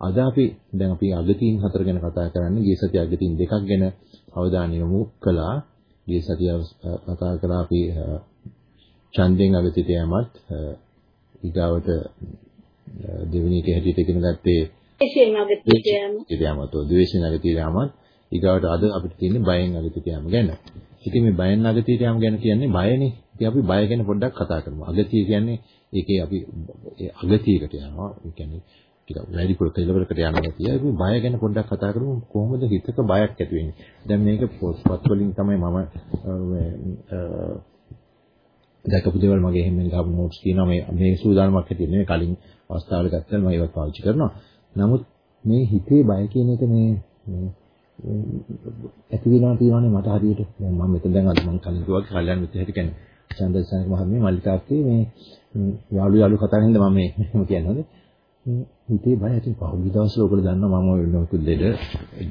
අද අපි දැන් අපි අගතීන් හතර ගැන කතා කරන්නේ ගිය සතිය අගතීන් දෙකක් ගැන අවධානය යොමු කළා. ගිය සතිය කතා කළා අපි ඡන්දෙන් අගතිට යමත් ඊගාවට දෙවෙනි එක හැටියට ඉගෙන ගත්තේ ද්වේෂයෙන් අගතියට යම. ඊට ද්වේෂයෙන් අගතියට යමත් ඊගාවට අද අපිට තියෙන්නේ බයෙන් අගතියට යම ගැන. ඉතින් මේ බයෙන් අගතියට යම ගැන කියන්නේ බයනේ. ඉතින් අපි බය ගැන පොඩ්ඩක් කතා කරමු. අගතිය කියන්නේ ඒකේ අපි අගතියකට යනවා. ඒ කියන්නේ ටිකක් වැඩිපුර කෙලවරකට යනවා කියලා. අපි බය ගැන පොඩ්ඩක් කතා කරමු. කොහොමද හිතක බයක් ඇති වෙන්නේ? දැන් මේක පොත්පත් වලින් තමයි මම දැකපු දේවල් මගේ එහෙම ගහපු නෝට්ස් කියනවා මේ මේ සූදානමක් හැටියට නෙමෙයි කලින් අවස්ථාවල ගත්තා මම ඒවත් පාවිච්චි කරනවා. නමුත් මේ හිතේ බය කියන එක මේ ඇති වෙනවා තියෙනවානේ මට හරියට. දැන් මම මෙතන දැන් අද මම කලින් කිව්වා කල්යනා මිත්‍ර හැටි කියන්නේ චන්දසනක මහත්මිය මල්ලිකාක්ගේ මේ යාළු යාළු කතා හින්දා මම මේ කියන්නේ හොඳ. හිතේ බය ඇති. පහුගිය දවස්වල ඔයගොල්ලෝ දන්නවා මම ඔය නොකුත් දෙඩ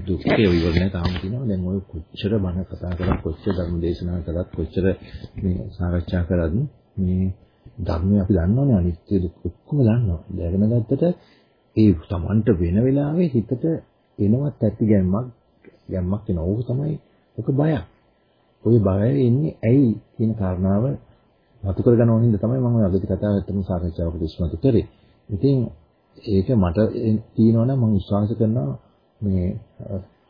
දුක්ඛේ විවරණය තාම කියනවා දැන් ඔය කොච්චර බණ කතා කරලා කොච්චර ධර්ම දේශනා කරත් කොච්චර මේ සාකච්ඡා කරත් මේ ධර්මය අපි දන්නවනේ අනිත්‍ය දුක් ඔක්කොම දන්නවා. දැනගෙන ගත්තට ඒ Tamanට වෙන වෙලාවේ හිතට එනවත් ඇති ගැම්මක් ගැම්මක් එන ඕක තමයි ඔක බයක් ওই බය එන්නේ ඇයි කියන කාරණාව මතු කරගන්න ඕනින්ද තමයි මම ඔය අගති කතාව ඇත්තම සාකච්ඡාවකට ඉස්මතු කරේ. ඉතින් ඒක මට තියෙනවා නම් මම විශ්වාස කරනවා මේ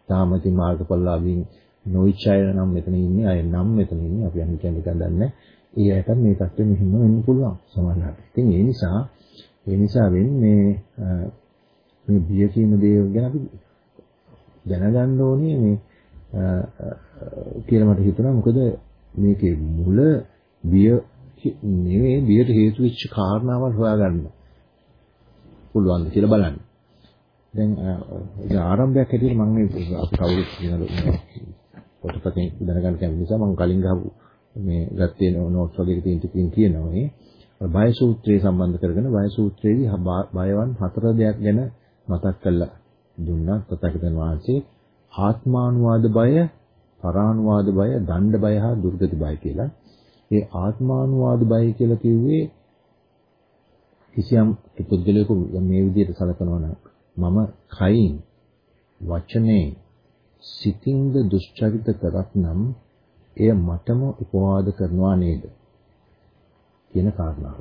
තාමති මාර්ගඵලලාභීන් නොවිචය නම් මෙතන ඉන්නේ අය නම් මෙතන ඉන්නේ අපි අනිත් කෙනෙක් දන්නේ ඒ අයට මේ තත්ත්වෙ මෙහෙම වෙන්න පුළුවන් සමහරවිට. ඉතින් ඒ නිසා ඒ නිසා වෙන්නේ මේ බිය කියන දේ ගැන අපි දැනගන්න ඕනේ මේ කියලා මට හිතුණා මොකද මේකේ මුල බිය නෙවෙයි බියට හේතු වෙච්ච කාරණාවල් හොයාගන්න. පුළුවන්ද කියලා බලන්න. දැන් ඒ ආරම්භයක් හැටියට මම මේ අපි කවුරුත් කියන පොතපතෙන් දැනගන්න කැමති නිසා මම කලින් ගහපු මේ ගත්තේ නෝට්ස් වගේ තියෙන ටිකකින් කියනවා මේ බය සූත්‍රය සම්බන්ධ කරගෙන බය සූත්‍රයේදී බයවන් හතර දෙයක් ගැන මතක් කරලා දුන්නා තථාගතයන් වහන්සේ ආත්මානුවාද බය, පරානුවාද බය, දණ්ඩ බය හා දුර්ගති බය කියලා. ඒ ආත්මානුවාද බය කියලා කිව්වේ කිසියම් පුද්ගලයෙකු මේ විදිහට සලකනවා නම් මම කයින් වචනේ සිතින්ද දුෂ්චරිත කරත් නම් එය මටම උපවාද කරනවා නේද? කියන කාරණාව.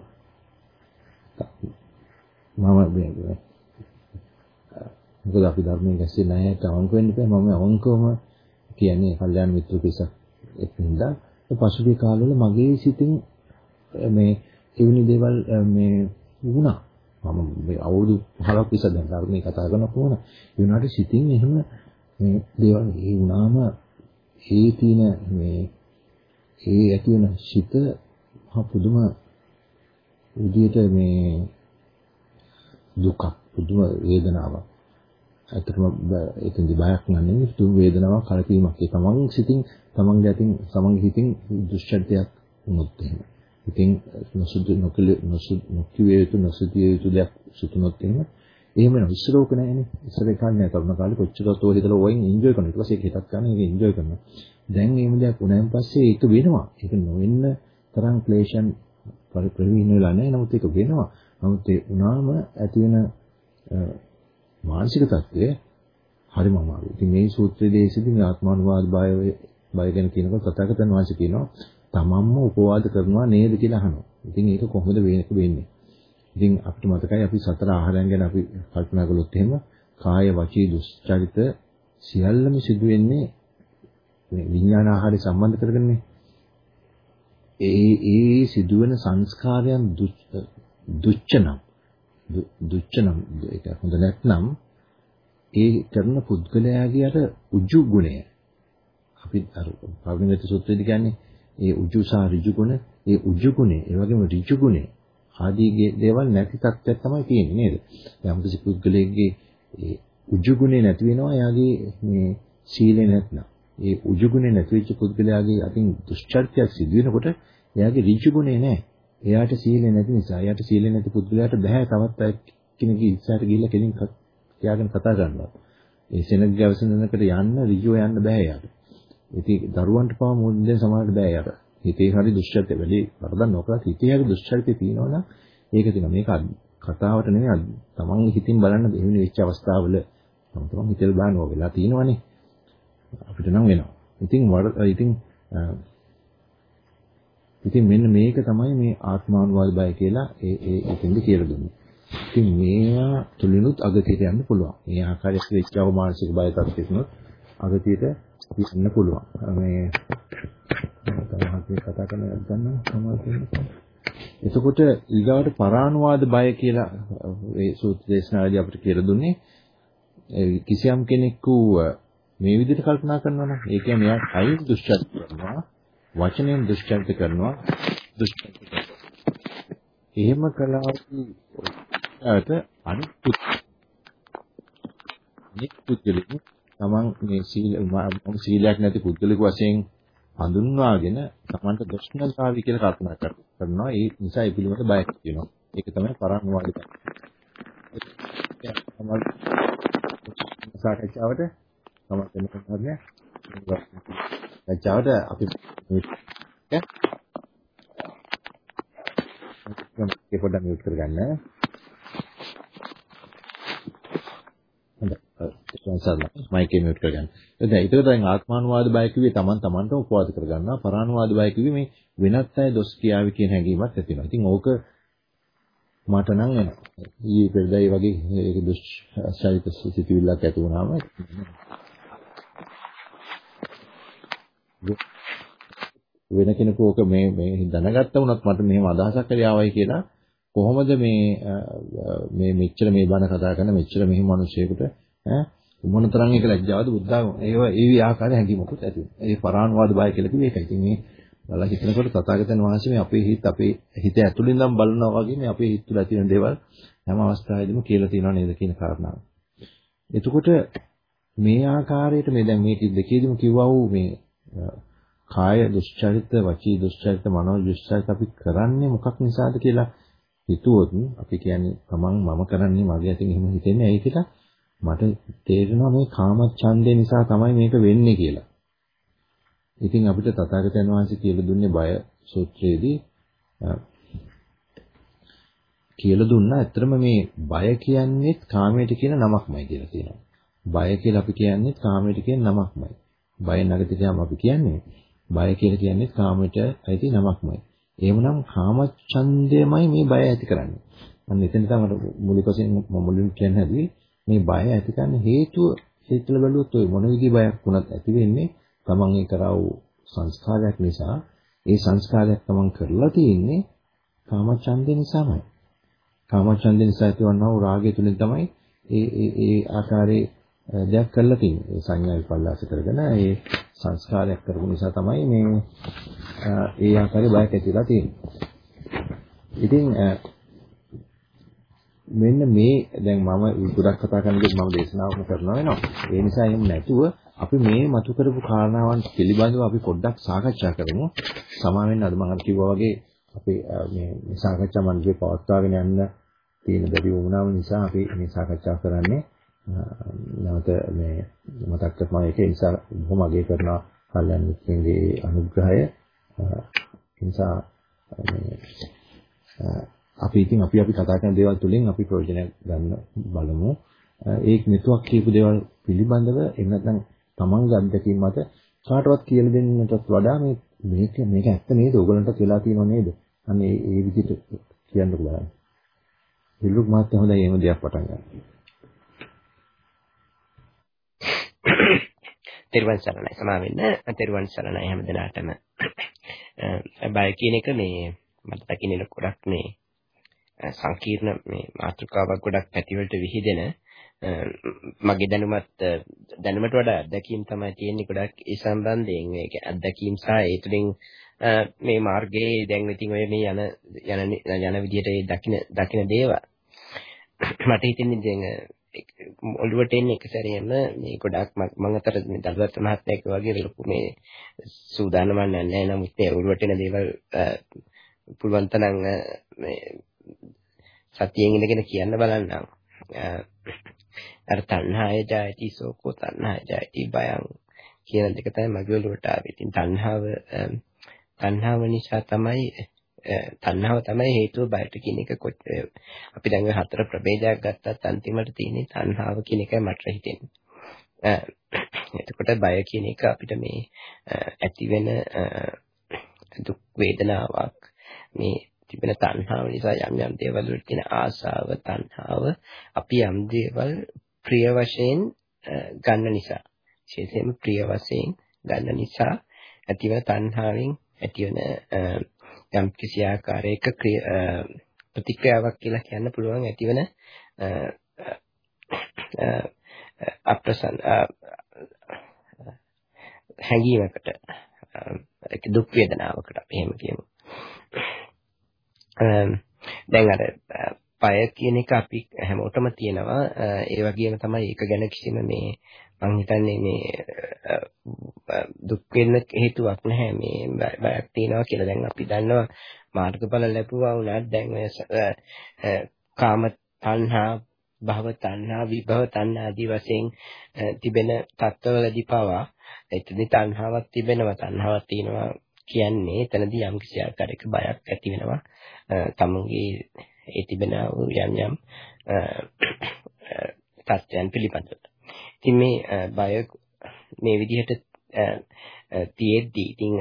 මම මොකද අපි ධර්මයේ ගැස්සේ නැහැ අවංක වෙන්න බෑ. මම අවංකවම කියන්නේ කල්යාණ මිත්‍ර පිරිසක් එක්නින්දා පසුගිය කාලවල මගේ සිතින් මේ එවැනි දේවල් මේ වුණා. මම මේ අවුරුදු 15ක් විතර දැන් ධර්මයේ කතා කරනකොට වුණා. ඒ වුණාට සිතින් එහෙම මේ දේවල් ඒ වුණාම ඒ තියෙන මේ ඒ ඇති වෙන සිත පුදුම විදියට මේ දුක පුදුම වේදනාවක්. ඇත්තටම එතෙන්දි බයක් නන්නේ පුදුම වේදනාවක් කලකීමක්. ඒ තමන් සිතින් තමන්ගේ අතින් තමන්ගේ හිතින් දුෂ්චරිතයක් වුණොත් එහෙම. ඉතින් නොසුදු නොකල නොකිය යුතු නොසිතිය යුතු දෙයක් සිතුනොත් එහෙම එහෙම නෑ ඉස්සරෝක නෑනේ ඉස්සර එකක් නෑ. තරුණ කාලේ කොච්චරවත් ඔය හිතලා වයින් එන්ජොයි කරනවා. ඊට පස්සේ ඒක හිතක් ගන්න ඒක එන්ජොයි කරනවා. දැන් එහෙම දෙයක් වුණාන් පස්සේ ඒක වෙනවා. ඒක නොවෙන්න තරම් ක්ලේශයන් ප්‍රවීණ වෙලා නෑ. නමුත් ඒක වෙනවා. නමුත් ඒ වුණාම ඇති වෙන මානසික තත්ත්වය හරිම අමාරුයි. ඉතින් මේ සූත්‍රයේ දේශිතී මේ ආත්මානුවාද බය බය ගැන කියනකොට තථාගතයන් වහන්සේ කියනවා තමන්ම උපවාද කරනවා නේද කියලා අහනවා. ඉතින් ඒක කොහොමද වෙන්නේ? ඉතින් අපිට මතකයි අපි සතර ආහාරයන් ගැන අපි කල්පනා කළොත් එහෙම කාය වචී දුස්චරිත සියල්ලම සිදු වෙන්නේ මේ විඥාන ආහාරي සම්බන්ධ කරගෙනනේ. ඒ ඒ සිදුවෙන සංස්කාරයන් දුච්චනම් දුච්චනම් ඒක හොඳ නැත්නම් ඒ කරන පුද්ගලයාගේ අර උජු ගුණය අපි අර පවිනත සූත්‍රයේදී කියන්නේ ඒ උජුසා ඍජුගුණ, ඒ උජුගුණේ, ඒ වගේම ඍජුගුණේ ආදීගේ දේවල් නැති තත්ත්වයක් තමයි තියෙන්නේ නේද? යම් කිසි පුද්ගලයෙක්ගේ ඒ උජුගුණේ නැති වෙනවා එයාගේ මේ සීලේ නැත්නම්. ඒ උජුගුණේ නැති වෙච්ච පුද්ගලයාගේ අතින් දුෂ්චර්යයක් සිදු වෙනකොට එයාගේ ඍජුගුණේ නැහැ. එයාට සීලේ නැති නිසා එයාට සීලේ නැති පුද්ගලයාට බෑ තවත් කෙනෙක් ඉස්සරහට ගිහිල්ලා කෙලින් කියාගෙන කතා කරනවා. ඒ සෙනග ගැවසෙනකට යන්න ඍජුව යන්න බෑ එයාට. ඉතින් දරුවන්ට පවා මුල් දෙන්න සමහරට බෑ යට. හිතේ හරි දුෂ්චරිත වැඩි වරදක් නොකරත් හිතේ හරි දුෂ්චරිතය තියෙනවා නම් ඒක තියෙනවා. මේක කතාවට නෙමෙයි තමන්ගේ හිතින් බලන්න එවැනි වෙච්ච අවස්ථාවල තම තමන් හිතලා බලන්න ඕක වෙලා තියෙනවනේ. අපිට නම් වෙනවා. ඉතින් ඉතින් ඉතින් මෙන්න මේක තමයි මේ ආත්මානුවාද බය කියලා ඒ ඒ ඉතින්ද කියලා දුන්නේ. ඉතින් මේවා තුලිනුත් අගතියට යන්න පුළුවන්. මේ ආකාරයට වෙච්චව මානසික බය තත්ත්වෙනුත් අගතියට යන්න පුළුවන්. මේ තමයි කතා කරන ගන්න සමාජයේ? එතකොට ඊගාවට පරානුවාද බය කියලා ඒ සූත්‍ර දේශනාවේදී අපිට කියලා දුන්නේ කිසියම් කෙනෙකු මේ විදිහට කල්පනා කරනවා නම් ඒ කියන්නේ එයා කයින් දුෂ්චරිත කරනවා වචනයෙන් දුෂ්චරිත කරනවා දුෂ්චරිත එහෙම කලාවට අනිත් අනිත් පුද්ගලෙක් තමන් මේ සීල සීලයක් නැති පුද්ගලෙකු වශයෙන් හඳුන්වාගෙන තමන්ට දොස්නතාවි කියලා කල්පනා කරනවා. ඒ නිසා ඒ පිළිබඳ බයක් තියෙනවා. ඒක තමයි පරානුවාදික. තමයි සාකච්ඡාවට තමයි දෙන්න කන්නේ. සාකච්ඡාවට අපි ඒක පොඩ්ඩක් මියුට් කරගන්න. සංසාරලා මයික් එක මියුට් කරගන්න. දැන් ඒක දැන් ආත්මානුවාද බය කිව්වේ Taman Tamanටම උපවාද කරගන්නවා. පරානුවාද බය කිව්වේ මේ වෙනත් අය දොස් කියාවි කියන හැඟීමක් ඇති වෙනවා. ඉතින් ඕක මට නම් එනවා. ඊයේ පෙරදයි වගේ ඒක දුෂ්චරිත සිතිවිල්ලක් ඇති වුණාම වෙන කෙනෙකු ඕක මේ මේ දැනගත්ත වුණත් මට මෙහෙම අදහසක් හරි ආවයි කියලා කොහොමද මේ මේ මෙච්චර මේ බණ කතා කරන මෙච්චර මෙහෙම මිනිසෙකුට ඈ මොන තරම් ඒක ලැජ්ජාවද බුද්ධාගම ඒව ඒ වි ආකාරය හැඟීමකුත් ඇති වෙනවා. ඒ පරානුවාද බය කියලා කිව්වේ ඒකයි. ඉතින් මේ බලලා හිතනකොට තථාගතයන් වහන්සේ මේ අපේ හිත අපේ හිත ඇතුළින් නම් බලනවා වගේ මේ අපේ හිත තුළ ඇති වෙන දේවල් හැම අවස්ථාවෙදිම කියලා තියෙනව නේද කියන කාරණාව. එතකොට මේ ආකාරයට මේ දැන් මේ දෙකේදීම කිව්වා වූ මේ කාය දුස්චරිත, වචී දුස්චරිත, මනෝ දුස්චරිත අපි කරන්නේ මොකක් නිසාද කියලා හිතුවොත් අපි කියන්නේ තමන් මම කරන්නේ මගේ අතින් එහෙම හිතෙන්නේ ඇයි කියලා මට තේරෙනවා මේ කාමච්ඡන්දේ නිසා තමයි මේක වෙන්නේ කියලා. ඉතින් අපිට තථාගතයන් වහන්සේ කියලා දුන්නේ බය සූත්‍රයේදී කියලා දුන්නා ඇත්තටම මේ බය කියන්නේ කාමයට කියන නමක්මයි කියලා තියෙනවා. බය කියලා අපි කියන්නේ කාමයට කියන නමක්මයි. බය නැගිටියාම අපි කියන්නේ බය කියලා කියන්නේ කාමයට ඇති නමක්මයි. එහෙමනම් කාමච්ඡන්දයමයි මේ බය ඇති කරන්නේ. මම එතන තමයි මූලික වශයෙන් මුලින් කියන්න හැදුවේ මේ බය ඇති කරන්න හේතුව හිතලා බැලුවොත් ඔය මොන විදිහේ බයක් වුණත් ඇති වෙන්නේ තමන් ඒ කරා වූ සංස්කාරයක් නිසා ඒ සංස්කාරයක් තමන් කරලා තියෙන්නේ කාමචන්දේ නිසාමයි. කාමචන්දේ නිසා ඇතිවන්නා වූ රාගය තුලින් තමයි ඒ ඒ ඒ ආකාරයේ දෙයක් කරලා තියෙන්නේ. ඒ සංඥා විපල්ලාස කරගෙන ඒ සංස්කාරයක් කරපු නිසා තමයි මේ ඒ ආකාරයේ බයක් ඇතිලා තියෙන්නේ. ඉතින් මෙන්න මේ දැන් මම ගොඩක් කතා කරනකොට මම දේශනාවක්ම කරනවා වෙනවා. ඒ නිසා එහෙම නැතුව අපි මේ මතු කරපු කාරණාවන් පිළිබඳව අපි පොඩ්ඩක් සාකච්ඡා කරමු. සමාවෙන්න අද මම කිව්වා වගේ අපි මේ සාකච්ඡා මණ්ඩලය පවත්වාගෙන යන්න තියෙන බැරි වුණාම නිසා අපි මේ සාකච්ඡා කරන්නේ නැවත මේ මතක් කරනවා ඒක නිසා බොහොම අගය කරනවා කල්යන මිත්‍රන්ගේ අනුග්‍රහය. ඒ නිසා මේ අපි ඉතින් අපි අපි කතා කරන දේවල් තුලින් අපි ප්‍රයෝජන ගන්න බලමු. ඒක මෙතුවක් කියපු දේවල් පිළිබඳව එහෙම නැත්නම් තමන්ගේ අත්දැකීම් මත කාටවත් කියලා දෙන්නටත් වඩා මේ මේක මේක ඇත්ත නේද? ඕගලන්ට කියලා තියෙනව නේද? අන්න ඒ ඒ විදිහට කියන්නකෝ බලන්න. විලුක් මාත්‍ය හොඳයි එහෙම දෙයක් පටන් ගන්න. තෙරුවන් සරණයි සමා වෙන්න. තෙරුවන් සරණයි හැමදෙනාටම. බය කියන එක මේ මට දකින්න ගොඩක් මේ සංකීර්ණ මේ මාතෘකාවක් ගොඩක් පැතිවලට විහිදෙන මගේ දැනුමත් දැනුමට වඩා අත්දැකීම් තමයි තියෙන්නේ ගොඩක් ඒ සම්බන්ධයෙන් ඒක අත්දැකීම් සහ ඒ තුළින් මේ මාර්ගයේ දැන් ඉතින් ඔය මේ යන යන යන විදිහට ඒ දකින දකින දේවල් මට හිතෙන්නේ දැන් ඔළුවට එන්නේ එක සැරේම මේ ගොඩක් මම අතර මේ දලුවත් මහත්මයෙක් වගේ ලොකු මේ සූදානමක් නැහැ නමුත් මේ ඔළුවට එන දේවල් පුළුවන් තරම් මේ සතියෙන් ඉඳගෙන කියන්න බලන්නම්. අර තණ්හාය ජායති සෝකෝ තණ්හාය ජායති බයං කියන දෙක තමයි මගේ ඔළුවට ආවේ. ඉතින් තණ්හාව තණ්හාව නිසා තමයි තණ්හාව තමයි හේතුව බයට කියන එක අපි දැන් හතර ප්‍රභේදයක් ගත්තත් අන්තිමට තියෙන්නේ තණ්හාව කියන එකයි මට හිතෙන්නේ. එතකොට බය කියන එක අපිට මේ ඇති වෙන දුක් වේදනාවක් මේ තිබෙන තණ්හාව නිසා යම් යම් දේවල් වලට තියෙන ආසාව තණ්හාව අපි යම් දේවල් ප්‍රිය වශයෙන් ගන්න නිසා විශේෂයෙන්ම ප්‍රිය වශයෙන් ගන්න නිසා ඇතිවන තණ්හාවෙන් ඇතිවන යම් කිසි ආකාරයක ප්‍රතික්‍රියාවක් කියලා කියන්න පුළුවන් ඇතිවන අප්‍රසන්න හැඟීමකට ඒක දුක් වේදනාවකට අපි එහෙම කියමු. දැන් අර පය කියන එක අපි හැමෝටම තියෙනවා ඒ වගේම තමයි ඒක ගැන කිසිම මේ මම හිතන්නේ මේ දුක් වෙන්න හේතුවක් නැහැ. මේ බයක් තියෙනවා කියලා දැන් අපි දන්නවා. මාර්ගඵල ලැබුවා වුණත් දැන් ඔය කාම තණ්හා භව තණ්හා විභව තණ්හා ආදී වශයෙන් තිබෙන තත්ත්වවලදී පවා එතනදී තණ්හාවක් තිබෙනවා. තණ්හාවක් තියෙනවා කියන්නේ එතනදී යම් කිසි ආකාරයක බයක් ඇති වෙනවා. තමන්ගේ ඒ තිබෙන යම් යම් තත්ත්වයන් පිළිබඳව. ඉතින් මේ බය මේ විදිහට තියෙද්දි ඉතින්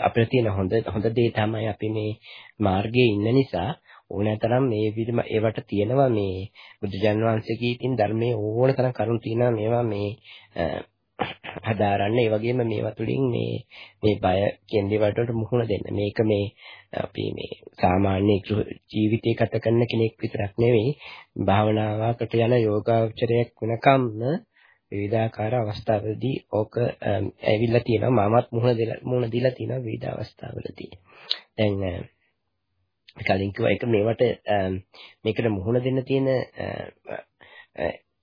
අපිට තියෙන හොඳ හොඳ දේ තමයි අපි මේ මාර්ගයේ ඉන්න නිසා ඕනතරම් මේ විදිහම ඒවට තියෙනවා මේ බුදුජන් වහන්සේගේ ඉතින් ධර්මයේ ඕන තරම් කරුණු තියෙනවා මේවා මේ හදාරන්න ඒ වගේම මේවා තුළින් මේ මේ බය කියන දේවල් වලට මුහුණ දෙන්න. මේක මේ අපි මේ සාමාන්‍ය ජීවිතය ගත කරන කෙනෙක් විතරක් නෙවෙයි භාවනාවකට යන යෝගාචරයක් වෙනකම්ම විවිධාකාර අවස්ථාවලදී ඕක ඇවිල්ලා තියෙනවා මමත් මුහුණ දෙලා මුහුණ දීලා තියෙනවා විවිධ අවස්ථාවලදී. දැන් කලින් කිව්වා ඒක මේවට මේකට මුහුණ දෙන්න තියෙන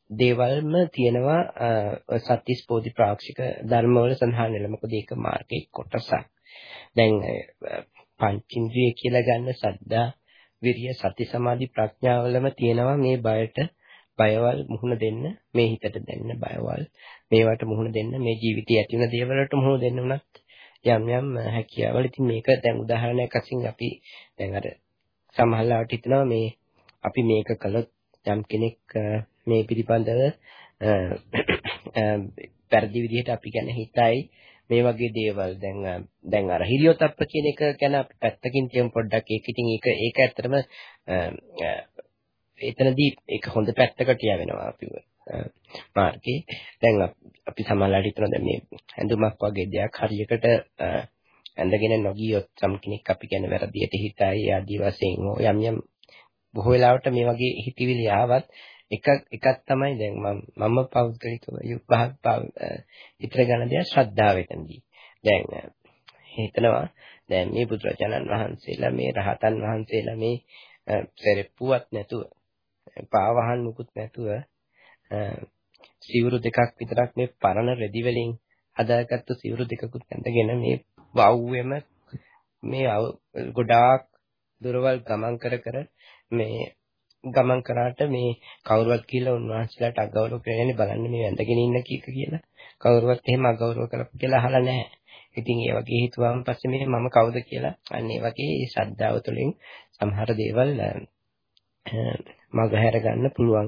දේවල්ම තියෙනවා සත්‍තිස් බෝධි ප්‍රාක්ෂික ධර්මවල සඳහන් වෙලා. මොකද ඒක මාර්ගයේ කොටසක්. දැන් පංචින්ද්‍රිය කියලා ගන්න සද්දා, විරිය, සති, සමාධි, ප්‍රඥාවලම තියෙනවා මේ බයට බයවල් මුහුණ දෙන්න, මේ හිතට දෙන්න බයවල්, මේවට මුහුණ දෙන්න, මේ ජීවිතයේ ඇති වෙන දේවල්වලට මුහුණ දෙන්න උනත් යම් යම් හැකියාවල්. ඉතින් මේක දැන් උදාහරණයක් වශයෙන් අපි දැන් අර සමහරවිට හිතනවා මේ අපි මේක කළොත් යම් කෙනෙක් මේ පිළිබඳව පරිදි විදිහට අපි ගැන හිතයි. මේ වගේ දේවල් දැන් දැන් අර හිරියොතප්ප කියන එක ගැන අපි පැත්තකින් තියමු පොඩ්ඩක්. ඒක ඉතින් ඒක ඒක ඇත්තටම එතනදී ඒක හොඳ පැත්තකට යවෙනවා අපිව මාර්ගේ දැන් අපි සමහරවිට හිතනවා දැන් මේ ඇඳුමක් වගේ දෙයක් හරියකට ඇඳගෙන නොගියොත් සම් කෙනෙක් අපි ගැන වැරදියට හිතයි. ආදී වශයෙන් යම් යම් බොහෝ වෙලාවට මේ වගේ හිතවිලි ආවත් එක එකක් තමයි දැන් මම මම පෞද්ගලිකව විභාග ඉතර ගන්න දේ ශ්‍රද්ධාව වෙතනදී. දැන් හිතනවා දැන් මේ බුදුරජාණන් වහන්සේලා මේ රහතන් වහන්සේලා මේ සෙරෙප්පුවක් නැතුව පාවහන් මුකුත් නැතුව සිවුරු දෙකක් විතරක් මේ පරණ රෙදි වලින් හදාගත්තු සිවුරු දෙකකුත් ඇඳගෙන මේ වව්වෙම මේ ගොඩාක් දුරවල් ගමන් කර කර මේ ගමන් කරාට මේ කවුරුවත් කියලා උන්වහන්සේලාට අගෞරව කරන්නේ බලන්න මේ වැඳගෙන ඉන්න කීක කියලා. කවුරුවත් එහෙම අගෞරව කරපු කියලා අහලා නැහැ. ඉතින් ඒ වගේ හිතුවාම පස්සේ මේ මම කවුද කියලා අන්න ඒ වගේ ශ්‍රද්ධාව තුළින් සමහර දේවල් මගහැර ගන්න පුළුවන්.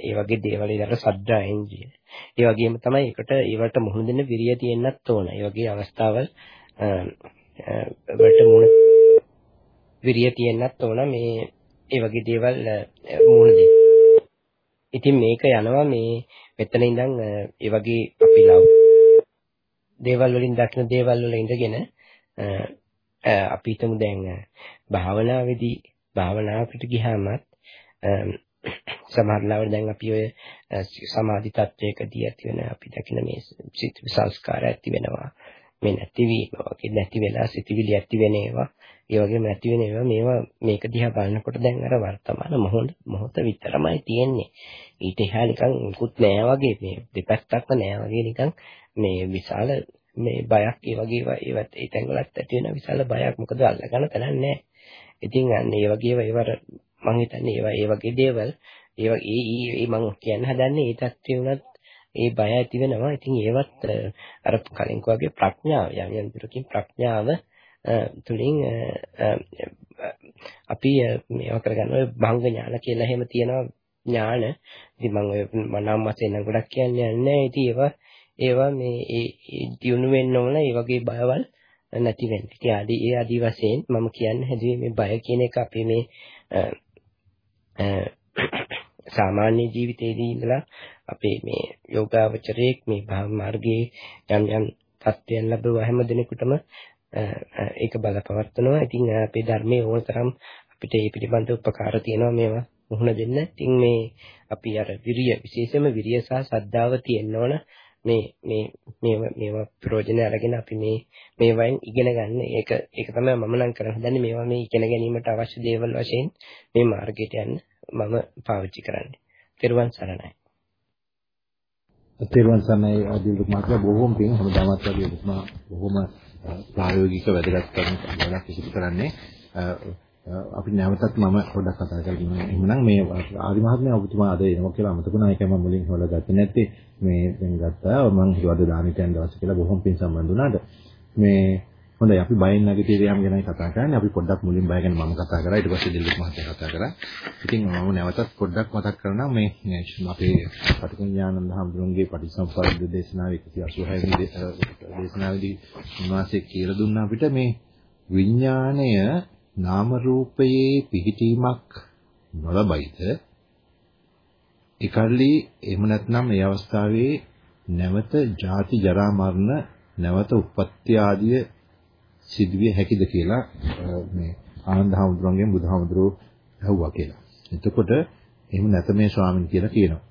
ඒ වගේ දේවල් ඊළඟ ශ්‍රද්ධා එන්ජිය. ඒ වගේම තමයි ඒකට ඒවට මුහුණ දෙන්න විරිය තියෙන්නත් ඕන. ඒ වගේ අවස්ථාවල් වලට මුහුණ විරිය තියෙන්නත් ඕන මේ ඒ වගේ දේවල් මූල දෙන්න. ඉතින් මේක යනවා මේ මෙතන ඉඳන් ඒ වගේ අපි ලව් දේවල් වලින් දකින දේවල් වල ඉඳගෙන අපි හිතමු දැන් භාවනාවේදී භාවනාවකට ගියාමත් සමහරවිට දැන් අපි ඔය සමාධි තත්වයකදී ඇති වෙන අපි දකින මේ සිත් සංස්කාර ඇති වෙනවා මේ නැතිවීම වගේ නැති වෙලා සිතිවිලි ඇති වෙන ඒවා ඒ වගේම නැති වෙන ඒවා මේවා මේක දිහා බලනකොට දැන් අර වර්තමාන මොහොත මොහොත විතරමයි තියෙන්නේ ඊට එහා නිකන් මුකුත් නෑ වගේ මේ දෙපැත්තක්ම නෑ වගේ නිකන් මේ විශාල මේ බයක් ඒ වගේ ඒවත් ඒ තැන්වලත් ඇති වෙන විශාල බයක් මොකද අල්ලගන්න තැනක් නෑ ඉතින් අන්න ඒ වගේ ඒවා මම හිතන්නේ ඒවා ඒ වගේ දේවල් ඒවා ඒ ඒ මම කියන්න හදන්නේ ඒ තත්ත්වේ උනත් ඒ බය ඇති වෙනවා. ඉතින් ඒවත් අර කලින් වගේ ප්‍රඥාව යම් යම් දුරකින් ප්‍රඥාව තුලින් අපි මේවා කරගන්න ඔය භංග ඥාන කියලා එහෙම තියෙනවා ඥාන. ඉතින් මම ඔය මනම් වශයෙන් නම් ගොඩක් කියන්නේ නැහැ. ඉතින් ඒවා ඒවා මේ ඒ දියුණු වෙන්න ඕන ඒ වගේ බයවල් නැති වෙන්න. ඉතින් ආදී ඒ ආදී වශයෙන් මම කියන්න හැදුවේ මේ බය කියන එක අපි මේ සාමාන්‍ය ජීවිතයේදී ඉඳලා අපේ මේ යෝගාවචරයේ මේ භාව මාර්ගයේ යම් යම් තත්ත්වයන් ලැබුවා හැම දිනෙකටම ඒක බලපවත්වනවා. ඉතින් අපේ ධර්මයේ ඕනතරම් අපිට මේ පිළිබඳ උපකාර තියෙනවා මේවා මුහුණ දෙන්න. ඉතින් මේ අපි අර විරිය විශේෂයෙන්ම විරිය සහ සද්ධාව තියෙන්න ඕන. මේ මේ මේවා මේවා ප්‍රයෝජන අරගෙන අපි මේ මේවායින් ඉගෙන ගන්න. ඒක ඒක තමයි මම නම් කරන්න හදන්නේ. මේවා මේ ඉගෙන ගැනීමට අවශ්‍ය දේවල් වශයෙන් මේ මාර්ගයට යන්න මම පාවිච්චි කරන්නේ. තෙරුවන් සරණයි. තෙරුවන් සරණයි ආදීල් මාත්‍ර බොහොම පින් හැමදාමත් වගේ ඔබතුමා බොහොම ප්‍රායෝගික වැදගත් කරුණු ගොඩක් ඉදිරි කරන්නේ. අපි නැවතත් මම පොඩ්ඩක් කතා කරගන්න. එහෙනම් මේ ආදි මහත්මයා ඔබතුමා අද එනවා කියලා අමතකුණා. ඒකයි මම මුලින් හොයලා ගත්තේ නැත්තේ. මේ දැන් ගත්තා. මම හිතුවද දානෙට යන දවස් කියලා බොහොම පින් සම්බන්ධ වුණාද. මේ හොඳයි අපි බයෙන් නැගිටිය දයම් ගැනයි කතා කරන්නේ. අපි පොඩ්ඩක් මුලින් බය ගැන මම කතා කරා. ඊට පස්සේ දිල්ලුක් මහත්තයා කතා කරා. ඉතින් මම නැවතත් පොඩ්ඩක් මතක් කරනවා මේ අපේ පටිඥානන්ද හඳුරුන්ගේ පටිසම්පාද දේශනාවේ 186 වෙනි දේශනාවේදී උන්වහන්සේ කියලා දුන්නා අපිට මේ විඥාණය නාම රූපයේ පිහිටීමක් නොලබයිද ඒකල්ලි එහෙම නැත්නම් මේ අවස්ථාවේ නැවත ජාති ජරා මරණ නැවත උප්පත්ති ආදිය සිදුවිය හැකිද කියලා මේ ආනන්ද හාමුදුරන්ගෙන් බුදුහාමුදුරුවෝ ඇහුවා කියලා. එතකොට එහෙම නැත මේ ස්වාමීන් කියලා කියනවා.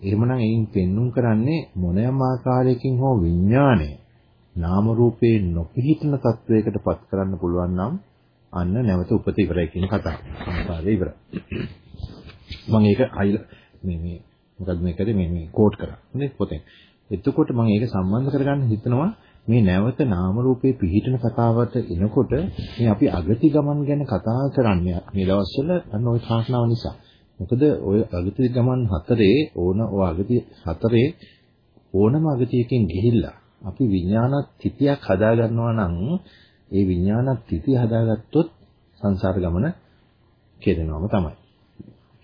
එහෙමනම් එයින් පෙන්눔 කරන්නේ මොනෑම ආකාරයකින් හෝ විඥාණය නාම රූපේ නොපිහිටන තත්වයකට පත් කරන්න පුළුවන් නම් අන්න නැවත උපත ඉවරයි කියන කතාව. සංසාරේ ඉවරයි. මම ඒක අයිල මේ මේ මොකක්ද මේකද මේ මේ කෝට් කරා. නේ පොතෙන්. එතකොට මම ඒක සම්බන්ධ කරගන්න හිතනවා මේ නැවත නාම රූපේ පිහිටන කතාවට එනකොට මේ අපි අගති ගමන් ගැන කතා කරන්නේ මේ දවස්වල අන්න ওই කාරණාව නිසා. මොකද ওই අගති ගමන් හතරේ ඕන ඔය අගති හතරේ ඕනම අගතියකින් ගිහිල්ලා අපි විඥාන තිතියක් හදා ගන්නවා නම් ඒ විඥාන තිතිය හදාගත්තොත් සංසාර ගමන කෙරෙනවම තමයි.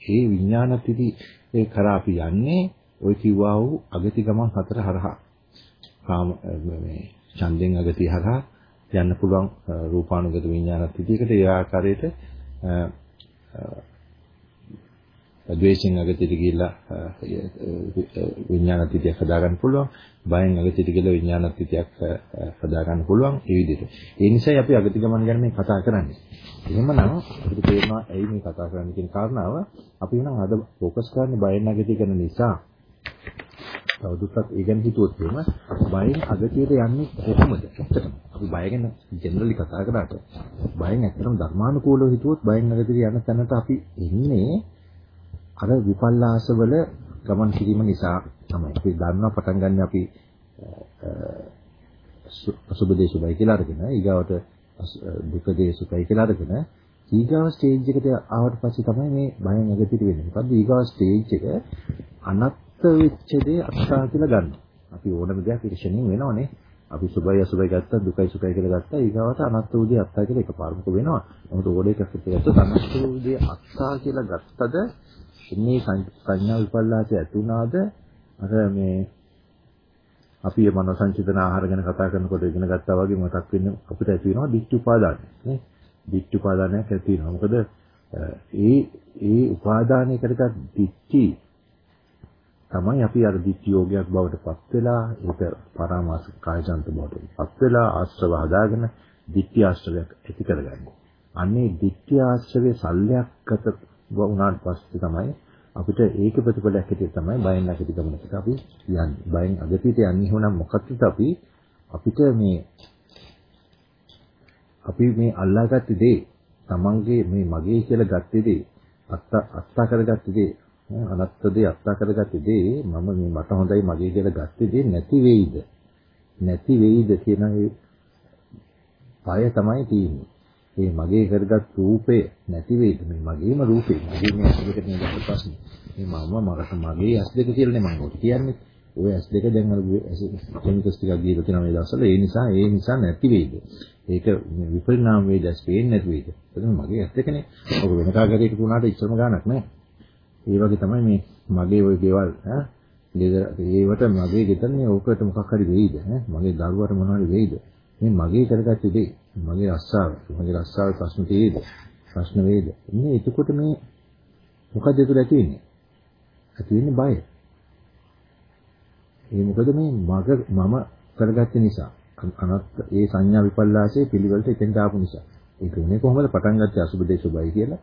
ඒ විඥාන තිති ඒ කරා අපි යන්නේ ওই කිව්වා වූ අගති ගමන් හතර හරහා. කාම මේ ඡන්දෙන් අගතිය හරහා යන්න පුළුවන් රූපානුගත විඥානත් විදිහකට ඒ ආකාරයට ද්වේෂයෙන් අගතියට ගිහිල්ලා විඥානත් විදියක් හදාගන්න පුළුවන් බයෙන් අගතියට ගිහිල්ලා විඥානත් විදියක් හදාගන්න පුළුවන් ඒ විදිහට. ඒ නිසායි අපි අගති ගමන ගැන මේ කතා කරන්නේ. එහෙමනම් අපිට තේරෙනවා ඇයි මේ කතා කරන්නේ කියන කාරණාව. අපි නම් අද ફોකස් කරන්නේ බයෙන් අගතිය කරන නිසා. තවදුරටත් ඒ ගැන හිතුවොත් එහෙම බයෙන් අගතියට යන්නේ කොහොමද? ඇත්තටම අපි බය ගැන ජෙනරලි කතා කරාට බයෙන් ඇත්තටම ධර්මානුකූලව හිතුවොත් බයෙන් අගතියට යන තැනට අපි එන්නේ අර විපල්ලාසවල ගමන් කිරීම නිසා තමයි. අපි දන්නවා පටන් ගන්න අපි අසුබ දේශුබයි කියලා අරගෙන ඊගාවට දුක දේශුකයි කියලා අරගෙන ඊගාව ස්ටේජ් එකට ආවට පස්සේ තමයි මේ බයෙන් අගතියට වෙන්නේ. මොකද ඊගාව ස්ටේජ් එක අනත් වෙච්ච දේ අත්තා කියලා ගන්නවා. අපි ඕනම දෙයක් ඉරිෂණින් වෙනවනේ. අපි සුභයි අසුභයි ගත්තා දුකයි සුඛයි කියලා ගත්තා ඊගාවට අනත්ත වූ දේ අත්තා කියලා එකපාරමක වෙනවා. නමුත් ඕඩ එකක් ගත්තොත් අනත්ත වූ දේ අත්තා කියලා ගත්තද මේ සංඥා විපල්ලාසය ඇතුණාද අර මේ අපි මේ මනෝ සංචිතන ආහාර ගැන කතා කරනකොට ඉගෙන ගත්තා වගේ මතක් වෙන්නේ අපිට ඇති වෙනවා දික්ටි උපාදානය නේ දික්ටි උපාදානයක් ඇති වෙනවා මොකද ඒ ඒ උපාදානය කරගත් දික්ටි තමයි අපි අර දිට්ඨි යෝගයක් බවට පත් වෙලා ඒක පරාමාස කායජන්ත බවට පත් වෙලා ආශ්‍රව හදාගෙන දිට්ඨි ආශ්‍රවයක් ඇති කරගන්නේ. අන්නේ දිට්ඨි ආශ්‍රවයේ සල්ලයක්ගත වුණාට පස්සේ තමයි අපිට ඒක ප්‍රතිඵලයක් හැටියට තමයි බයෙන් නැති ගමනකට අපි යන්නේ. බයෙන් අගතියට යන්නේ හොනම් මොකක්ද අපි අපිට මේ අපි මේ අල්ලාගත්ත දේ තමන්ගේ මේ මගේ කියලා ගත්ත දේ අත්ත අත්තා කරගත්ත දේ අනත්ත දේ අත්තා කරගත්ත දේ මම මේ මට හොඳයි මගේ කියලා ගත්ත දේ නැති වෙයිද නැති වෙයිද කියන ඒ පය තමයි තියෙන්නේ ඒ මගේ කරගත් රූපේ නැති වෙයිද මේ මගේම රූපේ මගේ මේ ඇස් දෙක නේ ගන්න ප්‍රශ්නේ මේ මම මරට මගේ ඇස් දෙක කියලානේ මම කියන්නේ ඔය S2 දැන් අර කෙමිකල්ස් ටිකක් දීලා තියෙනවා මේ දවස්වල. ඒ නිසා ඒ නිසා නැති වෙයිද? ඒක විපරිණාම වේද ස්පේන් නැති වෙයිද? එතන මගේ S2නේ. ඔක වෙන කාගරයකට වුණාට ඉච්චරම ගාණක් නැහැ. ඒ වගේ තමයි මේ මගේ ওই ගෙවල් ඈ? ගෙදර ඒවට මගේ ගෙදරනේ ඕකට මොකක් හරි වෙයිද ඈ? මගේ දරුවට මොනවද වෙයිද? මේ මගේ කරගත්ත දේ මගේ රස්සාව මගේ රස්සාවේ ප්‍රශ්න තියෙයිද? ප්‍රශ්න වේද ඉන්නේ එතකොට මේ මොකද ඒතුල ඇති වෙන්නේ? ඇති වෙන්නේ බය. ඒ මොකද මේ මග මම කරගත්ත නිසා අනත් ඒ සංඥා විපල්ලාසයේ පිළිවෙලට එතෙන්ට ආපු නිසා. ඒක උනේ කොහොමද පටන් ගත්තේ අසුබ දේශුබයි කියලා?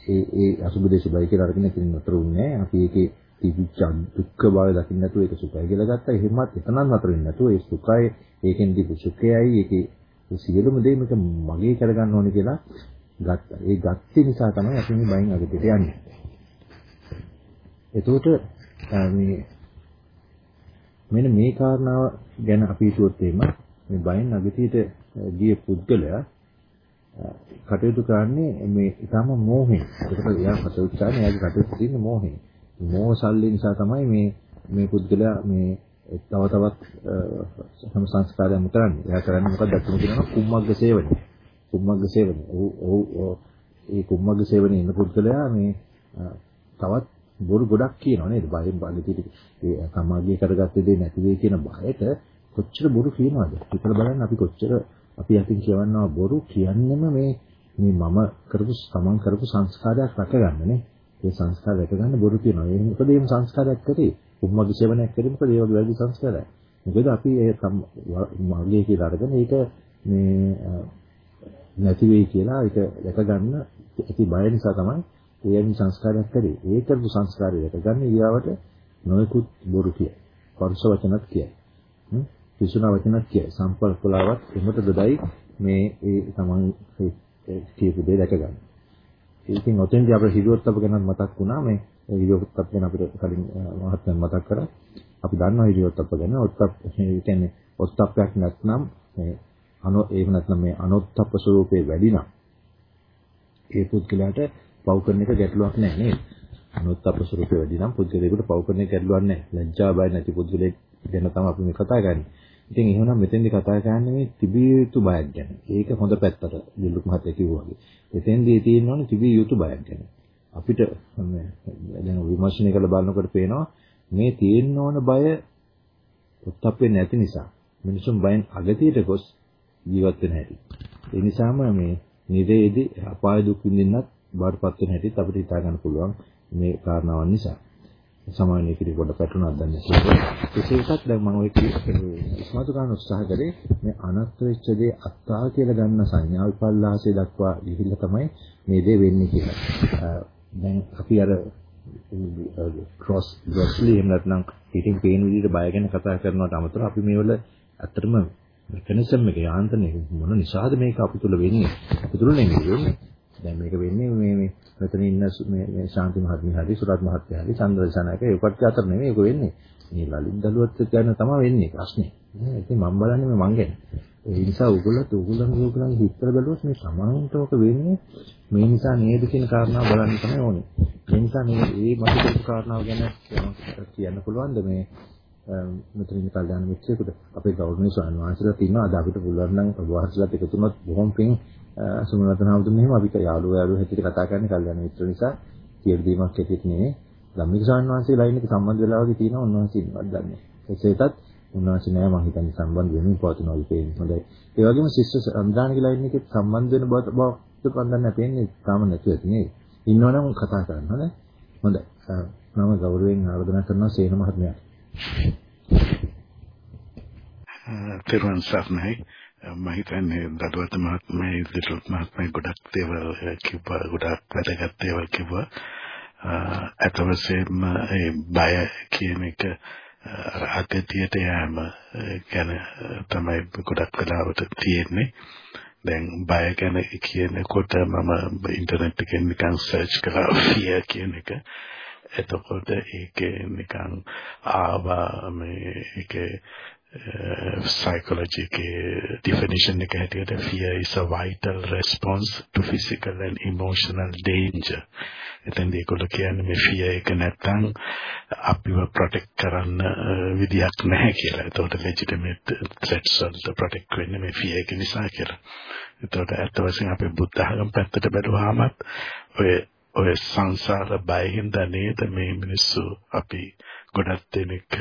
ඒ ඒ අසුබ දේශුබයි කියලා අරගෙන ඉතින් නතර උන්නේ අපි ඒකේ තිබිච්ච දුක්ඛ භාවය දකින්න නැතුව ඒක සුඛයි කියලා ගත්තා. එහෙමත් එතනක් නතර වෙන්නේ නැතුව ඒ සුඛයි ඒකෙන් දීපු සුඛයයි ඒකේ සියලුම දේ මේක මගේ කරගන්න ඕනේ කියලා ගත්තා. ඒ ගත්තේ නිසා තමයි අපි මේ බයින් අගට යන්නේ. එතකොට මේ මෙන්න මේ කාරණාව ගැන අපි හිතුවොත් එහෙම මේ බයෙන් අගතියට ගිය පුද්ගලයා කටයුතු කරන්නේ මේ ඊටම මෝහයෙන්. ඒකට එයා කටයුතු කරන්නේ එයාගේ කටයුතු තියෙන්නේ මෝහයෙන්. මෝහ සල්ලි නිසා තමයි මේ මේ පුද්ගලයා මේ තව තවත් සම සංස්කාරයන් කරන්නේ. එයා කරන්නේ මොකක්ද අතුරු කියනවා කුම්මග්ග සේවනය. කුම්මග්ග සේවනය. ඔව් ඔව් ඒ කුම්මග්ග සේවනයේ ඉන්න පුද්ගලයා මේ තවත් බොරු ගොඩක් කියනවා නේද? බයෙන් බාගතිට ඒ සමාගය කරගත්ත දේ නැති වෙයි කියන බයට කොච්චර බොරු කියනවද? හිතලා බලන්න අපි කොච්චර අපි අතින් කියවන්නවා බොරු කියන්නෙම මේ මේ මම කරපු සමන් කරපු සංස්කාරයක් රැකගන්නනේ. ඒ සංස්කාර රැකගන්න බොරු කියනවා. ඒ මොකද මේ සංස්කාරයක් කරේ? උම්මගේ සේවනයක් කරේ මොකද ඒ වගේ වැරදි සංස්කාරයක්. මොකද අපි ඒ මගේ කියලා අරගෙන ඒක මේ නැති වෙයි කියලා ඒක රැකගන්න ඇති බය නිසා තමයි ඒ යනි සංස්කාරයක් කරේ. ඒ කරපු සංස්කාරය රැකගන්න ඊයවට නොයෙකුත් බොරු කියයි. පරුෂ වචනත් කියයි. විසුණා වචනත් කියයි. සම්පල්පලාවත් එමට දොඩයි මේ ඒ තමන් කියපු දේ දැක ගන්න. ඉතින් ඔතෙන්දී අපේ හිරියොත්ප්ප ගැන මතක් වුණා මේ හිරියොත්ප්ප ගැන අපිට කලින් මහත්මයා මතක් කරා. අපි දන්නවා හිරියොත්ප්ප ගැන. ඔත්ප්ප කියන්නේ ඔත්ප්පයක් නැත්නම් මේ අනෝ ඒක නැත්නම් මේ අනොත්ප්ප ස්වරූපේ වැඩි නම් ඒ පුද්ගලයාට පව් කරන එක ගැටලුවක් නෑ නේද? අනොත්ප්ප ස්වරූපේ වැඩි නම් පුද්ගලයාට පව් කරන එක ගැටලුවක් නෑ. ලැජ්ජා බය නැති පුද්ගලයෙක් ගැන තමයි අපි මේ කතා කරන්නේ. ඉතින් එහෙනම් මෙතෙන්දි කතා කරන්නේ මේ තිබිය යුතු බයක් ගැන. ඒක හොඳ පැත්තට දිලුක් මහත්තයා කිව්වා වගේ. එතෙන්දී තියෙනවනේ තිබිය යුතු බයක් ගැන. අපිට දැන් විමර්ශනය කරලා බලනකොට පේනවා මේ තියෙන්න ඕන බය උත්ප්පේ නැති නිසා මිනිසුන් බයෙන් අගතියට ගොස් ජීවත් වෙන හැටි. ඒ නිසාම මේ නිරේදී අපාය දුක් විඳින්නත් බාටපත් වෙන හැටිත් අපිට හිතා ගන්න පුළුවන් මේ කාරණාවන් නිසා. සමානය කිරි පොඩ පැටුණක් දන්නේ නැහැ. ඒකත් දැන් මම ඔය ඉස්මතු ගන්න උත්සාහ කරේ මේ අනත්ත වෙච්ච දේ අත්තා කියලා ගන්න සංඥා විපල්ලාසය දක්වා ගිහිල්ලා තමයි මේ දේ වෙන්නේ කියලා. දැන් අපි අර ක්‍රොස් ග්‍රොස්ලි එහෙම නැත්නම් හිතින් පේන විදිහට බය ගැන කතා කරනවට අමතරව අපි මේවල ඇත්තටම මෙකනිසම් එක යාන්ත්‍රණය මොන නිසාද මේක අපි තුල වෙන්නේ? අපි තුල නෙමෙයි වෙන්නේ. දැන් මේක වෙන්නේ මේ මේ මෙතන ඉන්න මේ මේ ශාන්ති මහත්මිය හරි සුරත් මහත්මයා හරි චන්ද්‍රසනායක ඒ කට්ටිය අතර නෙමෙයි ඒක වෙන්නේ. මේ ලලිත් දලුවත් ගැන තමයි වෙන්නේ ප්‍රශ්නේ. නේද? ඉතින් මම බලන්නේ මේ මං ගැන. ඒ නිසා උගලත් උගලන්ගේ උගලන්ගේ හිතර බැලුවොත් මේ සමානටෝක වෙන්නේ මේ නිසා නේද කියන කාරණාව බලන්න තමයි ඕනේ. ඒ නිසා මේ මේ මත කරපු කාරණාව ගැන කියන්න පුළුවන්ද මේ මෙතන ඉන්න කල්යාණ මිත්‍රයෙකුට අපේ ගෞරවනීය ස්වාමීන් වහන්සේලා ඉන්නවා අද අපිට පුළුවන් නම් ඔබ වහන්සේලාත් එකතු වුණොත් බොහොම පිං සුමනතන හමුදුන්නේ එහෙම අපි යාළුවෝ යාළුවෝ හැටියට කතා කරන්නේ කල්යනා මිත්‍ර නිසා කියලා දීමක් හැටියට නෙමෙයි. ධම්මික ස්වාමීන් වහන්සේ ලයින් එක සම්බන්ධ වෙලා වගේ තියෙනවා උන්වහන්සේ ඉන්නවත් දන්නේ. ඒකටත් උන්වහන්සේ නෑ මම හිතන්නේ සම්බන්ධ වෙමින් පවතිනවා වගේ පේන්නේ. හොඳයි. ඒ වගේම ශිෂ්‍ය අන්දානගේ ලයින් එකේ සම්බන්ධ වෙන බව බව පන්දන්න පේන්නේ තාම නැතුව ඇති නේද? ඉන්නවනම් කතා කරන්න හොඳයි. හොඳයි. මම ගෞරවයෙන් ආරාධනා කරනවා සේන මහත්මයාට. තිරුවන් සරණයි. මම හිතන්නේ දඩුවත් මහත්මයා ඉදිරියට මහත්මයා ගොඩක් දේවල් කිව්වා ගොඩක් වැදගත් දේවල් කිව්වා. අත වශයෙන්ම ඒ බය කියන එක අගතියට යෑම ගැන තමයි ගොඩක් වෙලාවට තියෙන්නේ. දැන් බය ගැන කියනකොට මම ඉන්ටර්නෙට් එකෙන් නිකන් සර්ච් කරා fear කියන එක. එතකොට ඒකේ නිකන් ආවා මේ ඒකේ Uh, psychology එකේ definition එක හැටියට fear is a vital response to physical and emotional danger. එතෙන් ඒගොල්ලෝ කියන්නේ මේ fear එක නැත්තම් අපිව protect කරන්න විදියක් නැහැ කියලා. ඒතකොට legitimate threats වලට protect වෙන්නේ මේ fear එක නිසා කියලා. ඒතකොට ඇත්ත වශයෙන් අපේ බුද්ධ ධර්ම පැත්තට බැලුවාම ඔය ඔය සංසාර බයෙන් නේද මේ මිනිස්සු අපි ගොඩක් දෙනෙක්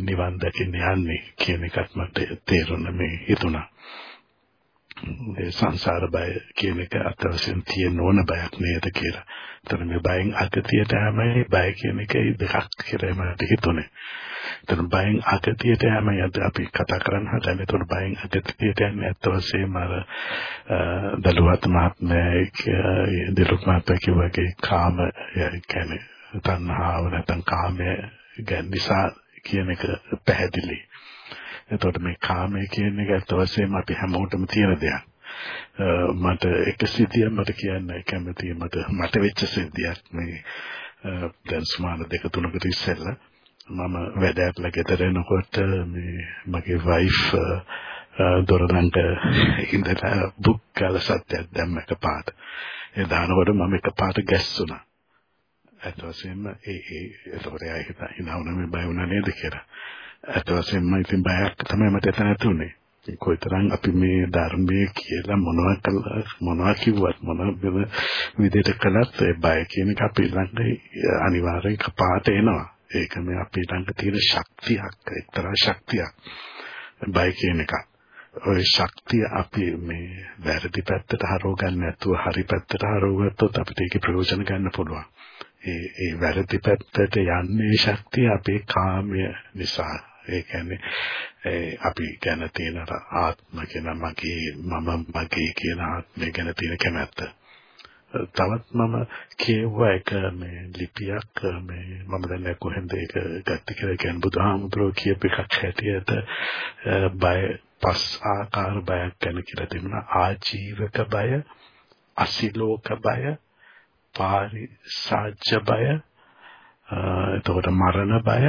නිවන් දකින්න යන්නේ කියන එකත් මට තේරුණ මේ හිතුණා. මේ සංසාර බය කියන එක අත්‍යවශ්‍යම තියෙන ඕන බයක් නේද කියලා. එතන මේ බයෙන් අගතියට යෑමයි බය කියන එක දෙකක් කියලා මට හිතුනේ. එතන බයෙන් අගතියට යෑමයි අද අපි කතා කරන්න හදන්නේ. එතන බයෙන් අගතියට යන්නේ අත්‍යවශ්‍යම අර දලුවත් මහත්මයා දිලුත් මහත්මයා කිව්වාගේ කාම කියන්නේ තණ්හාව නැත්නම් කාමය ගැන නිසා කියන එක පැහැදිලි. එතකොට මේ කාමය කියන එක ඇත්ත වශයෙන්ම අපි හැමෝටම තියෙන දෙයක්. මට එක සිද්ධියක් මට කියන්න කැමතියි මට මට වෙච්ච සිද්ධියක් මේ දැන් සුමාන දෙක තුනකට ඉස්සෙල්ලා මම වැඩ ඇట్లా ගෙදර එනකොට මේ මගේ වයිෆ් දොරලන්ට ඉඳලා බුක් කාලා සත්‍යයක් දැම්ම එකපාරට. ඒ දානකොට මම එකපාරට ගැස්සුණා. ඇත්ත වශයෙන්ම ඒ ඒ ඒතකොට එයා හිතා හිනාවන මේ බය වුණා නේද කියලා. ඇත්ත වශයෙන්ම ඉතින් බයක් තමයි මට එතන ඇතුනේ. කොයිතරම් අපි මේ ධර්මයේ කියලා මොනවා කළා මොනවා කිව්වත් මොන විදිහට කළත් ඒ බය කියන එක අපි ළඟ eh, අනිවාර්යෙන් කපාට එනවා. ඒක මේ අපි ළඟ තියෙන ශක්තියක් එක්තරා ශක්තියක්. බය කියන එක. ওই ශක්තිය අපි මේ වැරදි පැත්තට හරව ගන්න නැතුව හරි පැත්තට හරව ගත්තොත් අපිට ඒකේ ප්‍රයෝජන ගන්න පුළුවන්. ඒ ඒ වැරදි පැත්තට යන්නේ ශක්තිය අපේ කාමය නිසා. ඒ කියන්නේ අපි ගැන තියෙන ආත්ම කියන මගේ මම මගේ කියන ආත්මය ගැන තියෙන කැමැත්ත. තවත් මම කියුවා එක මේ ලිපියක් මේ මම දැන් කොහෙන්ද ඒක ගත්තේ කියලා කියන්නේ බුදුහාමුදුරුවෝ කියපු එකක් හැටියට බය පස් ආකාර බයක් ගැන කියලා තිබුණා ආජීවක බය අසිලෝක බය පාරිසාජ්‍ය බය එතකොට මරණ බය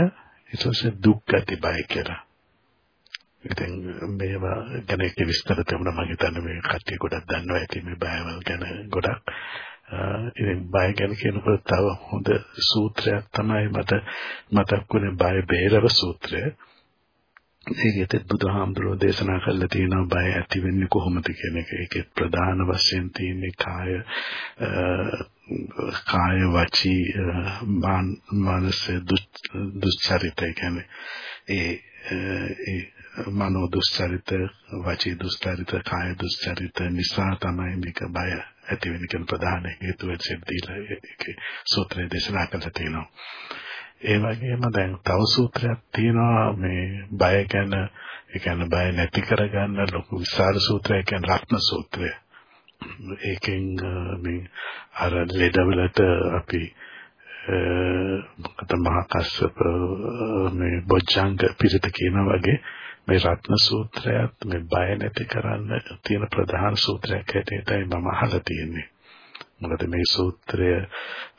ඊට පස්සේ දුක්ඛති බය කියලා. ඉතින් මේවා ගැන ඒක විස්තර තිබුණා මම හිතන්නේ මේ කට්ටිය ගොඩක් දන්නවා ඇති මේ බයවල් ගැන ගොඩක්. ඉතින් බය ගැන කියනකොට තව හොඳ සූත්‍රයක් තමයි මට මතක් වුණේ බය බේරව සූත්‍රය. ඒකෙත් බුදුහාමුදුරෝ දේශනා කළා තියෙනවා බය ඇති වෙන්නේ කොහොමද කියන එක. ඒකේ ප්‍රධාන වශයෙන් තියෙන්නේ කාය කාය වචී මානස දුස්චරිත කියන්නේ ඒ ඒ මනෝ දුස්චරිත වචී දුස්චරිත කාය දුස්චරිත නිසා තමයි මේක බය ඇති වෙන කියන ප්‍රධාන හේතුව සිද්ධිලා ඒකේ සූත්‍රය දේශනා කරලා තියෙනවා. ඒ වගේම දැන් තව සූත්‍රයක් තියෙනවා මේ බය ගැන ඒ කියන්නේ බය නැති කරගන්න ලොකු විශාල සූත්‍රයක් කියන්නේ රත්න සූත්‍රය. ඒකෙන් මේ අර ලෙඩවලට අපි මොකද මහා කස්සප මේ බොජ්ජංග පිළිත කියන වගේ මේ රත්න සූත්‍රයත් මේ බය නැති කරන්න තියෙන ප්‍රධාන සූත්‍රයක් හැටියටයි මම අහලා තියෙන්නේ. මොකද මේ සූත්‍රය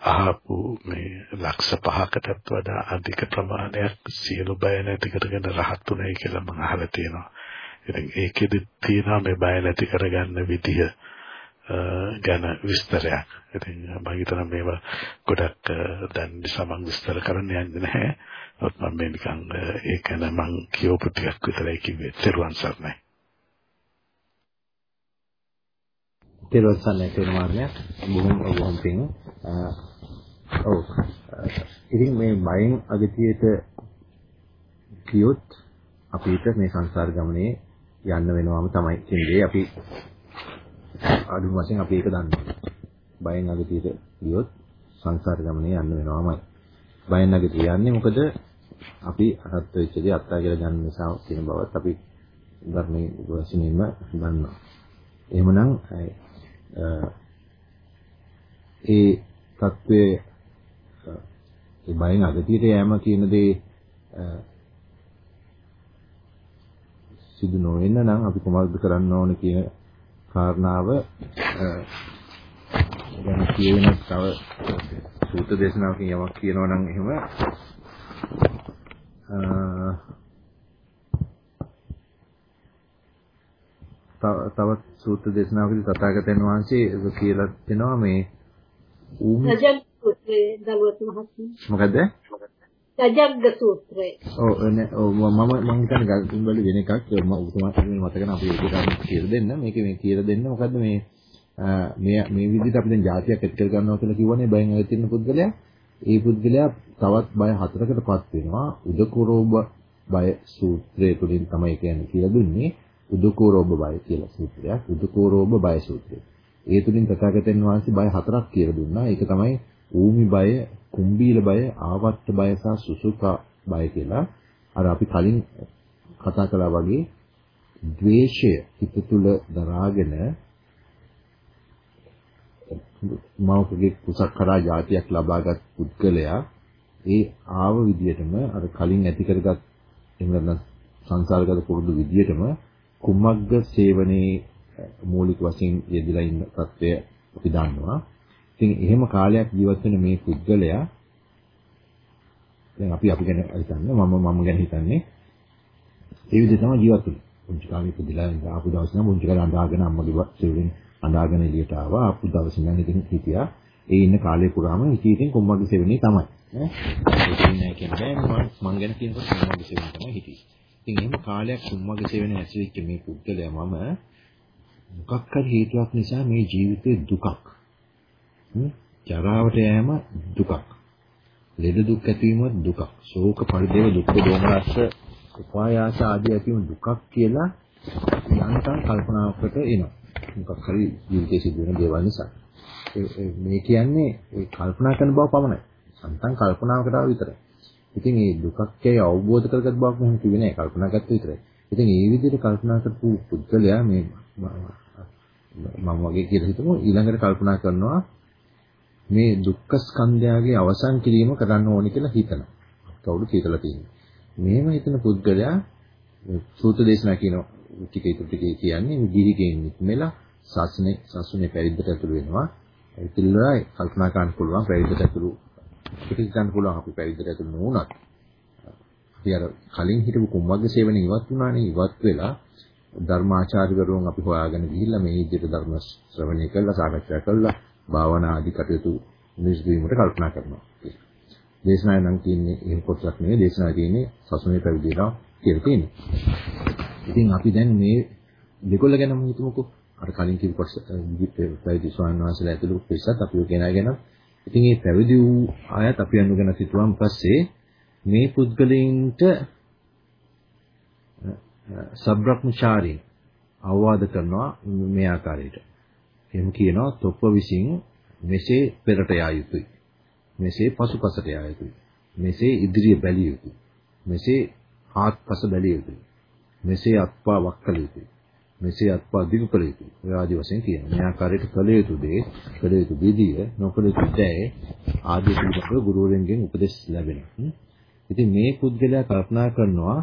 අහපු මේ ලක්ෂ පහකටත් වඩා අධික ප්‍රමාණයක් සියලු බය නැති කරගෙන රහත්ුනේ කියලා මම අහලා තියෙනවා. ඉතින් ඒකෙදි තියෙනවා මේ බය නැති කරගන්න විදිය. ගැන විස්තරයක්. ඉතින් මම හිතනවා මේවා ගොඩක් දැන් සමන් විස්තර කරන්න යන්නේ නැහැ. ඔත් මම මේ නිකන් ඒක ගැන මම කියවපු ටිකක් විතරයි කිව්වේ. තෙරුවන් සරණයි. තෙරුවන් සරණයි තෙරුමාර්ණය. බොහොම බොහොම පිං. ඔව්. ඉතින් මේ බයෙන් අගතියට කියොත් අපිට මේ සංසාර ගමනේ යන්න වෙනවම තමයි කියන්නේ. අපි අඩු වශයෙන් අපි ඒක දන්නවා. බයෙන් අගතියට ගියොත් සංසාර ගමනේ යන්න වෙනවමයි. බයෙන් අගතිය යන්නේ මොකද අපි අහත් වෙච්ච දේ අත්තා කියලා ගන්න නිසා කියන බවත් අපි ධර්මයේ වශයෙන්ම දන්නවා. එහෙමනම් ඒ தત્ත්වයේ ඒ බයෙන් අගතියට යෑම කියන දේ සිදු නොවෙන්න නම් අපි කොහොමද කරන්න ඕන කියන කාරණාව ගැන කියන තව සූත්‍ර දේශනාවකින් යමක් කියනවා නම් එහෙම. තවත් සූත්‍ර දේශනාවකදී තථාගතයන් වහන්සේ කියලා දෙනවා මේ ඌම මොකද රජග්ග සූත්‍රය. ඔව් නේ ඔව් මම මම හිතන්නේ ගල්කුන් වල වෙන එකක් මම උතුමාට මතක නැහැ අපි ඒක ගන්න කියලා දෙන්න. මේක මේ කියලා දෙන්න. මොකද්ද මේ මේ මේ විදිහට අපි දැන් જાතියක් එක්ක ගන්නවා කියලා කිව්වනේ බයෙන් ඇවිත් ඉන්න පුද්ගලයා. ඒ පුද්ගලයා තවත් බය හතරකටපත් වෙනවා. උදකෝරෝබ බය සූත්‍රය තුළින් තමයි කියන්නේ කියලා දුන්නේ. උදකෝරෝබ බය කියලා සූත්‍රයක්. උදකෝරෝබ බය සූත්‍රය. ඒ තුළින් තථාගතයන් වහන්සේ බය හතරක් කියලා දුන්නා. ඒක තමයි ඌමි බය, කුම්බීල බය, ආවට්ට බය සහ සුසුකා බය කියලා. අර අපි කලින් කතා කළා වගේ ද්වේෂය හිත තුළ දරාගෙන මවකගේ කුසක් කරා જાතියක් ලබාගත් පුද්ගලයා ඒ ආව විදියටම අර කලින් ඇති කරගත් එහෙම නැත්නම් සංසාරගත පුරුදු විදියටම කුමග්ග සේවනයේ මූලික වශයෙන් යෙදලා ඉන්න තත්වය අපි දන්නවා. ඉතින් එහෙම කාලයක් ජීවත් වෙන මේ පුද්ගලයා දැන් අපි අපි ගැන හිතන්නේ මම මම ගැන හිතන්නේ ඒ විදිහට තමයි ජීවත් වෙන්නේ. පුංචි කාලේ ඉපදිලා ආපු දවස් නම් පුංචි කාලේ අඬාගෙන අම්මගේ සෙවලින් අඬාගෙන එළියට ආවා. ආපු දවසේ ඉඳන් ඉතින් හිටියා. ඒ ඉන්න කාලේ පුරාම ඉතින් කොම්මගේ සෙවණේ තමයි. ඈ ඒක නෑ කියන්නේ මම ගැන කියනකොට කොම්මගේ සෙවණේ තමයි හිටියේ. ඉතින් එහෙම කාලයක් කොම්මගේ සෙවණේ ඇසුරිච්ච මේ පුද්ගලයා මම මොකක් හරි හේතුවක් නිසා මේ ජීවිතේ දුකක්. ජරාවට යෑම දුකක්. ලෙඩ දුක් ඇතිවීම දුකක්. ශෝක පරිදේව දුක්ඛ දෝමනස්ස උපායාස ආදී ඇතිවීම දුකක් කියලා යන්තම් කල්පනාවකට එනවා. මොකක් හරි ජීවිතයේ සිදු වෙන දේවල් නිසා. මේ කියන්නේ ඒ කල්පනා කරන බව පමණයි. සම්තන් කල්පනාවකට ආව විතරයි. ඉතින් මේ දුකක්කේ අවබෝධ කරගත් බවක් මම කිව්වේ නෑ කල්පනා කරත් විතරයි. ඉතින් මේ විදිහට කල්පනා කරපු පුද්ගලයා මේ මම වගේ කියලා හිතමු ඊළඟට කල්පනා කරනවා මේ දුක්ඛ ස්කන්ධයගේ අවසන් කිරීම කරන්න ඕනි කියලා හිතනවා. කවුරු හිතලා තියෙන්නේ. මෙහෙම හිතන පුද්ගලයා සූත්‍ර දේශනා කියනවා ටික ඉතුරු ටික කියන්නේ ගිහිගෙන් නික්මෙලා සාසනේ සාසනේ පැවිද්දට ඇතුළු වෙනවා. ඒතිල්ලා කල්පනා කරන්න පුළුවන් පැවිද්දට ඇතුළු පිට ගන්න පුළුවන් අපි පැවිද්දට ඇතුළු නොවුනත්. අපි අර කලින් හිටපු කුම්මග්ග සේවනේ ඉවත් වුණානේ ඉවත් වෙලා ධර්මාචාර්යවරුන් අපි හොයාගෙන ගිහිල්ලා මේ විදිහට ධර්ම ශ්‍රවණය කළා සාකච්ඡා කළා භාවනා ආදී කටයුතු නිර්වීමට කල්පනා කරනවා. දේශනාවේ නම් තියෙන්නේ එහෙම කොටසක් නෙවෙයි දේශනාවේ තියෙන්නේ සසුනේ පැවිදිලා කියලා තියෙන්නේ. ඉතින් අපි දැන් මේ දෙකොල්ල ගැනම හිතමුකෝ. අර කලින් කිව්ව කොටස පැවිදි ස්වාමීන් වහන්සේලා ඇතුළු පිරිසත් අපි කෙනා ගැන. ඉතින් මේ පැවිදි වූ අයත් අපි අනුගෙන සිටුවාන් පස්සේ මේ පුද්ගලයින්ට සබ්‍රක්‍මචාරීන් අවවාද කරනවා මේ ආකාරයට. එහෙම කියනවා තොප්ප විසින් මෙසේ පෙරට යා යුතුයි. මෙසේ පසුපසට යා යුතුයි. මෙසේ ඉදිරිය බැලිය යුතුයි. මෙසේ ආත්පස බැලිය යුතුයි. මෙසේ අත්පා වක්කල යුතුයි. මෙසේ අත්පා දිගු කළ යුතුයි. ඔය ආදි වශයෙන් කියනවා. මේ ආකාරයට කළ යුතු දේ, කළ යුතු විදිය, නොකළ යුතු දේ ආදී පිළිබඳව ගුරුවරයන්ගෙන් උපදෙස් ලැබෙනවා. ඉතින් මේ පුද්ගලයා කල්පනා කරනවා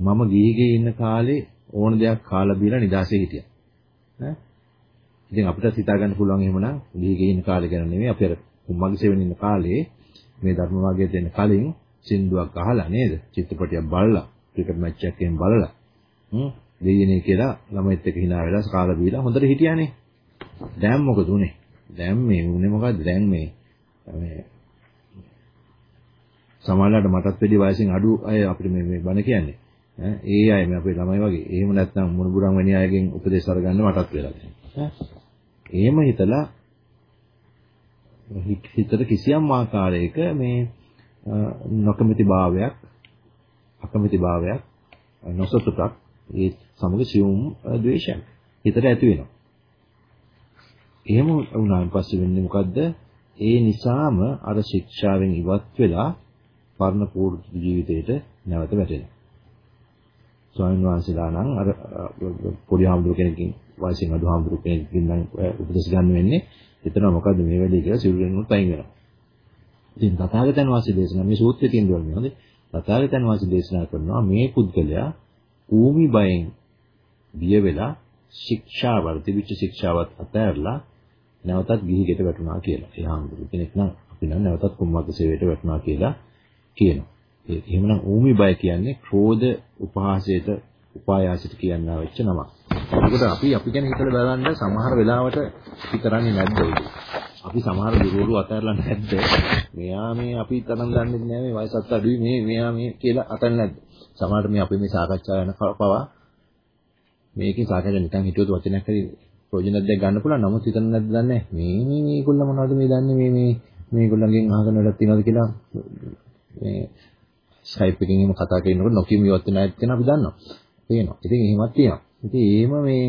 මම ගිහිගේ ඉන්න කාලේ ඕන දෙයක් කාලා බීලා නිදාසේ හිටියා. ඈ ඉතින් අපිට හිතා ගන්න පුළුවන් එහෙමනම් ගිහිගේ ඉන්න කාලේ ගැන නෙමෙයි අපි අර කුම්මගේ සෙවෙන ඉන්න කාලේ මේ ධර්ම මාර්ගයේ දෙන්න කලින් සින්දුවක් අහලා නේද? චිත්‍රපටියක් බලලා ක්‍රිකට් මැච් එකකින් බලලා හ්ම් දෙයියනේ කියලා ළමයිත් එක්ක hina වෙලා කාලා බීලා හොඳට හිටියානේ. දැන් මොකද උනේ? දැන් මේ උනේ මොකද්ද? දැන් මේ මේ සමහරවිට මටත් වැඩි වයසින් අඩු අය අපිට මේ මේ බණ කියන්නේ. ඒ අය මේ අපේ ළමයි වගේ. එහෙම නැත්නම් මුණුබුරන් වැනි අයගෙන් උපදේශ අරගන්න මටත් වෙලා තියෙනවා. එහෙම හිතලා හිතට කිසියම් ආකාරයක මේ නොකමැති භාවයක් අකමැති භාවයක් නොසතුටක් ඒ සමග සියුම් ද්වේෂයක් හිතට ඇති වෙනවා. එහෙම වුණාන් පස්සේ වෙන්නේ මොකද්ද? ඒ නිසාම අර ශික්ෂාවෙන් ඉවත් වෙලා පරණ පූර්ව ජීවිතයට නැවත වැටෙනවා. ස්වාමීන් වහන්සේලා නම් අර පොඩි හාමුදුරු කෙනකින් වයසින් අඩු හාමුදුරු කෙනකින් නම් උපදෙස් ගන්න වෙන්නේ එතන මොකද්ද මේ වෙලේ කියලා සිරුරෙන් උත් අයින් වෙනවා. ඉතින් තථාගතයන් වහන්සේ දේශනා මේ සූත්‍රයේ තියෙන දේවල් නේ. තථාගතයන් වහන්සේ දේශනා කරනවා මේ පුද්ගලයා ඌමි බයෙන් බිය වෙලා ශික්ෂාවල් තිබිච්ච ශික්ෂාවත් අතහැරලා නැවතත් ගිහි ගෙට වැටුණා කියලා. ඒ හාමුදුරු කෙනෙක් නම් අපි නම් නැවතත් කුම්මග්ග සේවයට වැටුණා කියලා කියනවා. ඒ එහෙමනම් ඌමි බය කියන්නේ ක්‍රෝධ උපහාසයට උපායාසයට කියනවා වෙච්ච නමක්. ඒකට අපි අපි ගැන හිතලා බලන්න සමහර වෙලාවට අපි කරන්නේ නැද්ද ඔය අපි සමහර ගුරුවරු අතහැරලා නැද්ද? මෙයා මේ අපි තරම් දන්නේ නැහැ මේ වයසත් අඩුයි මේ මෙයා මේ කියලා අතහැරලා නැද්ද? සමහරට මේ අපි මේ සාකච්ඡා යන පවා මේකේ සාකච්ඡා නිකන් හිතුවොත් වචනයක් හරි ප්‍රයෝජනයක් දෙයක් ගන්න පුළුවන්. නමුත් හිතන්න නැද්ද දන්නේ මේ මේ මේගොල්ලෝ මොනවද මේ දන්නේ මේ මේ මේගොල්ලන්ගෙන් අහගෙන වැඩක් තියනවද කියලා මේ ස්කයිප් එකකින් එහෙම කතා කරනකොට නොකියම ඉවත් වෙන අයත් වෙන අපි දන්නවා. පේනවා. ඉතින් එහෙමත් තියෙනවා. ඉතින් එහෙම මේ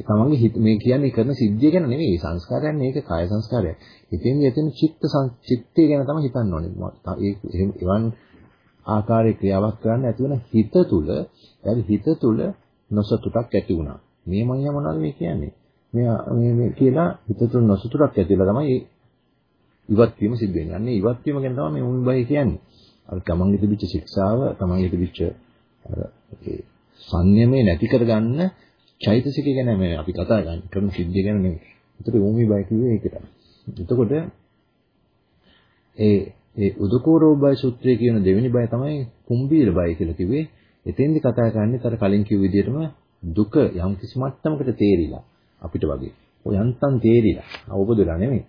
තමන්ගේ හිත මේ කියන්නේ කරන සිද්ධිය ගැන නෙවෙයි සංස්කාරයන් මේක කාය සංස්කාරයක්. ඉතින් එතන චිත්ත චිත්තය ගැන තමයි හිතන්න ඕනේ. ඒ එවන් ආකාරයේ ක්‍රියාවක් කරන්න ඇති වෙන හිත තුල, එයාගේ හිත තුල නොසතුටක් ඇති වුණා. මේ මයියා මොනවද මේ කියන්නේ? මේ මේ කියලා හිත තුල නොසතුටක් ඇතිලා තමයි ඉවත් වීම සිද්ධ වෙන්නේ. අන්නේ ඉවත් වීම ගැන තමයි මේ උන්බයි කියන්නේ. අර තමන්ගේ තිබිච්ච ශික්ෂාව, තමන්ගේ තිබිච්ච අර ඒ සංයමේ නැති කරගන්න චෛතසිකය ගැන මේ අපි කතා ගන්න කරන සිද්ධිය ගැන නෙවෙයි. ඒතර ඕමි බය කිව්වේ ඒකට. එතකොට ඒ ඒ උදකෝරෝ බය සූත්‍රය කියන දෙවෙනි බය තමයි කුම්බීර බය කියලා කිව්වේ. එතෙන්දි කතා කරන්නේ තර කලින් කිව් විදිහටම දුක යම් කිසි මට්ටමකට තේරිලා අපිට වගේ. ඔය යන්තම් තේරිලා අවබෝධ වෙලා නෙමෙයි.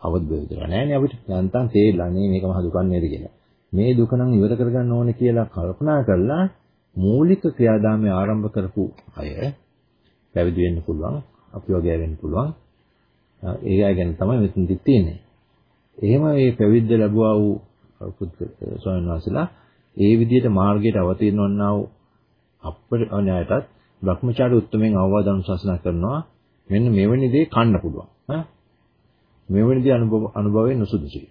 අවබෝධ වෙලා නැහැ නේ අපිට. යන්තම් තේරිලා නේ මේක මහ දුකක් නේද කියලා. මේ දුක නම් ඉවර කරගන්න ඕනේ කියලා කල්පනා කරලා මූලික ක්‍රියාදාමය ආරම්භ කරපු අය පැවිදි වෙන්න පුළුවන් අපි වගේ වෙන්න පුළුවන් ඒ අය ගැන තමයි මෙතනදි තියෙන්නේ. එහෙම මේ පැවිද්ද ලැබුවා වූ ස්වාමීන් වහන්සේලා ඒ විදිහට මාර්ගයට අවතීර්ණ වන්නා වූ අපේ අන්‍යයටත් භ්‍රමචාරී උත්මයෙන් අවවාද අනුශාසනා කරනවා මෙන්න මෙවැනි දේ කන්න පුළුවන්. ඈ මෙවැනි දේ අනුභව අනුභවයෙන් නුසුදුසුයි.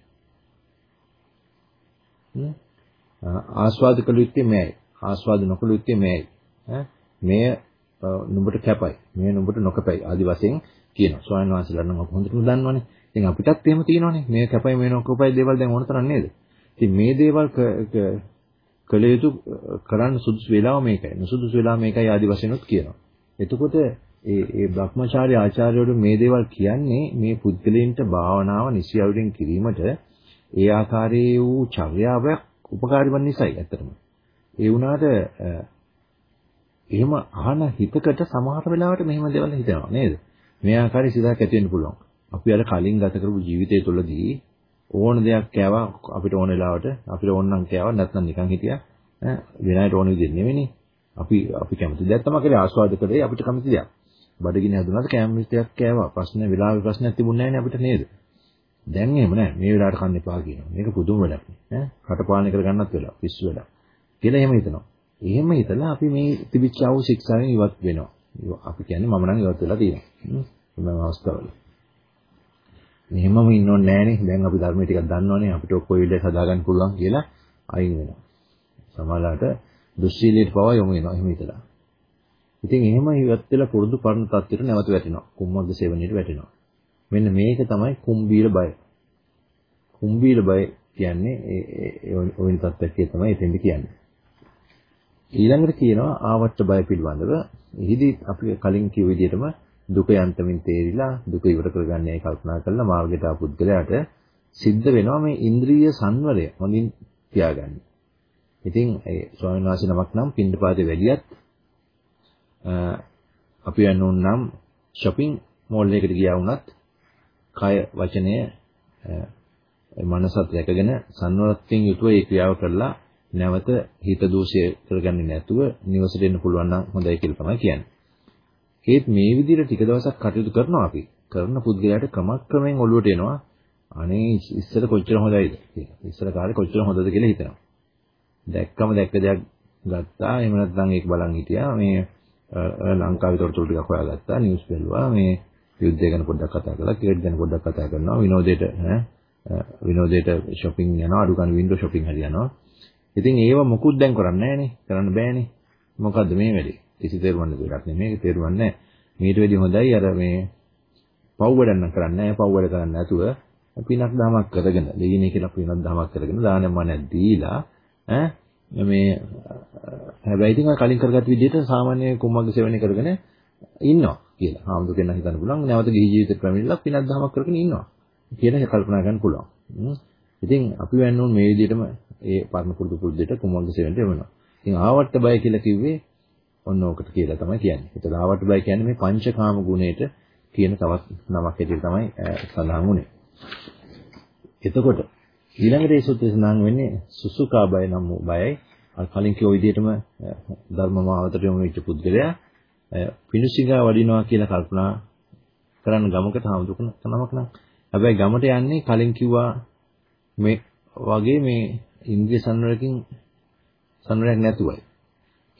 ආස්වාද කළ යුත්තේ මෙයයි. ආස්වාද නොකළ යුත්තේ මෙයයි. මෙය නුඹට කැපයි. මෙය නුඹට නොකැපයි. ආදි වශයෙන් කියනවා. ස්වාමීන් වහන්සේලා නම් අප හොඳටම දන්නවනේ. ඉතින් අපිටත් එහෙම තියෙනවනේ. මේ කැපයි මේ නොකැපයි දේවල් දැන් ඕන තරම් නේද? ඉතින් මේ දේවල් කළ යුතු කරන්න සුදුසු වෙලාව මේකයි. නුසුදුසු වෙලාව මේකයි ආදි වශයෙන්ුත් කියනවා. එතකොට ඒ ඒ භ්‍රමචාරී ආචාර්යවරු මේ දේවල් කියන්නේ මේ පුද්ගලයන්ට භාවනාව නිසියවුරින් කිරීමට ඒ ආකාරයේ වූ චර්යාවක් උපකාරී වන නිසායි ඇත්තටම. ඒ වුණාට එහෙම අහන හිතකට සමහර වෙලාවට මෙහෙම දේවල් හිතෙනවා නේද? මේ ආකාරයේ සිතක් ඇති වෙන්න පුළුවන්. අපි අර කලින් ගත කරපු ජීවිතය තුළදී ඕන දෙයක් කෑවා අපිට ඕන වෙලාවට අපිට ඕන නම් කෑවා නැත්නම් නිකන් හිටියා ඈ වෙන අයට ඕන විදිහට නෙවෙයිනේ. අපි අපි කැමති දෙයක් තමයි කරේ ආස්වාද කරේ අපිට කැමති දෙයක්. බඩගිනි හදුනාට කෑම මිස්ටයක් කෑවා. ප්‍රශ්න වෙලාවේ ප්‍රශ්නයක් තිබුණේ නැහැ අපිට නේද? දැන් එහෙම නැහැ. මේ වෙලාවට කන්න එපා කියනවා. මේක පුදුම වැඩක් නේ. ඈ රට ගන්නත් වෙලා පිස්සු වැඩක්. කියලා එහෙම හිතනවා. එහෙම හිතලා අපි මේ තිබිච්ච ආව ශික්ෂාවෙන් ඉවත් වෙනවා. අපි කියන්නේ මම නම් ඉවත් වෙලා තියෙනවා. මේ අවස්ථාවල. මෙහෙමම ඉන්නෝ නෑනේ. දැන් අපි ධර්මයේ ටිකක් දන්නවනේ. අපිට ඔක්කොම විදිහට හදාගන්න පුළුවන් කියලා අයින් වෙනවා. සමහරවිට දුස්සීලයට පවා යොමු වෙනවා. එහෙම හිතලා. ඉතින් එහෙම ඉවත් වෙලා පුරුදු පරණ තත්ත්වයට නැවත වැටෙනවා. කුම්මග්ග සේවනයේ වැටෙනවා. මෙන්න මේක තමයි කුම්බීර බය. කුම්බීර බය කියන්නේ ඒ ඔය තත්ත්වයක් තමයි එතෙන්ද කියන්නේ. ඊළඟට කියනවා ආවට්ට බය පිළිබඳව. එහිදී අපි කලින් කිව්ව විදිහටම දුක යන්තමින් තේරිලා දුක ඉවර කරගන්නයි කල්පනා කරලා මාර්ගයට ආ පුද්ගලයාට සිද්ධ වෙනවා මේ ඉන්ද්‍රිය සංවරය හොඳින් තියාගන්න. ඉතින් ඒ ස්වාමීන් වහන්සේ නමක් නම් පින්ඩපාතේ වැඩියත් අපි යන්න නම් shopping mall එකකට ගියා වුණත් කය වචනය මනසත් රැකගෙන සංවරත්වයෙන් යුතුව ඒ ක්‍රියාව කරලා නැවත හිත දෝෂය කරගන්නේ නැතුව නිවසට එන්න පුළුවන් නම් හොඳයි කියලා තමයි කියන්නේ. ඒත් මේ විදිහට ටික දවසක් කටයුතු කරනවා අපි. කරන පුද්ගලයාට ක්‍රමක්‍රමයෙන් ඔළුවට එනවා අනේ ඉස්සර කොච්චර හොඳයිද කියලා. ඉස්සර කාලේ කොච්චර හොඳද කියලා හිතනවා. දැක්කම දැක්ක දෙයක් ගත්තා. එහෙම නැත්නම් ඒක බලන් හිටියා. මේ ලංකාවේ තොරතුරු ටිකක් හොයාගත්තා. නිවුස් බැලුවා. මේ යුද්ධය ගැන පොඩ්ඩක් කතා කරලා, ක්‍රිකට් ගැන පොඩ්ඩක් කතා කරනවා. විනෝදයට ඈ විනෝදයට shopping යනවා. අඩු ගන්න window shopping හරි යනවා. ඉතින් ඒව මොකුත් දැන් කරන්නේ නැහනේ. කරන්න බෑනේ. මොකද්ද මේ වැඩේ? කිසි තේරුම් ගන්න දෙයක් නෙමෙයි. මේක තේරුම් නැහැ. මීට වෙඩි හොඳයි අර මේ පව් වැඩක් කරන්නේ නැහැ. පව් වැඩ කරන්නේ නැතුව පිනක් දහමක් කරගෙන, ලීනේ කියලා පිනක් දහමක් කරගෙන දානෙම නැත් දීලා ඈ මේ හැබැයි ඉතින් කලින් කරගත් විදිහට සාමාන්‍ය කුම්මග්ග සෙවණේ කරගෙන ඉන්නවා කියලා. ආමුදු කෙනා හිතන්න පුළුවන්. නැවත ගිහි ජීවිතේ ප්‍රමිනලා පිනක් දහමක් කරගෙන ඉන්නවා. කියලා කල්පනා කරන්න පුළුවන්. ඉතින් අපි වෙන්න මේ විදිහටම ඒ පරණ පුරුදු පුරුද්දට කුමග්ග සෙවණට එවනවා. ඉතින් ආවට්ට බය කියලා කිව්වේ ඔන්න ඕකට කියලා තමයි කියන්නේ. ඒතර ආවට බය කියන්නේ මේ පංචකාම ගුණයට කියන තවත් නමක් හැටියට තමයි සඳහන් වුනේ. එතකොට ඊළඟට ඒ සූත්‍රයේ සඳහන් වෙන්නේ සුසුකා බය නම් වූ බයයි. අර කලින් කිව්ව විදිහටම ධර්ම මාවතට යොමු වෙච්ච පුද්ගලයා පිණුසිඟා වඩිනවා කියලා කල්පනා කරන්න ගමකට හමුදුකන නමක් නම්. හැබැයි ගමට යන්නේ කලින් කිව්වා මේ වගේ මේ ඉන්ද්‍රිය සංවරකින් සංවරයක් නැතුවයි.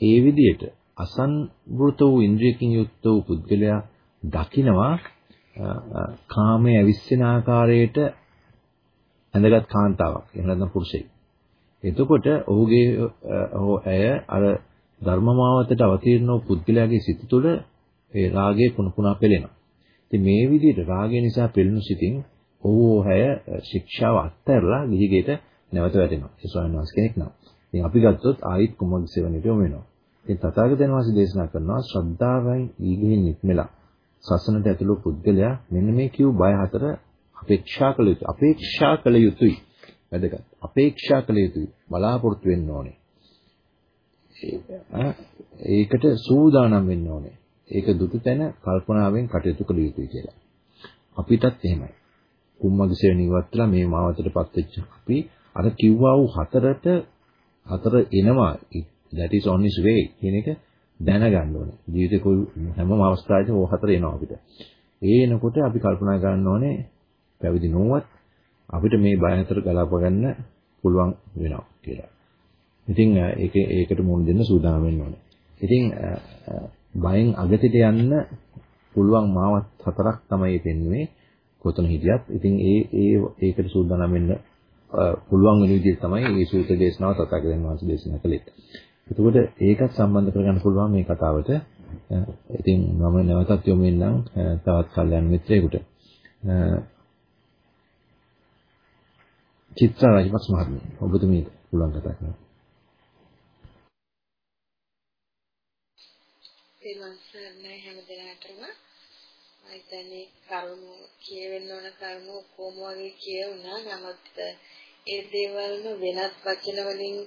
ඒ විදිහට අසන්වෘත වූ ඉන්ද්‍රියකින් යුක්ත වූ පුද්ගලයා දකිනවා කාමයේ අවිස්සෙන ආකාරයට ඇඳගත් කාන්තාවක් එහෙම නැත්නම් පුරුෂයෙක්. එතකොට ඔහුගේ ඔහු ඇය අර ධර්මමාවතට අවතීර්ණ වූ පුද්ගලයාගේ සිත තුළ ඒ රාගය පුන පුනා පෙළෙනවා. ඉතින් මේ විදිහට රාගය නිසා පෙළෙනු සිතින් ඔහු ඇය ශික්ෂාව අත්හැරලා ගිහිගෙට නැවත වැටෙනවා. ඒ ස්වාමීන් වහන්සේ කෙනෙක් නම්. ඉතින් අපි ගත්තොත් ආයිත් කුමග් සෙවණිට යොමු වෙනවා. ඉතින් තථාගතයන් වහන්සේ දේශනා කරනවා ශ්‍රද්ධාවෙන් ඊගෙහින් නික්මලා සසනට ඇතුළු පුද්ගලයා මෙන්න මේ කියු බය හතර අපේක්ෂා කළ යුතුයි. අපේක්ෂා කළ යුතුයි. වැදගත්. අපේක්ෂා කළ යුතුයි. බලාපොරොත්තු වෙන්න ඕනේ. ඒකට සූදානම් වෙන්න ඕනේ. ඒක දුටු තැන කල්පනාවෙන් කටයුතු කළ යුතුයි කියලා. අපිටත් එහෙමයි. කුම්මගිසේ නිවත්තලා මේ මාවතටපත් වෙච්ච අපි අර කිව්වා වූ හතරට හතර එනවා that is on his way කියන එක දැනගන්න ඕනේ. ජීවිතේ කොයි හැම අවස්ථාවකදී ඕ හතර එනවා අපිට. ඒ එනකොට අපි කල්පනා කරන්න ඕනේ පැවිදි නොවත් අපිට මේ බය හතර ගලාප ගන්න පුළුවන් වෙනවා කියලා. ඉතින් ඒක ඒකට මුහුණ දෙන්න සූදානම් වෙන්න ඕනේ. ඉතින් බයෙන් අගතිට යන්න පුළුවන් මාවත් හතරක් තමයි පෙන්වන්නේ කොතන හිටියත්. ඉතින් ඒ ඒ ඒකට සූදානම් වෙන්න පුළුවන් වෙන විදිහ තමයි මේ සූත්‍ර දේශනාව තථාගතයන් වහන්සේ දේශනා කළේ. එතකොට ඒකත් සම්බන්ධ කරගන්න පුළුවන් මේ කතාවට. ඉතින් මම නැවතත් යොමු වෙන්නම් තවත් කල්යන මිත්‍රයෙකුට. චිත්‍රා රාජපක්ෂ මහත්මිය ඔබතුමීට පුළුවන් කතා කරන්න. තේමන්සර්ණයි හැම දිනකටම මම හිතන්නේ කරුණු කියවෙන්න ඕන කරුණු කොහොම වගේ කියුණා නමුත් ඒ දේවල්ම වෙනත් වචන වලින්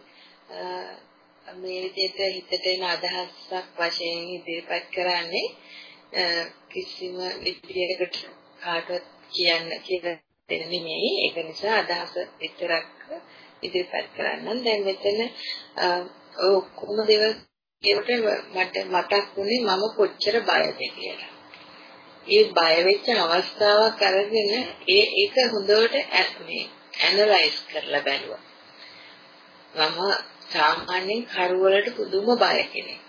මේ විදිහට හිතට එන අදහසක් වශයෙන් ඉදිරිපත් කරන්නේ කිසිම විදියකට කාටවත් කියන්න කියලා දෙන්න නෙමෙයි. ඒක නිසා අදහස විතරක් ඉදිරිපත් කරන්නම්. දැන් මෙතන ඔක්කොම දේවල් කියනකොට මට මතක් වුණේ මම කොච්චර බයද කියලා. ඒ බය වෙච්ච අවස්ථාවක් අරගෙන ඒ ඒක හොඳට මේ ඇනලයිස් කරලා බැලුවා. මම සාමාන්‍යයෙන් කරුවලට පුදුම බය කෙනෙක්.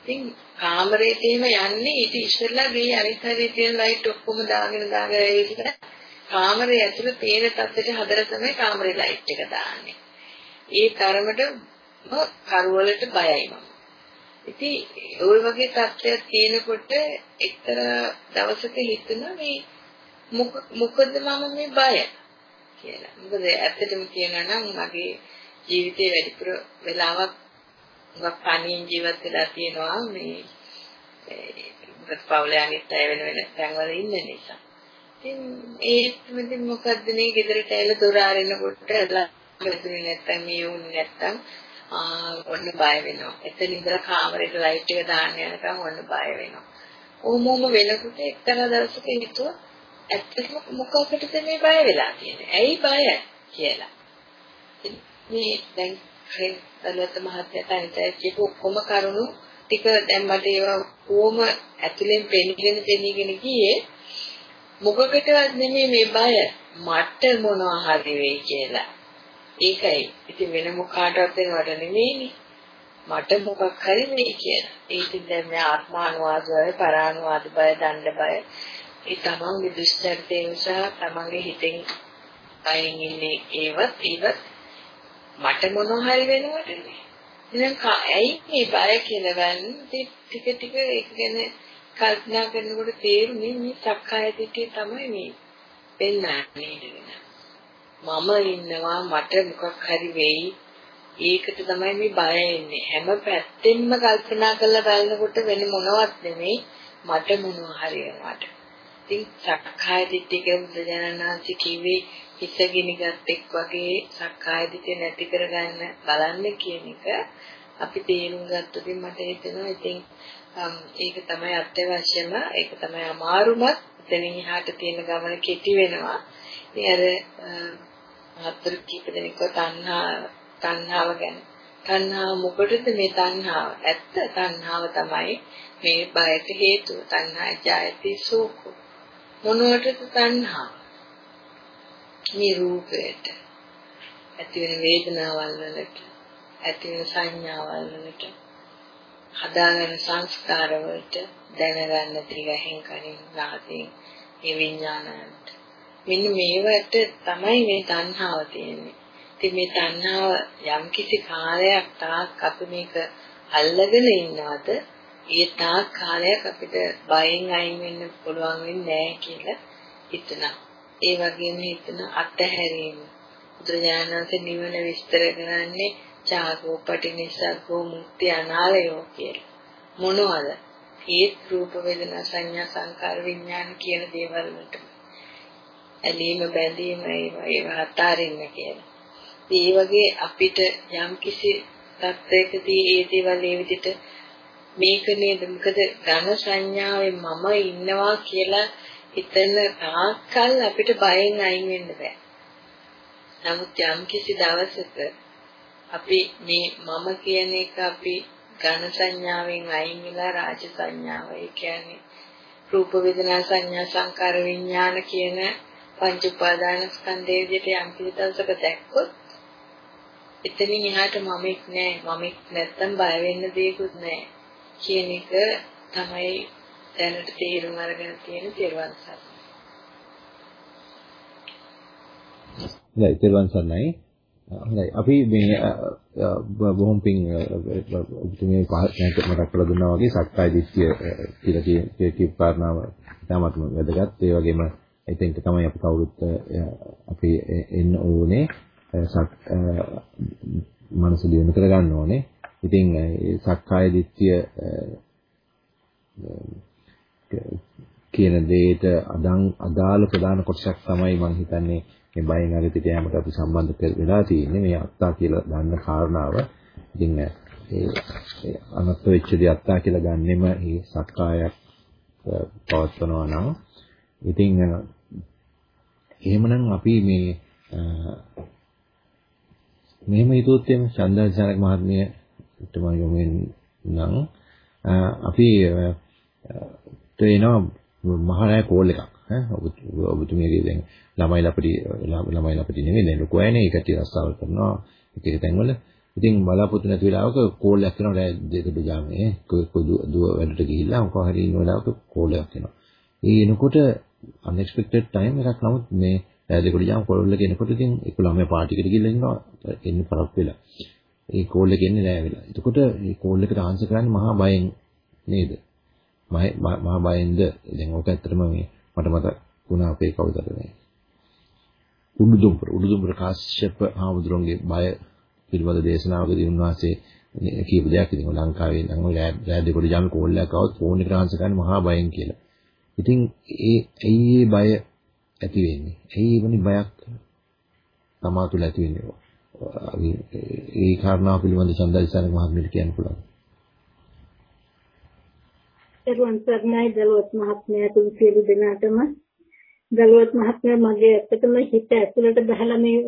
ඉතින් කාමරේට එහෙම යන්නේ ඊට ඉස්සෙල්ලා ගේ අනිත් හරිය තියෙන ලයිට් ඔක්කොම දාගෙන දාගෙන ඉතින් කාමරේ ඇතුළේ පේන තත්ත්වයට හදලා තමයි කාමරේ ලයිට් එක දාන්නේ. ඒ තරමට කරුවලට බයයි මම. ඉතින් ওই වගේ තත්ත්වයක් තියෙනකොට එක්තරා දවසක හිතුණා මේ මොකද මම මේ බය කියලා. මොකද ඇත්තටම කියනවා නම් මගේ ජීවිතේ වැඩිපුර වෙලාවක් මොකක් පණියෙන් ජීවත් වෙලා තියෙනවා මේ ඒ පවුලේ අනිත් අය වෙන වෙන තැන්වල ඉන්න නිසා. ඉතින් ඒත් මෙතන මොකද්ද මේ ගෙදරට ඇවිල්ලා දොර ආරිනකොට ලැබුණේ නැත්තම් මේ වුනේ නැත්තම් ආ ඔන්න බය වෙනවා. එතන ඉඳලා කාමරේට ලයිට් එක දාන්න යනකම් ඔන්න බය වෙනවා. ඕමෝම වෙනකොට එක්තරා දවසක හිතුවා ඇත්තටම මොකකටද මේ බය වෙලා තියෙන්නේ? ඇයි බය කියලා. මේ දැන් දලුවත් මහත්තයාට අනිතයි කියපු ඔක්කොම කරුණු ටික දැන් මට ඒවා කොහොම ඇතුලෙන් පෙනීගෙන පෙනීගෙන ගියේ මොකකටවත් නෙමෙයි මේ බය මට මොනවා හරි වෙයි කියලා. ඒකයි. ඉතින් වෙන මොකාටවත් වෙනවට නෙමෙයිනේ. මට මොකක් හරි වෙයි කියලා. ඒකින් දැන් මේ ආත්මානුවාද බය, පරානුවාද බය, දණ්ඩ බය, ඒ තමන්ගේ දුෂ්චරිතය නිසා තමන්ගේ හිතෙන් අයින් ඉන්නේ ඒවත් ඒවත් මට මොනවා හරි වෙනවටනේ. එහෙනම් ඇයි මේ බය කියලා ගන්න ටික ටික ඒක ගැන කල්පනා කරනකොට තේරුනේ මේ සක්කාය දිට්ඨිය තමයි මේ පෙන්වන්නේ මම ඉන්නවා මට මොකක් හරි වෙයි. ඒකට තමයි මේ බය එන්නේ. හැම පැත්තෙන්ම කල්පනා කරලා බලනකොට වෙන මොනවත් නෙමෙයි. මට මොනවා හරි වෙනවට. ඉතින් සක්කාය දිට්ඨිය කියන්නේ බුදුජානනාංශ කිව්වේ හිතගිනි ගත්තෙක් වගේ සක්කාය දිට්ඨිය නැති කරගන්න බලන්න කියන එක අපි තේරුම් ගත්තොත් මට හිතෙනවා. ඉතින් ඒක තමයි අත්‍යවශ්‍යම. ඒක තමයි අමාරුමත් එතනින් එහාට තියෙන ගමන කෙටි වෙනවා. ඉතින් අර හතර කීප දෙනෙක්ව තණ්හා තණ්හාව ගැන. තණ්හාව මොකටද මේ තණ්හාව? ඇත්ත තණ්හාව තමයි මේ බයට හේතුව. තණ්හා ජායති සෝකෝ මොනවටද තණ්හාව? මේ රූපයට. ඇති වෙන වේදනාවල් වලට. ඇති වෙන සංඥාවල් වලට. හදාගෙන සංස්කාර වලට දැනගන්න තිගහෙන් කනින් නාසයෙන් මේ විඥානයන්ට. මෙන්න මේවට තමයි මේ තණ්හාව තියෙන්නේ. ඉතින් මේ තණ්හාව යම්කිසි කාලයක් තාක් අපි මේක අල්ලගෙන ඉන්නවද ඒ තාක් කාලයක් අපිට බයෙන් අයින් වෙන්න පුළුවන් වෙන්නේ නැහැ කියලා හිතනවා. ඒ වගේම හිතන අත්හැරීම. බුදුරජාණන් වහන්සේ නිවන විස්තර කරන්නේ චාගෝ පටිනිසග්ගෝ මුක්ති අනාලයෝ කියලා. මොනවද? ඒත් රූප වේදනා සංඥා සංකාර විඥාන කියන දේවල් වලට ඇලීම බැඳීම ඒවා ඒවා අතාරින්න කියලා. ඒ වගේ අපිට යම් කිසි තත්වයකදී ඒ දේවල් ඒ විදිහට මේක නේද මොකද ඝන සංඥාවේ මම ඉන්නවා කියලා හිතන තාක්කල් අපිට බයෙන් අයින් වෙන්න බෑ. නමුත් යම් කිසි දවසක අපි මේ මම කියන එක අපි ඝන සංඥාවෙන් අයින් වෙලා රාජ සංඥාව ඒ කියන්නේ රූප වේදනා සංඥා සංකාර විඥාන කියන පංච උපාදාන ස්කන්ධයේ විදිහට යම් කිසි දවසක දැක්කොත් එතනින් එහාට මමෙක් නෑ මමෙක් නැත්තම් බය වෙන්න දෙයක්වත් නෑ කියන එක තමයි දැනට තේරුම් අරගෙන තියෙන තේරුවන් සර්. හොඳයි තේරුවන් සර්ණයි. හොඳයි අපි මේ බොහොම පිං ඔබතුමිය මතක් කරලා දුන්නා වගේ සක්කාය දිට්ඨිය කියලා කියන කීප කාරණාව තමත්ම වැදගත්. ඒ වගේම I think තමයි අපි කවුරුත් අපි එන්න ඕනේ සක් මනස දියුණු කරගන්න ඕනේ. ඉතින් ඒ සක්කාය දිට්ඨිය කියන දෙයට අදන් අදාළ ප්‍රධාන කොටසක් තමයි මම හිතන්නේ මේ බයෙන් අගතිට යෑමට අපි සම්බන්ධ වෙලා තියෙන්නේ මේ අත්තා කියලා ගන්න කාරණාව. ඉතින් ඒ අනත්ත වෙච්ච දේ අත්තා කියලා ගන්නෙම මේ සක්කායක් පවත්වනවා නම් ඉතින් එහෙමනම් අපි මේ මෙහෙම හිතුවොත් එimhe චන්දවිචාරක මහත්මියට මම යොමු නම් අපි තේනවා මහානාය කෝල් එකක්. ඈ ඔබතුමියගේ දැන් ළමයි ලපටි ළමයි ලපටි නෙමෙයි දැන් ලොකු අයනේ ඒකට රස්සාවල් කරනවා. එක එක තැන්වල. ඉතින් බලාපොරොත්තු නැති වෙලාවක කෝල් එකක් කරනවා රෑ දෙකට ජාමේ දුව වැඩට ගිහිල්ලා මොකක් හරි ඉන්න වෙලාවක කෝල් එකක් එනවා. ඒ එනකොට unexpected time එකක්. නමුත් මේ රෑ දෙකට ජාම කෝල් එක එනකොට ඉතින් ඒක ළමයා පාටි එකට ගිහිල්ලා ඉන්නවා. එන්න පරක් වෙලා. ඒ කෝල් එක එන්නේ නෑ වෙලා. එතකොට මේ කෝල් එකට ආන්සර් කරන්නේ මහා බයෙන් නේද? මහා බයෙන්ද? දැන් ඕක ඇත්තටම මේ මට මතක් වුණා අපේ කවුදද මේ? උඩුදුම්බර උඩුදුම්බර කාශ්‍යප හාමුදුරන්ගේ බය පිළිබඳ දේශනාවකදී උන්වහන්සේ කියපු දෙයක්. ඉතින් ලංකාවේ නම් රෑ දෙකට ජාම කෝල් එකක් આવත් ෆෝන් එකට ආන්සර් කරන්නේ මහා බයෙන් කියලා. ඉතින් ඒ ඇයි බය ඇති වෙන්නේ? ඇයි එවැනි බයක් තමා තුළ ඇති වෙන්නේ? ඒ කාරණාව පිළිබඳ චන්දරිසාරක මහත්මියට කියන්න පුළුවන්. එරුවන් සර්ණයි දලුවත් මහත්මයා තුන් සියලු දෙනාටම දලුවත් මහත්මයා මගේ ඇත්තටම හිත ඇතුළට බහලා මේ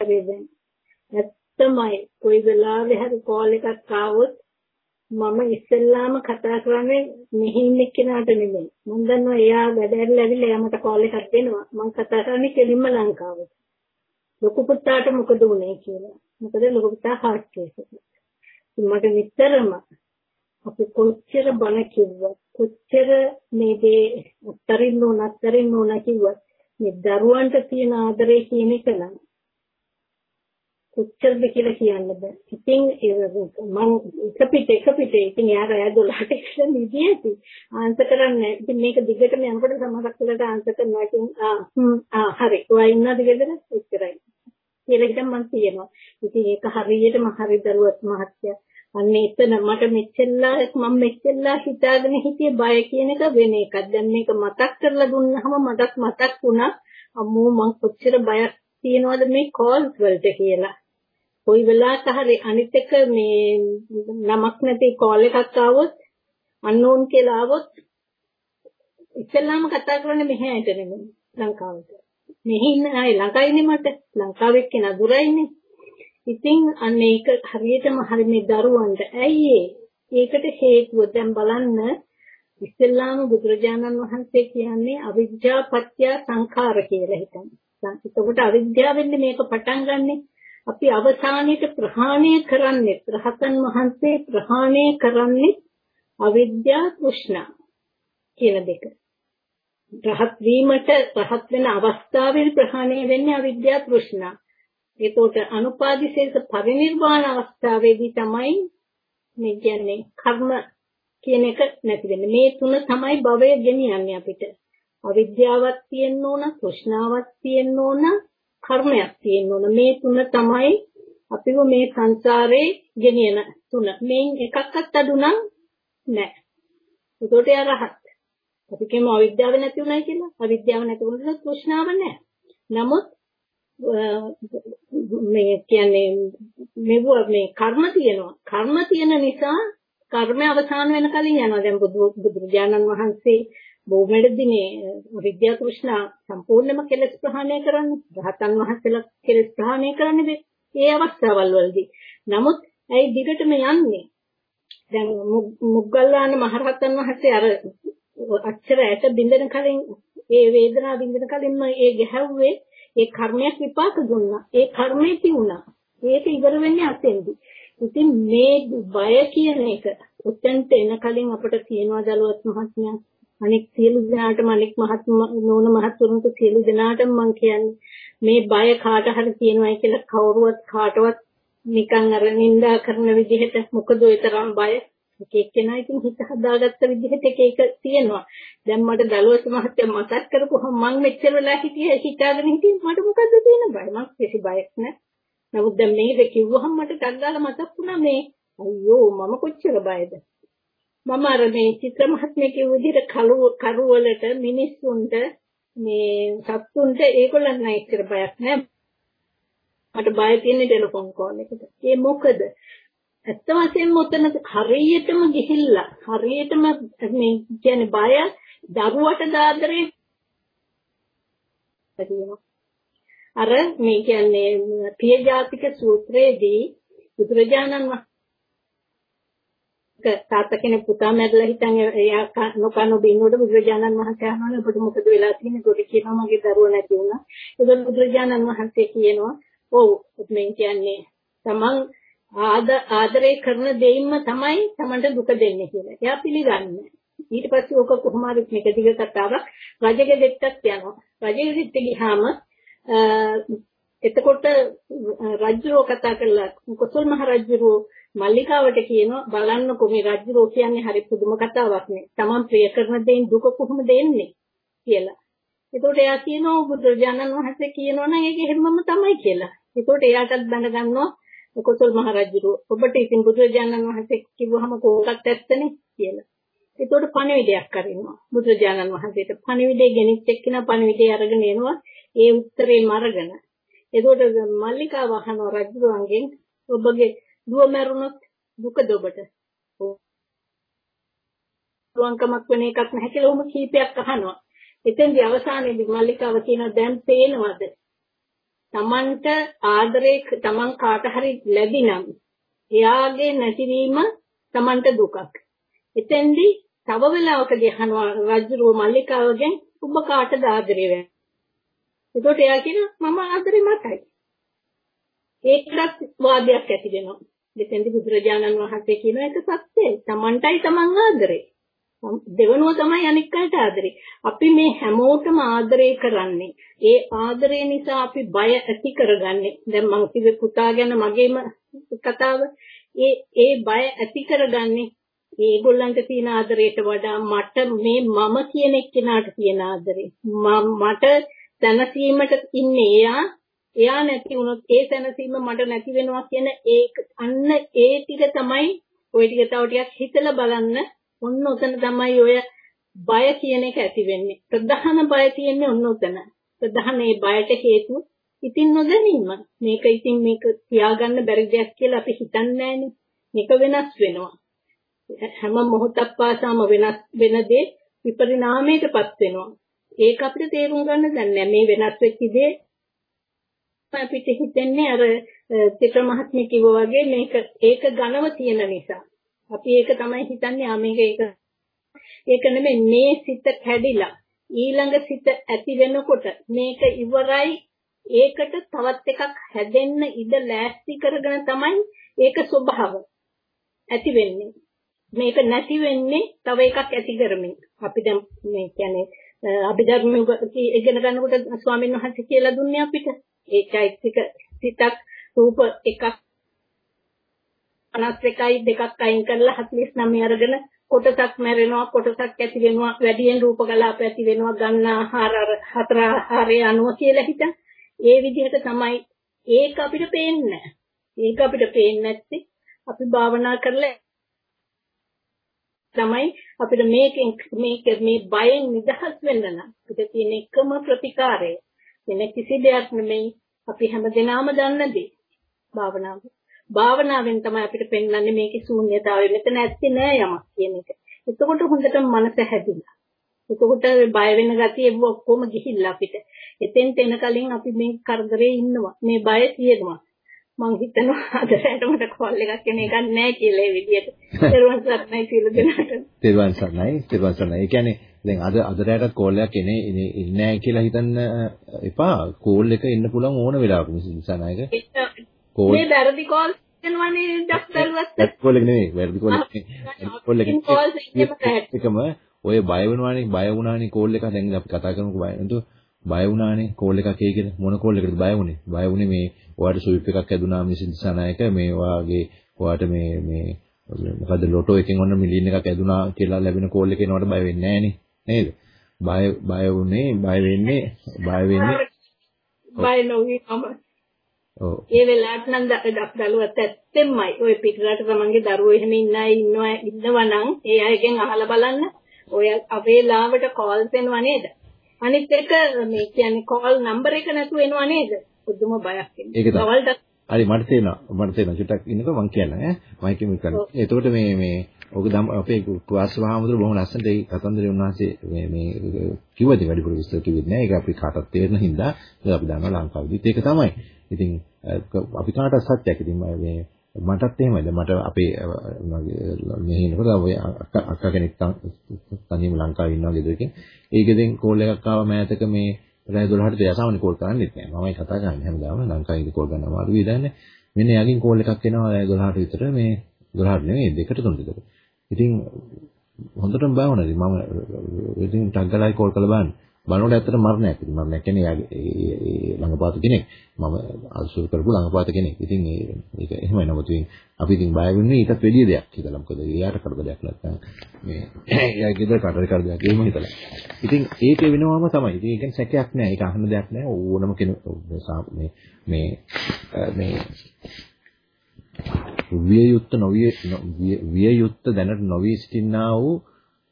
කරේ දැන් ඇත්තමයි කොයි වෙලාවෙ හරි කෝල් එකක් ආවොත් මම ඉස්සෙල්ලාම කතා කරන්නේ මෙහි ඉන්න කෙනාට නෙමෙයි. මම දන්නවා එයා වැඩ ඇරලා ඇවිල්ලා එයාමට කෝල් එකක් දෙනවා. මම කතා කරන්නේ කෙලින්ම ලංකාවට. ලොකු පුතාට මොකද වුනේ කියලා. මොකද ලොකු පුතා හાર્ට් කේස් එකක් මට විතරම අපි කොච්චර බණ කිව්වත් කොච්චර මේ දේ අත්තරින්න ඕන අත්තරින්න ඕන කිව්වත් මේ දරුවන්ට තියෙන ආදරේ කියන එක නම් කොච්චරද කියලා කියන්න බෑ. ඉතින් මම එක පිට එක පිට ඉතින් යාර අය 12ට ඉස්සෙල් නිදියති. ආන්සර් කරන්නේ. ඉතින් මේක දිගටම යනකොට සමහරක් වෙලාවට ආන්සර් කරනවා. ඉතින් ආ හ්ම් ආ හරි. ඔයා ඉන්නවද ගෙදර? එච්චරයි. කියලා හිතන් මම කියනවා. ඉතින් ඒක හරියටම හරි දරුවත් මහත්තයා. අන්න එතන මට මෙච්චරලා මම මෙච්චරලා හිතාගෙන හිටියේ බය කියන එක වෙන එකක්. දැන් මේක මතක් කරලා දුන්නාම මටත් මතක් වුණා අම්මෝ මං කොච්චර බයක් තියනවද මේ කෝල්ස් වලට කියලා. කොයි වෙලාවක හරි අනිත් එක මේ නමක් නැති කෝල් එකක් ආවොත් අන්නෝන් කියලා ආවොත් ඉස්සෙල්ලාම කතා කරන්නේ මෙහෙට නෙමෙයි ලංකාවට. මෙහි ඉන්න අය ලංකාවේ මට ලංකාවේ කෙනා දුරයිනේ. ඉතින් අන්න ඒක හරියටම හරි මේ දරුවන්ට ඇයි ඒකට හේතුව දැන් බලන්න ඉස්ලාම බුදුරජාණන් වහන්සේ කියන්නේ අවිජ්ජා පත්‍ය සංඛාර කියලා හිතන්නේ. එතකොට අවිද්‍යාවෙන් මේක පටන් ගන්නෙ. අපි අවසානයේට ප්‍රහාණය කරන්නේ රහතන් වහන්සේ ප්‍රහාණය කරන්නේ අවිද්‍යා තෘෂ්ණා කියන දෙක. රහත් වීමට රහත් වෙන අවස්ථාවේ ප්‍රහාණය වෙන්නේ අවිද්‍යා තෘෂ්ණා. ඒකට අනුපාදිශේෂ පරිනිර්වාණ අවස්ථාවේදී තමයි මේ කියන්නේ කර්ම කියන එක නැති වෙන්නේ. මේ තුන තමයි භවය ගෙනියන්නේ අපිට. අවිද්‍යාවක් තියෙන්න ඕන, තෘෂ්ණාවක් තියෙන්න ඕන, කර්මයක් තියෙන්න ඕන. මේ තුන තමයි අපිව මේ සංසාරේ ගෙනියන තුන. මේන් එකක්වත් අඩු නම් නැහැ. ඒකට යා රහත්. අපි කියමු අවිද්‍යාව නැති උනායි කියලා. අවිද්‍යාව නැති වුණොත් තෘෂ්ණාව නැහැ. නමුත් මේ කියන්නේ මෙව මේ කර්ම තියෙනවා. කර්ම තියෙන නිසා කර්ම අවසාන වෙන කලින් යනවා. දැන් බුදුරජාණන් වහන්සේ බොහොමඩදිනේ විද්‍යා තෘෂ්ණා සම්පූර්ණයෙන්ම කෙලස් ප්‍රහාණය කරන්න. රහතන් වහන්සේලා කෙලස් ප්‍රහාණය කරන්නේ ඒ අවස්ථාවල් වලදී. නමුත් ඇයි දිගටම යන්නේ? දැන් මුග්ගල්ලාන මහරහතන් වහන්සේ අර අච්චර ඇට බින්දෙන කලින් ඒ වේදනාව බින්දෙන කලින්ම ඒ ගැහැව්වේ ඒ කර්මයක් විපාක දුන්නා. ඒ කර්මේ තියුණා. ඒක ඉවර වෙන්නේ අතෙන්දී. ඉතින් මේ බය කියන එක උත්තන්ට එන කලින් අපිට තියෙනවා දලුවත් මහත්මයා අනෙක් සියලු දෙනාටම අනෙක් මහත්ම නෝන මහත්තුරුන්ට සියලු දෙනාටම මම කියන්නේ මේ බය කාට හරි තියෙනවයි කියලා කවුරුවත් කාටවත් නිකන් අර නිඳා කරන විදිහට මොකද ඔය තරම් බය එක එක්කෙනා ඉතින් හිත හදාගත්ත විදිහට එක එක තියෙනවා. දැන් මට දලුවස මහත්තයා මතක් කරපුවහම මම මෙච්චර වෙලා හිටියේ හිතාගෙන හිටියේ මට මොකද්ද තියෙන බය? මම කිසි බයක් නැහැ. නමුත් දැන් මේක කිව්වහම මට ඩග්ගාලා මතක් වුණා මේ අයියෝ මම කොච්චර බයද? මම අර මේ චිත්‍ර මහත්මිය කිව්ව විදිහට කළු කරුවලට මිනිස්සුන්ට මේ සත්තුන්ට ඒගොල්ලන් නෑ එච්චර බයක් නෑ. මට බය තියෙන්නේ ටෙලිෆෝන් කෝල් එකට. ඒ මොකද? ඇත්ත වශයෙන්ම උතන හරියටම ගිහිල්ලා හරියටම මේ කියන්නේ බය දරුවට දාදරේ අර මේ කියන්නේ පියජාතික සූත්‍රයේදී බුදුරජාණන් වහන්සේ තාත්තා කෙනෙක් පුතා මැරලා හිටන් එයා නොකන බින්නොට බුදුරජාණන් වහන්සේ අහනවා ඔබට මොකද වෙලා තියෙන්නේ කොට කියනවා මගේ දරුවා නැති වුණා ඒක බුදුරජාණන් වහන්සේ කියනවා ඔව් මේ කියන්නේ තමන් ආදරය කරන දෙයින්ම තමයි Tamanට දුක දෙන්නේ කියලා. එයා පිළිගන්නේ. ඊට පස්සේ ඕක කොහොම හරි මේක දිග කතාවක් රජගෙදෙට්ටත් යනවා. රජගෙදෙට්ට ගියාම එතකොට රජුරෝ කතා කළා කොසල් මහ රජුරෝ මල්ලිකාවට කියනවා බලන්නකෝ මේ රජුරෝ කියන්නේ හරි පුදුම කතාවක් නේ. Taman ප්‍රිය කරන දෙයින් දුක කොහොමද එන්නේ කියලා. එතකොට එයා කියනවා බුදුරජාණන් වහන්සේ කියනවා නම් ඒක හැමම තමයි කියලා. එතකොට එයාටත් බඳ ගන්නවා කොසල් මහ රජු ඔබට ඉතින් බුදුරජාණන් වහන්සේ කිව්වහම කෝකත් ඇත්තනේ කියලා. ඒතකොට පණිවිඩයක් කරිනවා බුදුරජාණන් වහන්සේට. පණිවිඩේ ගෙනිච්ච එක්කිනා පණිවිඩේ අරගෙන එනවා ඒ උත්තරේ මරගෙන. ඒතකොට මල්ලිකාව අහනවා රජුගෙන් ඔබගේ දුව මැරුණොත් දුකද ඔබට? දුවන්කමක් වෙන එකක් නැහැ කියලා උම කීපයක් අහනවා. එතෙන්දී අවසානයේදී මල්ලිකාව කියනවා දැන් පේනවද තමන්ට ආදරේ තමන් කාට හරි ලැබිනම් එයාගේ නැතිවීම තමන්ට දුකක්. එතෙන්දී තව වෙලාවකදී අහනවා රජුරුව මල්ලිකාවගෙන් ඔබ කාටද ආදරේ වෙන්නේ? එතකොට එයා කියනවා මම ආදරේ මටයි. ඒකත් වාදයක් ඇති වෙනවා. දෙතෙන්දී බුදුරජාණන් වහන්සේ කියන එක සත්‍යයි. තමන්ටයි තමන් ආදරේ. දෙවනුව තමයි අනික් අයට ආදරේ. අපි මේ හැමෝටම ආදරේ කරන්නේ. ඒ ආදරේ නිසා අපි බය ඇති කරගන්නේ. දැන් මම කිව්වේ පුතා ගැන මගේම කතාව. ඒ ඒ බය ඇති කරගන්නේ ඒගොල්ලන්ට තියෙන ආදරයට වඩා මට මේ මම කියන එක්කෙනාට තියෙන ආදරේ. මට දැනසීමට ඉන්නේ එයා එයා නැති වුණොත් ඒ සැනසීම මට නැති වෙනවා කියන ඒ අන්න ඒ ටික තමයි ওই ටික තව ටිකක් හිතලා බලන්න ඔන්න උතන තමයි ඔය බය කියන එක ඇති වෙන්නේ. ප්‍රධාන බය තියෙන්නේ ඔන්න උතන. ප්‍රධාන මේ බයට හේතුව ඉතින් නොදැනීම මේක ඉතින් මේක තියාගන්න බැරි දෙයක් කියලා අපි හිතන්නේ මේක වෙනස් වෙනවා. හැම මොහොතක් පාසාම වෙනස් වෙන දේ විපරිණාමයටපත් වෙනවා. ඒක අපිට තේරුම් ගන්න දැන් මේ වෙනස් වෙච්ච දේ අපිට හිතෙන්නේ අර චිත්‍ර මහත්මිය කිව්වා වගේ මේක ඒක ඝනව තියෙන නිසා. අපි ඒක තමයි හිතන්නේ ආ මේක ඒක. ඒක නෙමෙයි මේ සිත කැඩිලා ඊළඟ සිත ඇති වෙනකොට මේක ඉවරයි. ඒකට තවත් එකක් හැදෙන්න ඉඩ ලෑස්ති කරගෙන තමයි ඒක ස්වභාව ඇති වෙන්නේ. මේක නැති වෙන්නේ තව එකක් ඇති කරමින්. අපි දැන් මේ කියන්නේ අභිධර්ම ඉගෙන ගන්නකොට ස්වාමීන් වහන්සේ කියලා දුන්නේ අපිට. ඒ චෛත්‍යික සිතක් රූප එකක් 51යි දෙකක් අයින් කරලා 49 අරගෙන කොටසක් මැරෙනවා කොටසක් ඇති වෙනවා වැඩියෙන් රූප කලාප ඇති වෙනවා ගන්න ආහාර හතර ආහාරය අනුව කියලා හිතන. ඒ විදිහට තමයි ඒක අපිට පේන්නේ ඒක අපිට පේන්නේ නැත්තේ අපි භාවනා කරලා තමයි අපිට මේකෙන් මේක මේ බයෙන් නිදහස් වෙන්න නම් අපිට තියෙන එකම ප්‍රතිකාරය වෙන කිසි දෙයක් නෙමෙයි අපි හැමදෙනාම දන්න දේ භාවනාව. භාවනාවෙන් තමයි අපිට පෙන්වන්නේ මේකේ ශූන්‍යතාවය. මෙතන ඇත්තේ නෑ යමක් කියන එක. එතකොට හොඳට මනස හැදිලා. එතකොට බය වෙන ගතිය ඔක්කොම ගිහිල්ලා අපිට. එතෙන්ට එන කලින් අපි මේ කරදරේ ඉන්නවා. මේ බය තියෙනවා. මං හිතනවා අද රැට මට කෝල් එකක් එන එකක් නැහැ කියලා ඒ විදිහට. තෙරුවන් සරණයි කියලා දෙනාට. තෙරුවන් සරණයි. තෙරුවන් සරණයි. ඒ කියන්නේ දැන් අද අද රැටත් කෝල් එකක් එන්නේ ඉන්නේ නැහැ කියලා හිතන්න එපා. කෝල් එක එන්න පුළුවන් ඕන වෙලාවක නිසා නායක. කෝල් මේ වැරදි කෝල් එනවනේ ඩක්ටර්වත්. කෝල් එක නෙමෙයි වැරදි කෝල් එක. කෝල් එක එකම ඔය බය වෙනවානේ බය වුණානේ කෝල් එක දැන් අපි කතා කරමුකෝ බය. එතකොට බය වුණානේ කෝල් එකක් එයි කියලා. මොන කෝල් එකටද බය වුනේ? බය වුනේ මේ ඔයාලට ස්විප් එකක් ඇදුනා මිසින් දිසානායක මේ වාගේ ඔයාලට මේ මේ මොකද ලොටෝ එකෙන් ඔන්න මිලියන් එකක් ඇදුනා කියලා ලැබෙන කෝල් එක එනවට බය වෙන්නේ නැහනේ. නේද? බය බය වුනේ බය වෙන්නේ බය වෙන්නේ බය නොවීම ඔව් ඒ වෙලාවට නම් දරුවත් ඇත්තෙමයි ඔය පිටරට තමන්ගේ දරුවෝ එහෙම ඉන්න අය ඉන්නවා ඉන්නවා නම් ඒ අයගෙන් අහලා බලන්න ඔය අවේලාවට කෝල්ස් එනවා නේද අනිත් එක මේ කියන්නේ කෝල් නම්බර එක නැතුව එනවා නේද? පුදුම බයක් එනවා. හරි මට තේරෙනවා මට තේරෙනවා චුට්ටක් ඉන්නකෝ මං කියන්නම් ඈ මයික් එක කරන්න. එතකොට මේ මේ ඔක අපේ කුවාස්වහාමුදුර බොහොම ලස්සනට ඒ කතන්දරේ උන්වහන්සේ මේ මේ කිව්වද වැඩිපුර විස්තර කිව්වෙත් නෑ. ඒක අපි කාටත් තේරෙන හින්දා අපි දන්නවා ලංකාවේදීත් ඒක තමයි. ඉතින් අපි කාටත් සත්‍යයක්. ඉතින් මේ මටත් එහෙමයි. මට අපේ මෙහි ඉන්නකොට ඔය අක්කා කෙනෙක් තනියම ලංකාවේ ඉන්නවා ගෙදරකින්. ඒ ගෙදෙන් කෝල් එකක් ආව මෑතක මේ රාය 12ට දෙයසාවනේ කෝල් කරන්නේත් නෑ. මමයි කතා කරන්නේ හැමදාම ලංකාවේදී කෝල් කරන අමාරු විදිහන්නේ. මෙන්න යකින් කෝල් එකක් එනවා රාය 12ට විතර මේ 12ට නෙවෙයි දෙකට තුනට විතර. ඉතින් හොඳටම බාවනද මම ඉතින් ටග් ගලයි කෝල් කරලා බලන්න. බලනකොට ඇත්තට මරණයක්. ඉතින් මරණයක් කියන්නේ යාගේ ඒ ළඟපාත කෙනෙක්. මම අසුර කරපු ළඟපාත කෙනෙක්. ඉතින් ඒක එහෙමයි නමුත් අපි ඉතින් බය වෙන්නේ ඊටත් වැඩිය දෙයක් හිතලා. මොකද එයාට කරදරයක් නැත්නම් මේ එයා ගෙදර කටර කරදරයක් එහෙම හිතලා. ඉතින් ඒක වෙනවම තමයි. ඉතින් ඒකෙන් සැකයක් නැහැ. ඒක අහන්න දෙයක් නැහැ. ඕනම කෙනෙක් මේ මේ මේ විය යුත්ත නොවිය විය යුත්ත දැනට නොවි සිටින්නා වූ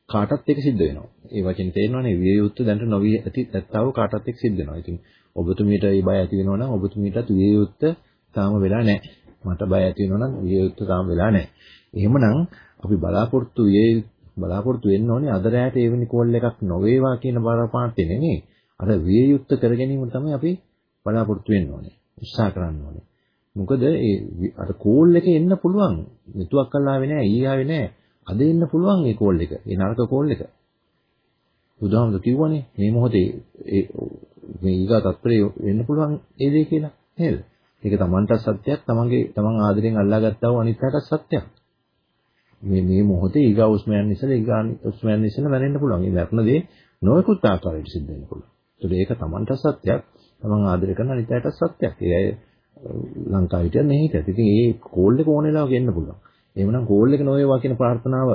කාටත් ඒක සිද්ධ වෙනවා. ඒ වචනේ තේරෙනවනේ විය යුත්ත දැනට නොවිය ඇති නැත්තව කාටත් ඒක සිද්ධ වෙනවා. ඉතින් ඔබතුමීට මේ බය ඇති වෙනවා නම් ඔබතුමීටත් විය යුත්ත තාම වෙලා නැහැ. මට බය ඇති වෙනවා නම් විය යුත්ත තාම වෙලා නැහැ. එහෙමනම් අපි බලාපොරොත්තු විය බලාපොරොත්තු වෙන්න ඕනේ අද රැයට එවැනි කෝල් එකක් නොවේවා කියන බරපාර්ථේ නෙමෙයි. අර විය යුත්ත කර ගැනීම තමයි අපි බලාපොරොත්තු වෙන්න ඕනේ. උත්සාහ කරන්න ඕනේ. මොකද ඒ අර කෝල් එකේ එන්න පුළුවන්. මෙතුවක් කල්ලාවේ නැහැ, ඊයාවේ නැහැ. අද එන්න පුළුවන් මේ කෝල් එක. ඒ නරක කෝල් එක. බුදුහාමුදුරු කිව්වනේ මේ මොහොතේ ඒ මේ ඊගා තත්පරේ වෙන්න පුළුවන් ඒ දේ කියලා. නේද? ඒක Tamanට සත්‍යයක්, Tamanගේ Taman ආදරෙන් අල්ලාගත්තා වූ අනිත් පැයට සත්‍යයක්. මේ මේ මොහොතේ ඊගා උස්මයන් ඉස්සලා ඊගා උස්මයන් ඉස්සලා මැරෙන්න පුළුවන්. ඒ මරණ දේ නොයෙකුත් ආකාරයට සිද්ධ වෙන්න පුළුවන්. ඒකට ඒක Tamanට සත්‍යයක්, Taman ආදරය කරන අනිත් පැයට සත්‍යයක්. ඒ අය ලංකාවට මෙහෙ හිටියත්. ඉතින් ඒ කෝල් එක ඕන වෙලාවක එන්න පුළුවන්. එහෙමනම් කෝල් එක නොවේවා කියන ප්‍රාර්ථනාව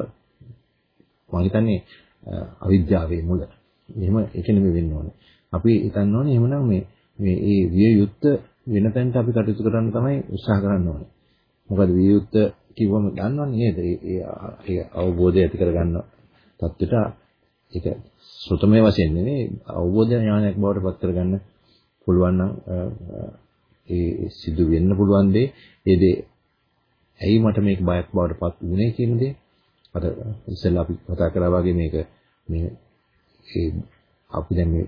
මම හිතන්නේ අවිද්‍යාවේ මුල. එහෙම ඒක නෙමෙයි වෙන්න ඕනේ. අපි හිතන්න ඕනේ එහෙමනම් මේ මේ ඒ විය යුත්ත වෙන තැනට අපි කටයුතු කරන්න තමයි උත්සාහ කරන්න ඕනේ. මොකද විය යුත්ත කිව්වම දන්නවනේ නේද? ඒ ඒ අවබෝධය ඇති කරගන්න තත්ත්වයට ඒක සුතමේ වශයෙන් නෙමෙයි අවබෝධ ඥානයක් බවට පත් කරගන්න පුළුවන් නම් ඒ සිදු වෙන්න පුළුවන් දේ ඒ දේ ඇයි මට මේක බයක් බවට පත් වුනේ කියන දේ අර ඉස්සෙල්ලා අපි කතා කරා වගේ මේක මේ ඒ අපි දැන් මේ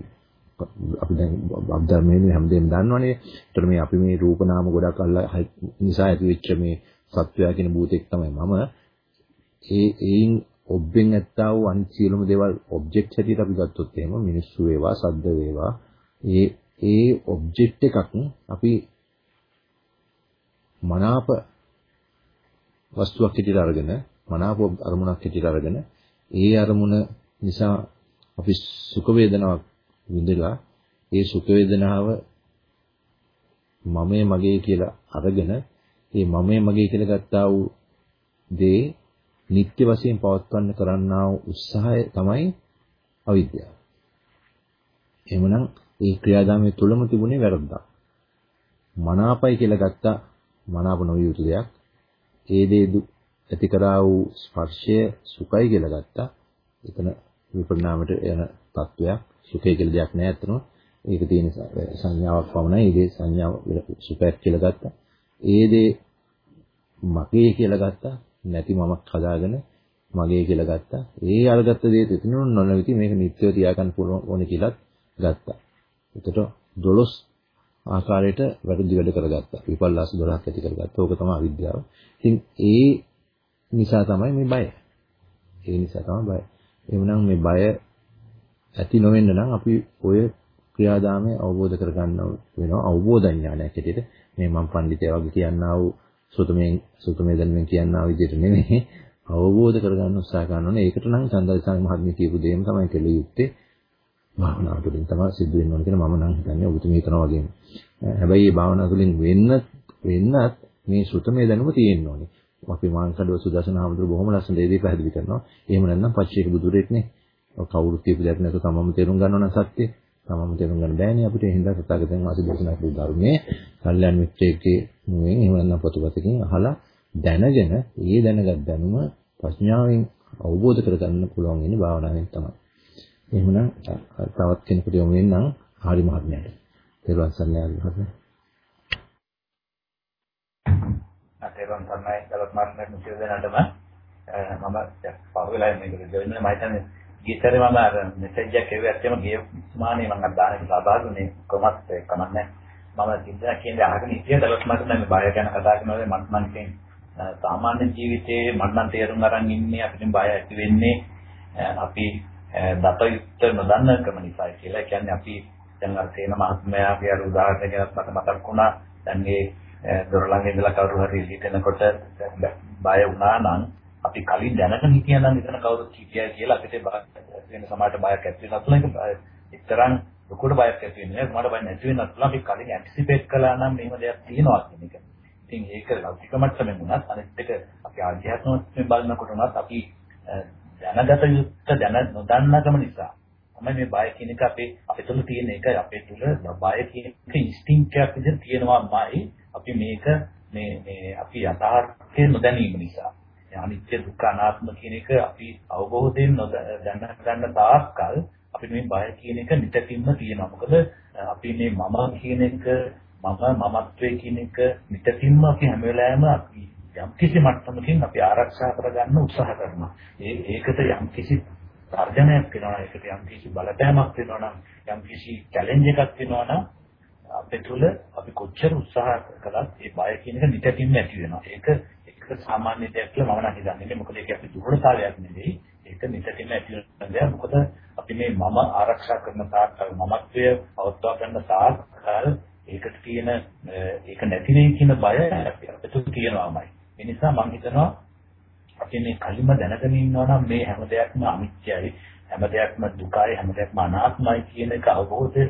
අපි දැන් අබ්ධර්මයේ හැමදේම දන්නවනේ. ඒතර මේ අපි මේ රූප නාම ගොඩක් අල්ලා නිසා ඇති වෙච්ච මේ සත්වයා කියන භූතෙක් තමයි මම. ඒ ඒයින් ඔබ්බෙන් ඇත්තා වූ අනිත් සියලුම දේවල් ඔබ්ජෙක්ට් හැටියට අපි ගත්තොත් එහෙම මිනිස්සු වේවා, සද්ද වේවා, ඒ ඒ ඔබ්ජෙක්ට් එකක් අපි මනාප වස්තුවක් හැටියට අරගෙන මනාප අරමුණක් හැටියට අරගෙන ඒ අරමුණ නිසා අපි සුඛ වේදනාවක් විඳලා ඒ සුඛ වේදනාව මමේ මගේ කියලා අරගෙන ඒ මමේ මගේ කියලා ගත්තා වූ දේ නිත්‍ය වශයෙන් පවත්වන්න කරන්නා වූ උත්සාහය තමයි අවිද්‍යාව. එහෙමනම් ඒ ක්‍රියාදාමයේ තුලම තිබුණේ වැරද්දක්. මනාපයි කියලා ගත්තා මනාප නොවිය යුතු දෙයක්. ඒ දේ ඇති කරා වූ ස්පර්ශය සුඛයි කියලා ගත්තා. එතන විපරිණාමයට යන තත්වයක් සුඛය කියලා දෙයක් නෑ අතන. ඒක තියෙන සංඥාවක් පමණයි. ඒ දේ සංඥාව සුඛයක් කියලා ගත්තා. ඒ දේ මගේ කියලා ගත්තා. නැති මමක් හදාගෙන මගේ කියලා ගත්තා. ඒ අරගත්ත දේ තිනුන නොනවිති මේක නිත්‍යව තියාගන්න පුළුවන් ඕනේ කියලාත් ගත්තා. එතකොට 12 ආකාරයට වැරදි වැඩ කරගත්තා. විපල්ලාස 12ක් ඇති කරගත්තා. ඕක තමයි අවිද්‍යාව. ඉතින් ඒ නිසා තමයි මේ බය. ඒ නිසා තමයි බය. එhmenan මේ බය ඇති නොවෙන්න නම් අපි ඔය ක්‍රියාදාමය අවබෝධ කරගන්න වෙනවා. අවබෝධ ඥානයක් ඇටියට මේ මම පඬිතයා වගේ කියන්නා වූ සුතමෙන් සුතමේ දැනුමින් කියන්නා වූ විදිහට නෙමෙයි. අවබෝධ කරගන්න උත්සාහ කරනවා. ඒකට නම් චන්දරිසං මහත්මිය කියපු දෙයම තමයි කළ යුත්තේ. භාවනාව තුළින් තමයි සිද්ධ වෙන්න ඕන කියලා මම නම් හිතන්නේ ඔබතුමී කරනවා වගේම. හැබැයි මේ භාවනාව තුළින් වෙන්න වෙන්නත් මේ සුතමේ දැනුම තියෙන්න ඕනේ. අපි මාංකඩව සුදර්ශන හාමුදුරුවෝ බොහොම ලස්සන දෙයක් පැහැදිලි කරනවා. එහෙම නැත්නම් පච්චේක බුදුරෙක් නේ. කවුරුත් කියපු දෙයක් නැතුව තමම තේරුම් ගන්නව නම් සත්‍ය. තමම තේරුම් ගන්න බෑනේ අපිට. ඒ හින්දා සත්‍යගතයන් වාසේ දේශනා කරපු ධර්මයේ කල්යන් මිත්‍රයෙක්ගේ මුවෙන් එහෙම නැත්නම් පොතපතකින් අහලා දැනගෙන ඒ දැනගත් දැනුම ප්‍රඥාවෙන් අවබෝධ කරගන්න පුළුවන් ඉන්නේ භාවනාවෙන් තමයි. එහෙමනම් තවත් කෙනෙකුට යොමු වෙන්නම් හරි මහත්මයාට. තේරුවන් සරණයි මහත්මයා. තේරුවන් සරණයි දලත් මහත්මයා මුචිය දෙනාටම මම පහුවෙලා මේකට ජොයින් වෙලා මම හිතන්නේ ගියතරේ මම අර මෙසේජ් එකක් එවුවේ ඇත්තම ගිය සමානේ මම අර දාන එක සහභාගී වුණේ කොහොමත් කමන්නේ මම සිද්ධා කියන්නේ අහගෙන හිටිය දලත් මහත්මයා මේ බය ගැන කතා කරනකොට මම මම කියන්නේ සාමාන්‍ය ජීවිතයේ මම නම් තේරුම් අරන් ඉන්නේ අපිට බය ඇති වෙන්නේ අපි දතයුත්ත නොදන්න ක්‍රම නිසා කියලා. ඒ කියන්නේ අපි දැන් අර තේන මහත්මයාගේ අර උදාහරණ ගැන මට මතක් වුණා. දැන් මේ දොර ළඟ ඉඳලා කවුරු හරි හිටෙනකොට බය වුණා නම් අපි කලින් දැනගෙන හිටියා නම් එතන කවුරුත් හිටියයි කියලා අපිට වෙන සමාජයට බයක් ඇති වෙනත් නේද? එක්තරම් ලොකුට බයක් ඇති වෙන්නේ නැහැ. සමහර බය නැති වෙනත් පුළුවන්. අපි කලින් ඇන්ටිසිපේට් කළා නම් මේව දෙයක් තියෙනවා කියන එක. ඉතින් ඒක ලෞකික මට්ටමින් වුණත් අනිත් එක අපි ආධ්‍යාත්මික බලනකොට උනත් අපි දැනගත යුත්ත දැන නොදන්නකම නිසා. තමයි මේ බය කියන එක අපේ අපේ තුල තියෙන එක අපේ තුල බය කියන එක ඉන්ස්ටින්ක්ට් එකක් විදිහට තියෙනවාමයි අපි මේක මේ මේ අපි යථාර්ථය නොදැනීම නිසා. අනිත්‍ය දුක්ඛ අනාත්ම කියන එක අපි අවබෝධයෙන් දැන ගන්න තාක්කල් අපිට මේ බය කියන එක නිතරම තියෙනවා. මොකද අපි මේ මම කියන එක මම මමත්වයේ කියන එක නිතරම අපි හැම වෙලාවෙම අපි යම් කිසි මට්ටමකින් අපි ආරක්ෂා කරගන්න උත්සාහ කරනවා. ඒ ඒකට යම් කිසි තර්ජනයක් වෙනවා, ඒකට යම් කිසි බලපෑමක් වෙනවා නම්, යම් කිසි චැලෙන්ජ් එකක් වෙනවා නම් අපේ තුල අපි කොච්චර උත්සාහ කළත් ඒ බය කියන එක නිතරම ඇති වෙනවා. ඒක එක සාමාන්‍ය දෙයක් කියලා මම නම් හිතන්නේ. මොකද ඒක අපි දුර්වලතාවයක් නෙවෙයි. ඒක නිතරම ඇති වෙන දෙයක්. මොකද අපි මේ මම ආරක්ෂා කරන තාක්කල් මමත්වය පවත්වා ගන්න තාක්කල් ඒකට තියෙන ඒක නැති වෙයි කියන බය අපිට තියෙනවාමයි. ඒ නිසා මම හිතනවා අපි මේ කලින්ම දැනගෙන ඉන්නවා නම් මේ හැම දෙයක්ම අනිත්‍යයි හැම දෙයක්ම දුකයි හැම දෙයක්ම අනාත්මයි කියන එක අවබෝධය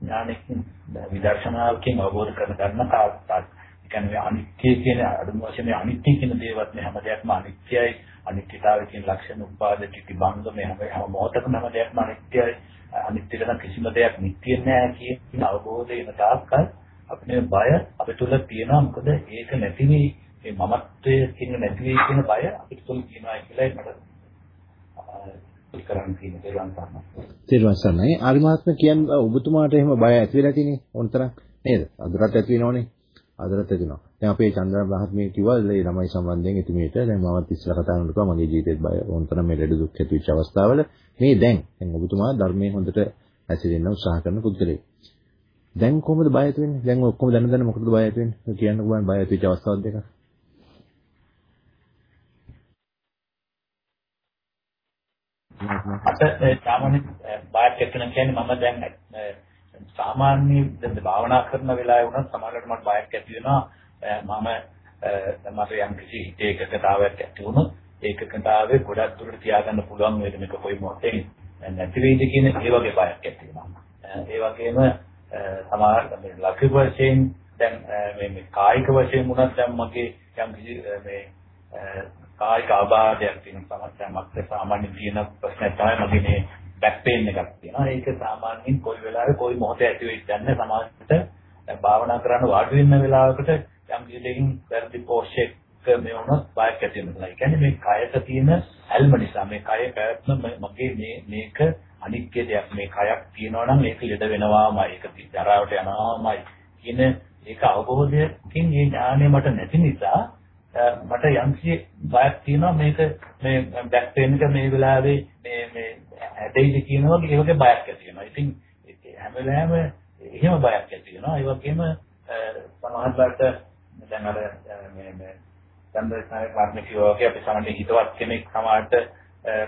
ඥානකින් විදර්ශනාවකින් අවබෝධ කරගන්න තාක්ෂ. ඒ කියන්නේ අනිත්‍ය කියන අදුම වශයෙන් මේ අනිත්‍ය කියන දේවත් මේ හැම දෙයක්ම අනිත්‍යයි. අනිත්‍යතාවය කියන ලක්ෂණ උපාද ටිටි බංග මේ හැම මොහොතකම හැම දෙයක්ම අනිත්‍යයි. අනිත්‍ය කරන කිසිම දෙයක් නිට්ටිය නෑ කියන අවබෝධය එන තාක්කල් අපේ බය අපේ තුල තියෙනවා. මොකද ඒක නැති වෙයි. මේ මමත්වයේ කියන නැති වෙයි කියන බය අපිට තුල තියෙනවා කියලා මට කරන්න තියෙන දේවල් තමයි. තේරුවන් සන්නයි ආරිමාත්ම කියන්නේ ඔබතුමාට එහෙම බය ඇති වෙලා තියෙන්නේ ඕනතරම් නේද? අදටත් ඇති වෙනවනේ. අදටත් ඇති වෙනවා. දැන් අපේ චන්ද්‍රා මහත්මිය කිව්වා ඒ ළමයි සම්බන්ධයෙන් එතුමියට දැන් මමත් ඉස්සර කතා කරනකොට මගේ ජීවිතේත් බය ඕනතරම් මේ ලෙඩ දුක් ඇති වෙච්ච අවස්ථාවල මේ දැන් දැන් ඔබතුමා ධර්මයේ හොඳට ඇසිරෙන්න උත්සාහ කරන පුද්ගලෙක්. දැන් කොහොමද බය ඇති වෙන්නේ? දැන් ඔක්කොම දැන දැන මොකටද බය ඇති වෙන්නේ? කියන්නකෝ මම බය ඇති වෙච්ච අවස්ථාවක් දෙකක්. අත සාමාන්‍ය බයක් එක්කන කියන්නේ මම දැන් සාමාන්‍ය දැන් භාවනා කරන වෙලාවේ වුණත් සමහරවිට මට බයක් ඇති වෙනවා. මම මට යම් කිසි හිතේ එකකතාවයක් ඇති වුණොත් ඒකකතාවේ ගොඩක් දුරට තියාගන්න පුළුවන් වේද මේක කොයි මොහොතේ නැති වෙයිද කියන ඒ වගේ බයක් ඇති වෙනවා. ඒ වගේම සමහර මේ ලෞකික වශයෙන් දැන් මේ මේ කායික වශයෙන් වුණත් දැන් මගේ යම් කිසි මේ කායික ආබාධයක් තියෙන සමස්තයක් සාමාන්‍ය තියෙන ප්‍රශ්නයක් තමයි මගේ මේ බෑක් පේන් එකක් තියෙනවා. ඒක සාමාන්‍යයෙන් කොයි වෙලාවෙ කොයි මොහොතේ ඇති වෙයිද දන්නේ සමාජයට භාවනා කරන්න වාඩි වෙන්න වෙලාවකට යම් කිසිලකින් වැරදි පෝස්ට් එක මේ වුණොත් බයක් ඇති වෙනවා. ඒ කියන්නේ මේ කයට තියෙන ඇල්ම නිසා මේ කය පැවැත්ම මගේ මේ මේක අනිත්‍ය දෙයක්. මේ කයක් තියෙනවා නම් මේක ලෙඩ වෙනවාමයි. ඒක ජරාවට යනවාමයි කියන ඒක අවබෝධයකින් මේ ඥානය මට නැති නිසා මට යම්කිසි බයක් තියෙනවා මේක මේ බෑක් පේන් එක මේ වෙලාවේ මේ මේ ඇදෙයිද කියන වගේ ඒ වගේ බයක් ඇති වෙනවා. ඉතින් හැම වෙලාවෙම එහෙම බයක් ඇති වෙනවා. ඒ වගේම සමහරවිට දැන් අර මේ මේ සම්බන්ධතාවය කාර්මිකයෝ වගේ අපි සමහරවිට හිතවත් කෙනෙක් සමහරට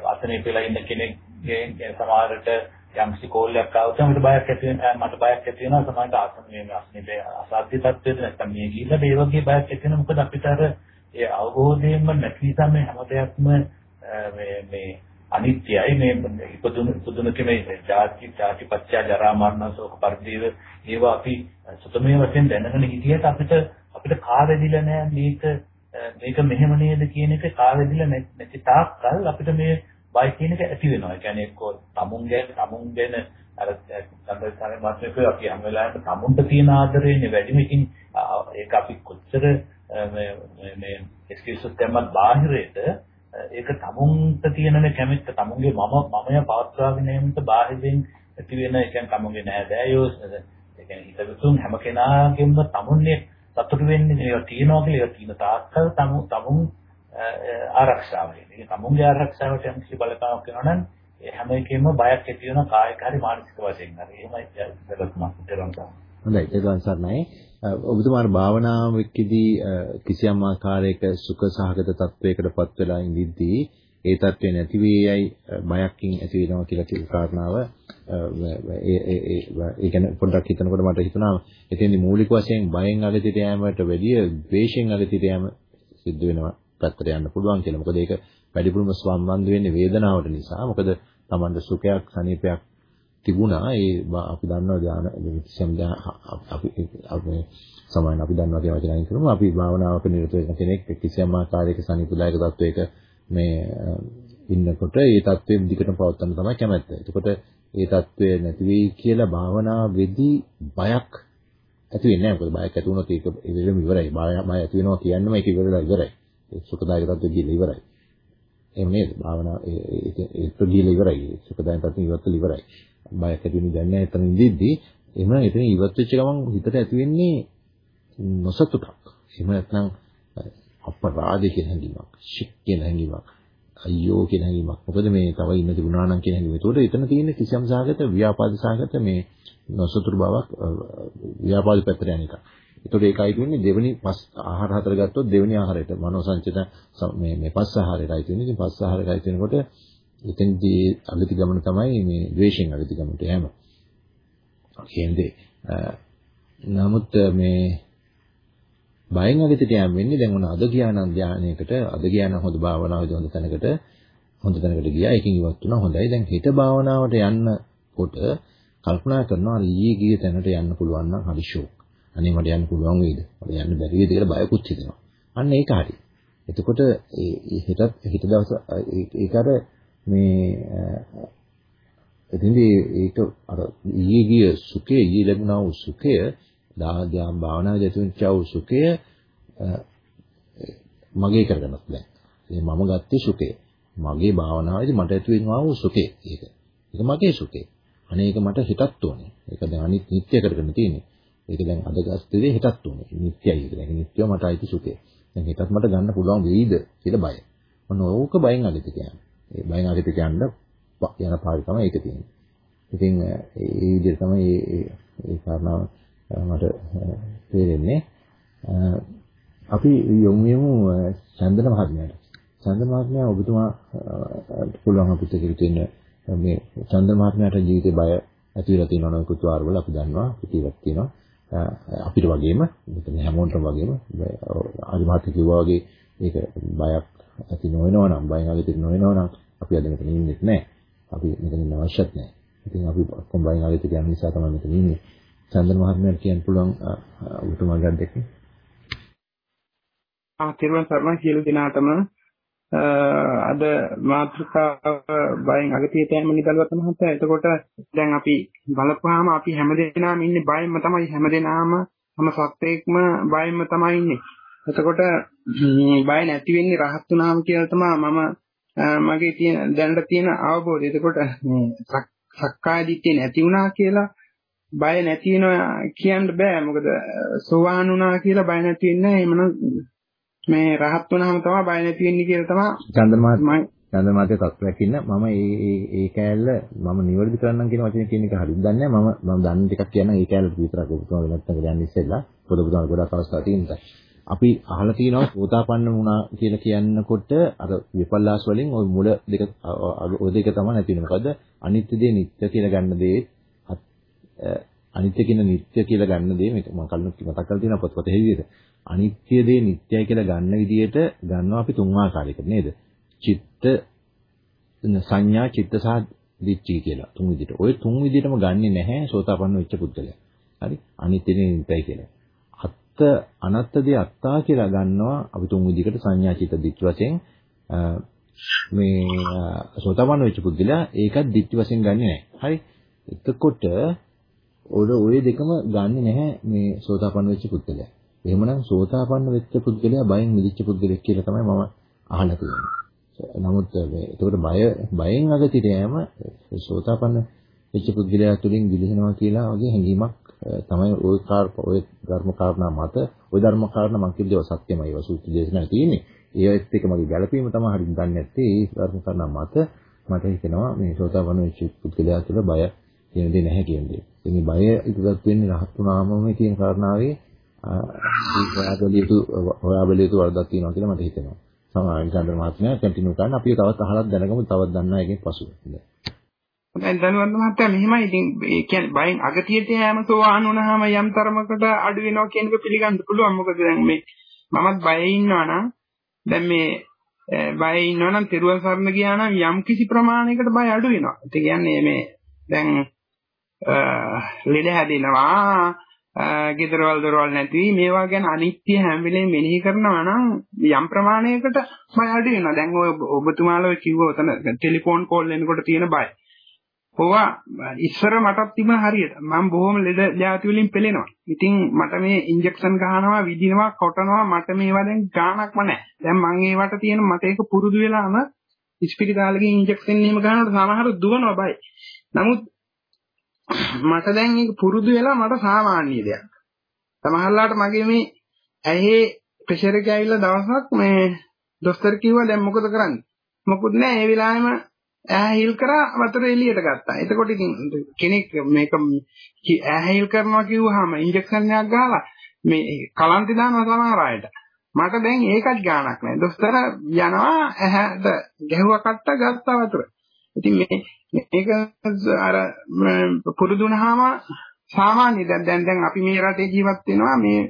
අතනේ පෙළලා ඉන්න කෙනෙක්ගේ සමහරට යම්කිසි කෝල්යක් ආවොත් මට බයක් ඇති වෙනවා මට බයක් ඇති වෙනවා සමහරට ආසන මේ අස්නේ අසාධ්‍ය තත්ත්වෙද නැත්නම් මේ ගිහිල්ලා මේ වගේ බයක් ඇති වෙනවා මොකද අපිට අර ඒ අවබෝධයෙන්ම නැති නිසා මේ හැම දෙයක්ම මේ මේ අනිත්‍යයි මේ ඉපදුන ඉපදුන කමේ ජාති ජාති පත්‍ය ජරා මරණ ශෝක පරිදේව ඒවා අපි සුතමේ වශයෙන් දැනගෙන හිටියට අපිට අපිට කාවැදිලා නෑ මේක මේක මෙහෙම නේද කියන එක කාවැදිලා නැති තාක්කල් අපිට මේ බය කියන එක ඇති වෙනවා. ඒ කියන්නේ එක්කෝ තමුන්ගේ තමුන්ගෙන අර සම්බන්ධතාවය මාත්‍රක අපි හැම වෙලාවෙම තමුන්ට තියෙන ආදරේනේ වැඩිම. ඉතින් ඒක අපි කොච්චර මේ මේ එක්ස්කියුසස් දැම්මත් බාහිරයට ඒක තමුන්ට තියෙන මේ කැමැත්ත තමුන්ගේ මම මමය පවත්වාගෙන යන්නට බාහිරින් ඇති වෙන ඒ කියන්නේ තමුන්ගේ නෑදෑයෝ ඒ කියන්නේ හිතවිතුන් හැම කෙනාගේම තමුන්නේ සතුටු වෙන්නේ ඒක තියනවා කියලා ඒක තියෙන තාක්කල් තමු තමුන් ආරක්ෂාව වෙන්නේ. ඒ තමුන්ගේ ආරක්ෂාවට යම් කිසි බලපාවක් වෙනවා නම් ඒ හැම එකෙම බයක් ඇති වෙන කායික හරි මානසික වශයෙන් හරි. එහෙමයි දෙලොක්ම හිතනවා. හොඳයි ඒක සර්ණයි. ඔබතුමාගේ භාවනාවෙකදී කිසියම් ආකාරයක සුඛ සහගත තත්වයකටපත් වෙලා ඉඳිද්දී ඒ තත්ත්වේ නැති වේයයි බයක්කින් ඇති වෙනවා කියලා කියන කාරණාව ඒ ඒ ඒ කියන්නේ පොඩ්ඩක් හිතනකොට මට හිතුණා එතෙන්දි මූලික වශයෙන් බයෙන් අගතියට යෑමට වැඩිය ද්වේෂයෙන් අගතියට යෑම සිද්ධ වෙනවා පැත්තට යන්න පුළුවන් කියලා. මොකද ඒක වැඩිපුරම සම්බන්ධ වෙන්නේ වේදනාවට නිසා. මොකද Tamanda සුඛයක් සනීපයක් තිබුණා ඒ අපි දන්නවා ධාන කිසියම් අපි අපි සමාන අපි දන්නවා කියන වචනයෙන් කරමු අපි භාවනාවක නිරත වෙන කෙනෙක් කිසියම් ආකාරයක සනිපුදායක තත්වයක මේ ඉන්නකොට ඒ තත්වයෙන් දිගටම පවත්වන්න තමයි කැමැත්ත. එතකොට ඒ තත්වය නැති වෙයි කියලා භාවනා වෙදී බයක් ඇති වෙන්නේ නැහැ. මොකද බයක් ඇති වුණොත් ඒක ඉවෙලම ඉවරයි. බය බය ඇති වෙනවා කියන්නම ඒක ඉවරලා ඉවරයි. ඒ සුඛදායක තත්ත්වෙ ගිහලා ඉවරයි. එහෙම නේද? භාවනා ඒක ඒක ගිහලා ඉවරයි. සුඛදායක තත්ත්වෙ ඉවරලා ඉවරයි. බයක් ඇති වෙන්නේ දැන් නැහැ එතන ඉඳිද්දි එහෙම එතන ඉවත් වෙච්ච ගමන් හිතට ඇති වෙන්නේ නොසතුටක්. එහෙම නැත්නම් අපරාධ කියන හැඟීමක්, ශික් කියන හැඟීමක්, අයියෝ කියන හැඟීමක්. මොකද මේ තව ඉන්න තිබුණා නම් කියන හැඟීම. ඒතකොට එතන තියෙන කිසියම් සාගත ව්‍යාපාද සාගත මේ නොසතුරු බවක් ව්‍යාපාද පැත්තට යන එක. ඒතකොට ඒකයි කියන්නේ දෙවෙනි පස් ආහාර හතර ගත්තොත් දෙවෙනි ආහාරයට මනෝ සංචිත මේ මේ පස් ආහාරයටයි තියෙන්නේ. ඉතින් පස් ආහාරයටයි තියෙනකොට එතෙන්දී අගති ගමන තමයි මේ ද්වේෂයෙන් අගති ගමනට යෑම. කියන්නේ නමුත් මේ බයෙන් අගතිට යෑම වෙන්නේ දැන් ඔන්න අද ගියානම් ධානයකට අද ගියානම් හොඳ භාවනාවේදී හොඳ තැනකට හොඳ තැනකට ගියා. ඒකෙන් ඉවත් වුණා. හොඳයි. දැන් හිත භාවනාවට යන්නකොට කල්පනා කරනවා ඊයේ ගිය තැනට යන්න පුළුවන් නම් හරි ෂෝක්. අනේ මට යන්න පුළුවන් වේද? මට යන්න බැරි වේද කියලා බයකුත් හිතෙනවා. අන්න ඒක හරි. එතකොට ඒ හිතත් හිත දවස ඒක අර මේ එතෙන්දී ඒක අර ඊයේ ගිය සුඛය ඊයේ ලැබුණා වූ සුඛය ධාම් භාවනාවේ ඇතිවෙච්ච වූ සුඛය මගේ කරගන්නත් බෑ. ඒ මම ගත්තේ සුඛය. මගේ භාවනාවේදී මට ඇති වෙනවා වූ සුඛේ. ඒක. ඒක මගේ සුඛේ. අනේ ඒක මට හිතත් ඕනේ. ඒක දැන් අනිත් නිත්‍ය කරගෙන තියෙන්නේ. ඒක දැන් අද ගස්තේ හිතත් ඕනේ. නිත්‍යයි ඒක. දැන් නිත්‍යව මට අයිති සුඛේ. දැන් හිතත් මට ගන්න පුළුවන් වෙයිද කියලා බය. මොන ඕක බයෙන් අගිත කියන්නේ. ඒ බයෙන් අගිත කියන්න යන පාරේ තමයි ඒක තියෙන්නේ. ඉතින් ඒ විදිහට තමයි මේ ඒ කාරණාව මට තේරෙන්නේ. අපි යොමු යමු චන්දන මහත්මයාට. චන්දන මහත්මයා ඔබතුමා පුළුවන් අපිට කියන මේ චන්දන මහත්මයාට ජීවිතේ බය ඇති වෙලා තියෙනවා නොයෙකුත් වාරවල අපි දන්නවා පිටිවක් තියෙනවා. අපිට වගේම මෙතන හැමෝටම වගේම ආදි මහත්මයා කිව්වා වගේ මේක බයක් ඇති නොවෙනවා නම් බයෙන් අගට නොවෙනවා නම් අපි අද මෙතන ඉන්නේ නැහැ. අපි මෙතන ඉන්න අවශ්‍යත් නැහැ. ඉතින් අපි ඔක්කොම බයෙන් අගට යන නිසා තමයි මෙතන ඉන්නේ. චන්දන මහත්මයාට කියන්න පුළුවන් ඔබතුමා ගැද්දකින් ආතිරුවන් සර්ණ සියලු දෙනාටම අද මාතෘකාව බයෙන් අගතියට යෑම නිදල්වත් මහත්තයා. එතකොට දැන් අපි බලපුවාම අපි හැමදේනම ඉන්නේ බයෙන්ම තමයි හැමදේනම හැම සත්‍යයක්ම බයෙන්ම තමයි ඉන්නේ. එතකොට බය නැති වෙන්නේ රහත් වුණාම කියලා තමයි මම මගේ තියෙන දැනට තියෙන අවබෝධය. එතකොට මේ සක්කාය දිට්ඨිය නැති වුණා කියලා බය නැති වෙනවා කියන්න බෑ. මොකද සෝවාන් වුණා කියලා බය නැති වෙන්නේ එහෙමනම් මේ රහත් වුණාම තමයි බය නැති වෙන්නේ කියලා තමයි චන්දමාත් චන්දමාත්ගේ තත්ත්වයක් ඉන්න. මම ඒ ඒ කෑල්ල මම නිවැරදි කරන්නම් කියන වචනේ කියන එක හරියට දන්නේ නැහැ. මම මම දන්න ටිකක් කියන්න ඒ කෑල්ලට විතරක් ඔබතුමා වෙනත් තැනකට යන්න ඉස්සෙල්ලා. පොද පුතාන ගොඩක් අවස්ථා තියෙනවා අපි අහලා තියෙනවා සෝතාපන්න වුණා කියලා කියනකොට අර විපල්ලාස් වලින් ওই මුල දෙක ඔය දෙක තමයි නැති වෙන්නේ මොකද අනිත්‍ය දේ නිත්‍ය කියලා ගන්න දේ අනිත්‍ය කියන නිත්‍ය කියලා ගන්න දේ මේක මම කලින් මතක් කරලා තියෙනවා පොතපත හැවිදියට අනිත්‍ය දේ නිට්ටයයි කියලා ගන්න විදිහට ගන්නවා අපි තුන් ආකාරයකට නේද? චිත්ත සංඥා චිත්ත සහ දිච්චි කියලා තුන් විදිහට. ওই තුන් විදිහටම ගන්නෙ නැහැ සෝතාපන්න වෙච්ච පුද්ගලයා. හරි? අනිත්‍ය දේ නිට්ටයයි කියලා. අත්ත අනත්ත දේ අත්තා කියලා ගන්නවා අපි තුන් විදිහකට සංඥා චිත්ත දිච්ච වශයෙන් මේ සෝතාපන්න වෙච්ච පුද්ගලයා ඒකත් දිච්ච වශයෙන් ගන්නෙ නැහැ. හරි? එතකොට ඔය ඔය දෙකම ගන්නෙ නැහැ මේ සෝතාපන්න වෙච්ච පුද්ගලයා. එහෙමනම් සෝතාපන්න වෙච්ච පුද්ගලයා බයෙන් මිදිච්ච පුද්ගලෙක් කියලා තමයි මම අහලා තියෙන්නේ. නමුත් මේ ඒකට බය බයෙන් අගතිට යෑම සෝතාපන්න වෙච්ච පුද්ගලයා තුලින් විලිනවා කියලා වගේ හැඟීමක් තමයි ওই කාර්ප ওই ධර්ම කාරණා මත ওই ධර්ම කාරණා මම කියපු දේවල් සත්‍යමයි ඒවා සූත්‍ර දේශනාවේ තියෙන්නේ. ඒවත් එක්ක මගේ ගැළපීම තමයි හරියට දන්නේ නැත්තේ ඒ ධර්ම කාරණා මත මට හිතෙනවා මේ සෝතාපන්න වෙච්ච පුද්ගලයා තුළ බය කියන දේ නැහැ කියන දේ. ඉතින් බය ඉදවත් වෙන්නේ රහත් වුණාම මේ කියන කාරණාවේ හොයාගලිය යුතු හොයාබලිය යුතු වරදක් තියෙනවා කියලා මට හිතෙනවා. සමාවෙන් චන්ද්‍ර මහත්මයා කන්ටිනියු කරන්න අපි තවත් අහලක් දැනගමු තවත් දන්නා එකෙන් පසු. දැන් ධනවන්ත මහත්තයා මෙහෙමයි ඉතින් ඒ කියන්නේ බයෙන් අගතියට යෑම සෝවාන් වුණාම යම් තරමකට අඩු වෙනවා කියන එක පිළිගන්න පුළුවන් මොකද දැන් මේ මමත් බයේ ඉන්නවා නම් දැන් මේ බයේ ඉන්නවා නම් තෙරුවන් සරණ ගියා නම් යම් කිසි ප්‍රමාණයකට බය අඩු වෙනවා. ඒ කියන්නේ මේ දැන් ලෙඩ හැදෙනවා ගෙදරවල් දොරවල් නැති මේවා ගැන අනිත්‍ය හැම වෙලේම මෙනෙහි කරනවා නම් යම් ප්‍රමාණයකට බය අඩු වෙනවා. දැන් ඔය ඔබතුමාලා ඔය කිව්ව උතන ටෙලිෆෝන් කෝල් එනකොට තියෙන බය. ඕවා ඉස්සර මටත් තිබුණ හරියට. මම බොහොම ලෙඩ જાති වලින් පෙළෙනවා. ඉතින් මට මේ ඉන්ජෙක්ෂන් ගහනවා, විදිනවා, කොටනවා මට මේවා දැන් ගාණක්ම නැහැ. දැන් මම ඒවට තියෙන මට ඒක පුරුදු වෙලාම ඉස්පිරිතාලේ ඉන්ජෙක්ෂන් එහෙම ගන්නකොට සමහර දුවනවා බයි. නමුත් මට දැන් ඒක පුරුදු වෙලා මට සාමාන්‍ය දෙයක්. සමහරලාට මගේ මේ ඇහි ප්‍රෙෂර් එක ඇවිල්ලා දවසක් මේ දොස්තර කිව්වා දැන් මොකද කරන්නේ? මොකුත් නැහැ ඒ වෙලාවෙම ඇහැ හිල් කරා වතුර එළියට ගත්තා. එතකොට ඉතින් කෙනෙක් මේක ඇහැ හිල් කරනවා කිව්වහම ඉන්ජෙක්ෂන් එකක් ගහලා මේ කලන්ති දානවා සමහර අයට. මට දැන් ඒකත් ගාණක් නැහැ. දොස්තර යනවා ඇහැට ගැහුවා කට්ට ගත්තා වතුර. ඉතින් මේ මේක අර පුරුදු වුණාම සාමාන්‍ය දැන් දැන් දැන් අපි මේ රටේ ජීවත් වෙනවා මේ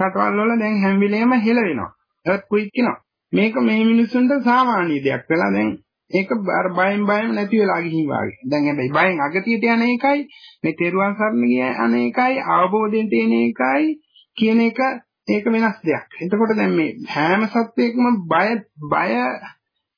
රටවල් වල දැන් හැම වෙලේම හෙල වෙනවා. ඒත් කුයික් කියනවා. මේක මේ මිනිස්සුන්ට සාමාන්‍ය දෙයක් වෙලා දැන් ඒක අර බයෙන් බයෙන් නැති වෙලා ගිහින් වාගේ. දැන් හැබැයි බයෙන් අගතියට යන එකයි මේ තෙරුවන් සරණ ගිය අන එකයි අවබෝධයෙන් තියෙන එකයි කියන එක ඒක වෙනස් දෙයක්. එතකොට දැන් මේ හැම සත්‍යයකම බය බය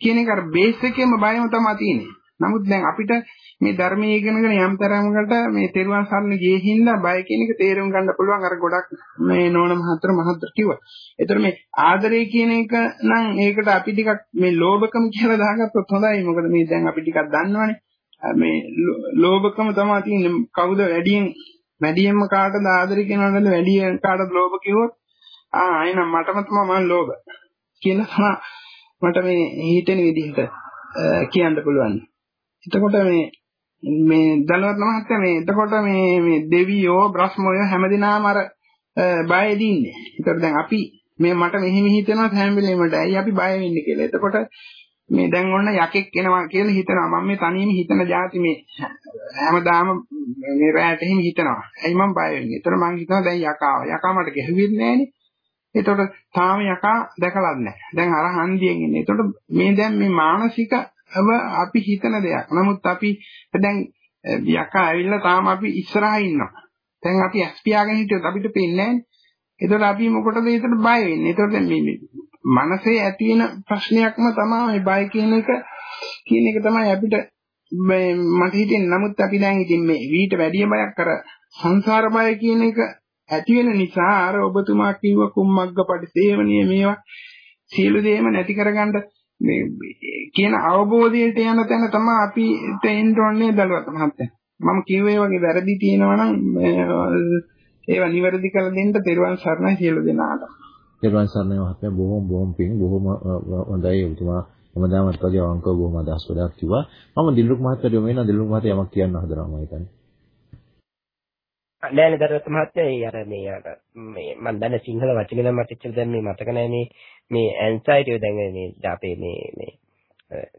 කියන එක අර බේස් එකේම බයම තමයි තියෙන්නේ. නමුත් දැන් අපිට මේ ධර්මයේ ඉගෙනගෙන යම් තරමකට මේ තෙරුවන් සරණ ගියේ හින්දා බය කියන එක තේරුම් ගන්න පුළුවන් අර ගොඩක් මේ නෝන මහත්තර මහත්තර කිව්වා. ඒතර මේ ආදරය කියන එක නම් ඒකට අපි ටිකක් මේ ලෝභකම කියලා දාගත්තොත් හොඳයි. මොකද මේ දැන් අපි ටිකක් දන්නවනේ. මේ ලෝභකම තමයි තියෙන්නේ. කවුද වැඩියෙන් වැඩියෙන්ම කාටද ආදරය කියනවද වැඩියෙන් කාටද ලෝභ කිව්වොත් ආ එහෙනම් මටම තමයි මම ලෝභ කියලා මට මේ හිතෙන විදිහට කියන්න පුළුවන්. එතකොට මේ මේ ධනවත් මහත්තයා මේ එතකොට මේ මේ දෙවියෝ බ්‍රහ්මයෝ හැමදිනාම අර බයෙදී ඉන්නේ. ඒතකොට දැන් අපි මේ මට මෙහෙම හිතෙනවා හැම වෙලෙමට ඇයි අපි බය වෙන්නේ කියලා. එතකොට මේ දැන් ඔන්න යකෙක් එනවා කියලා හිතනවා. මම මේ තනියම හිතන જાති මේ හැමදාම මේ රැයට එහෙම හිතනවා. ඇයි මම බය වෙන්නේ? ඒතර මම හිතනවා දැන් යකාව. යකා මට ගැහුවෙන්නේ නැහනේ. එතකොට තාම යකා දැකලත් නැහැ. දැන් අර හන්දියෙන් ඉන්නේ. එතකොට මේ දැන් මේ මානසිකව අපි හිතන දෙයක්. නමුත් අපි දැන් යකා ඇවිල්ලා තාම අපි ඉස්සරහා ඉන්නවා. දැන් අපි ඇස් පියාගෙන හිටියොත් අපිට පේන්නේ නැහැ. එතකොට අපි මොකටද ඒකට බය වෙන්නේ? එතකොට මේ මනසේ ඇති වෙන ප්‍රශ්නයක්ම තමයි මේ බය කියන එක කියන එක තමයි අපිට මට හිතෙන්නේ. නමුත් අපි දැන් ඉතින් මේ ඊට වැඩි බයක් කර සංසාර බය කියන එක ඇති වෙන නිසා අර ඔබතුමා කිව්ව කුම්මග්ග පරිසේවණිය මේවා සියලු දේම නැති කරගන්න මේ කියන අවබෝධයට යන තැන තමයි අපි එන්න ඕනේ දලුවත් මහත්තයා. මම කිව්වේ වගේ වැරදි තියෙනවා නම් ඒවා නිවැරදි කරලා දෙන්න තෙරුවන් සරණයි සියලු දෙනාට. තෙරුවන් සරණයි මහත්තයා බොහොම බොහොම පිං බොහොම හොඳයි ඔබතුමා හැමදාමත් වගේ අවංකව බොහොම අදහස් ගොඩක් කිව්වා. මම දිල්රුක් මහත්තයාට යොමු වෙනවා දිල්රුක් මහත්තයා යමක් කියන්න හදනවා මම හිතන්නේ. නෑනේ දරුවත් මහත්තයා? ඒ අර මේ අර මේ මම දන්න සිංහල වචනේ නම් මට ඉච්චර දැන් මේ මතක නෑ. මේ මේ ඇන්සයිටි දැන් මේ අපේ මේ මේ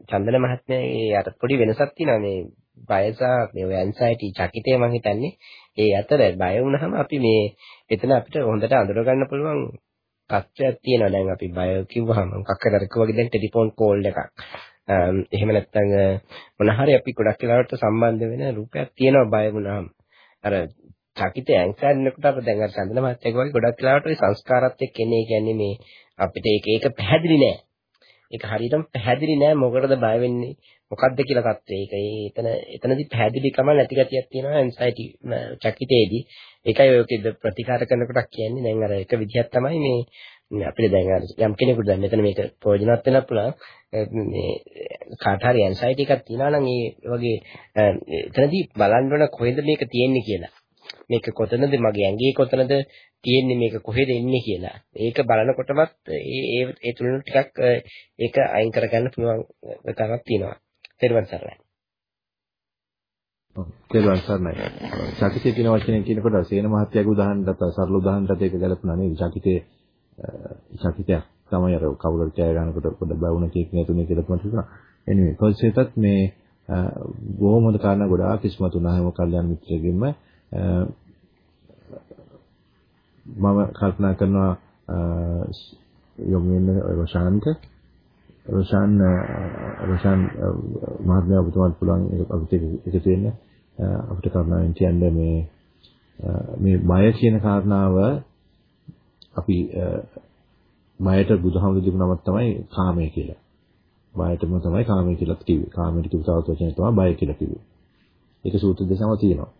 චන්දන මහත්මයාගේ අර පොඩි වෙනසක් තියෙනවා. මේ බයස මේ ඔය ඇන්සයිටි චකිතය මම හිතන්නේ. ඒ අතර බය වුණාම අපි මේ එතන අපිට හොඳට අඳුර ගන්න පුළුවන් තත්ත්වයක් තියෙනවා. දැන් අපි බය කිව්වහම මොකක් හරි අරක වගේ දැන් ටෙලිෆෝන් කෝල් එකක්. එහෙම නැත්නම් මොන හරි අපි ගොඩක් වෙලාවට සම්බන්ධ වෙන රූපයක් තියෙනවා බය වුණාම. අර චකිත ඇන්කර්නකට අප දැන් අර චන්දන මහත්තයාගේ වගේ ගොඩක් වෙලාවට ওই සංස්කාරات එක්ක එන්නේ කියන්නේ මේ අපිට ඒක ඒක පැහැදිලි නෑ. ඒක හරියටම පැහැදිලි නෑ මොකටද බය වෙන්නේ මොකද්ද කියලා තත්ත්වය. ඒක ඒ එතන එතනදි පැහැදිලිකම නැති ගතියක් තියෙනවා ඇන්සයිටි චකිතේදී. ඒකයි ඔයකද ප්‍රතිකාර කරනකොට කියන්නේ දැන් අර එක විදිහක් තමයි මේ අපිට දැන් අර යම් කෙනෙකුට දැන් මෙතන මේක ප්‍රයෝජනවත් වෙන්න පුළුවන් මේ කාට හරි ඇන්සයිටි එකක් තියනවා නම් ඒ වගේ එතනදී බලන්න ඕන කොහෙද මේක තියෙන්නේ කියලා. මේක කොතනද මගේ ඇඟේ කොතනද තියෙන්නේ මේක කොහෙද එන්නේ කියලා. ඒක බලනකොටමත් ඒ ඒ ඒ තුලින් ටිකක් ඒක අයින් කරගන්න පුළුවන් තරමක් තියෙනවා. තෙරුවන් සරණයි. ඔව් තෙරුවන් සරණයි. චකිතේ කියන වචනේ කියනකොට සේන මහත්තයාගේ උදාහරණයට සරල උදාහරණයකට ඒක ගැලපුණා නේද? චකිතේ චකිතයක් තමයි අර කවුරුත් කෑ ගන්නකොට පොඩ බවුන කේක් නේතුනේ කියලා තමයි හිතනවා. anyway, පොල්සෙටත් මේ බොහොම හොඳ කාරණා ගොඩාක් ඉස්මතු වුණා හැම කල්යාණ මිත්‍රයෙක්ගෙම මම කල්පනා කරනවා යොමු වෙන රොෂාන්ට රොෂාන් රොෂාන් මහත්මයා ඔබතුමාට පුළුවන් අපිට එකතු වෙන්න අපිට කරුණාවෙන් කියන්න මේ මේ බය කියන කාරණාව අපි බයට බුදුහාමුදුරු දීපු නමක් තමයි කාමය කියලා. බයටම තමයි කාමය කියලා කිව්වේ. කාමයට කිව්ව තවත් වචනයක් තමයි බය කියලා කිව්වේ. ඒක සූත්‍ර දෙකම තියෙනවා.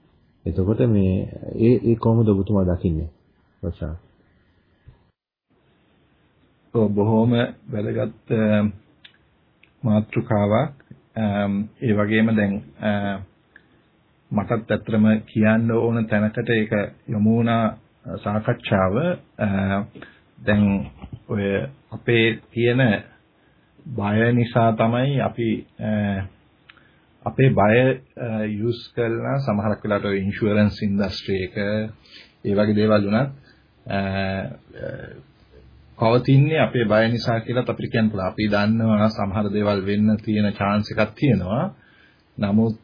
එතකොට මේ ඒ ඒ කොහොමද ඔබතුමා දකින්නේ? රොෂාන්. ඔව් බොහොම වැදගත් මාතෘකාවක්. ඒ වගේම දැන් මටත් ඇත්තටම කියන්න ඕන තැනකට ඒක යොමු වුණා සාකච්ඡාව. දැන් ඔය අපේ තියෙන බය නිසා තමයි අපි අපේ බය යූස් කරලා සමහරක් වෙලාවට ඔය ඉන්ෂුරන්ස් ඉන්ඩස්ට්‍රි එක ඒ වගේ දේවල් උනත් පවතින්නේ අපේ බය නිසා කියලාත් අපිට කියන්න පුළුවන්. අපි දන්නවා සමහර දේවල් වෙන්න තියෙන chance එකක් තියෙනවා. නමුත්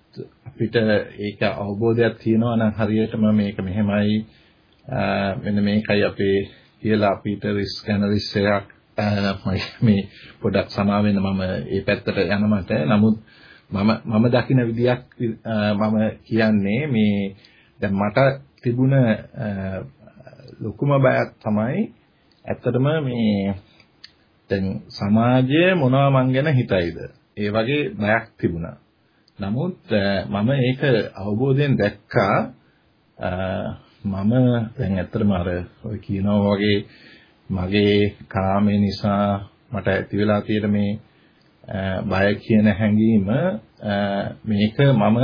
අපිට ඒක අවබෝධයක් තියෙනවා නම් හරියටම මේක මෙහෙමයි මෙන්න මේකයි අපේ කියලා අපිට රිස්ක් ඇනලිස් එකක් මේ පොඩක් සමා වෙන්න මම ඒ පැත්තට යනමට නමුත් මම මම දකින විදියක් මම කියන්නේ මේ දැන් මට තිබුණ ලොකුම බයක් තමයි ඇත්තටම මේ දැන් සමාජය මොනවා මං ගැන හිතයිද? ඒ වගේ බයක් තිබුණා. නමුත් මම ඒක අවබෝධයෙන් දැක්කා. මම දැන් ඇත්තටම අර ඔය කියනවා වගේ මගේ කාමේ නිසා මට ඇති වෙලා තියෙන මේ බය කියන හැඟීම මේක මම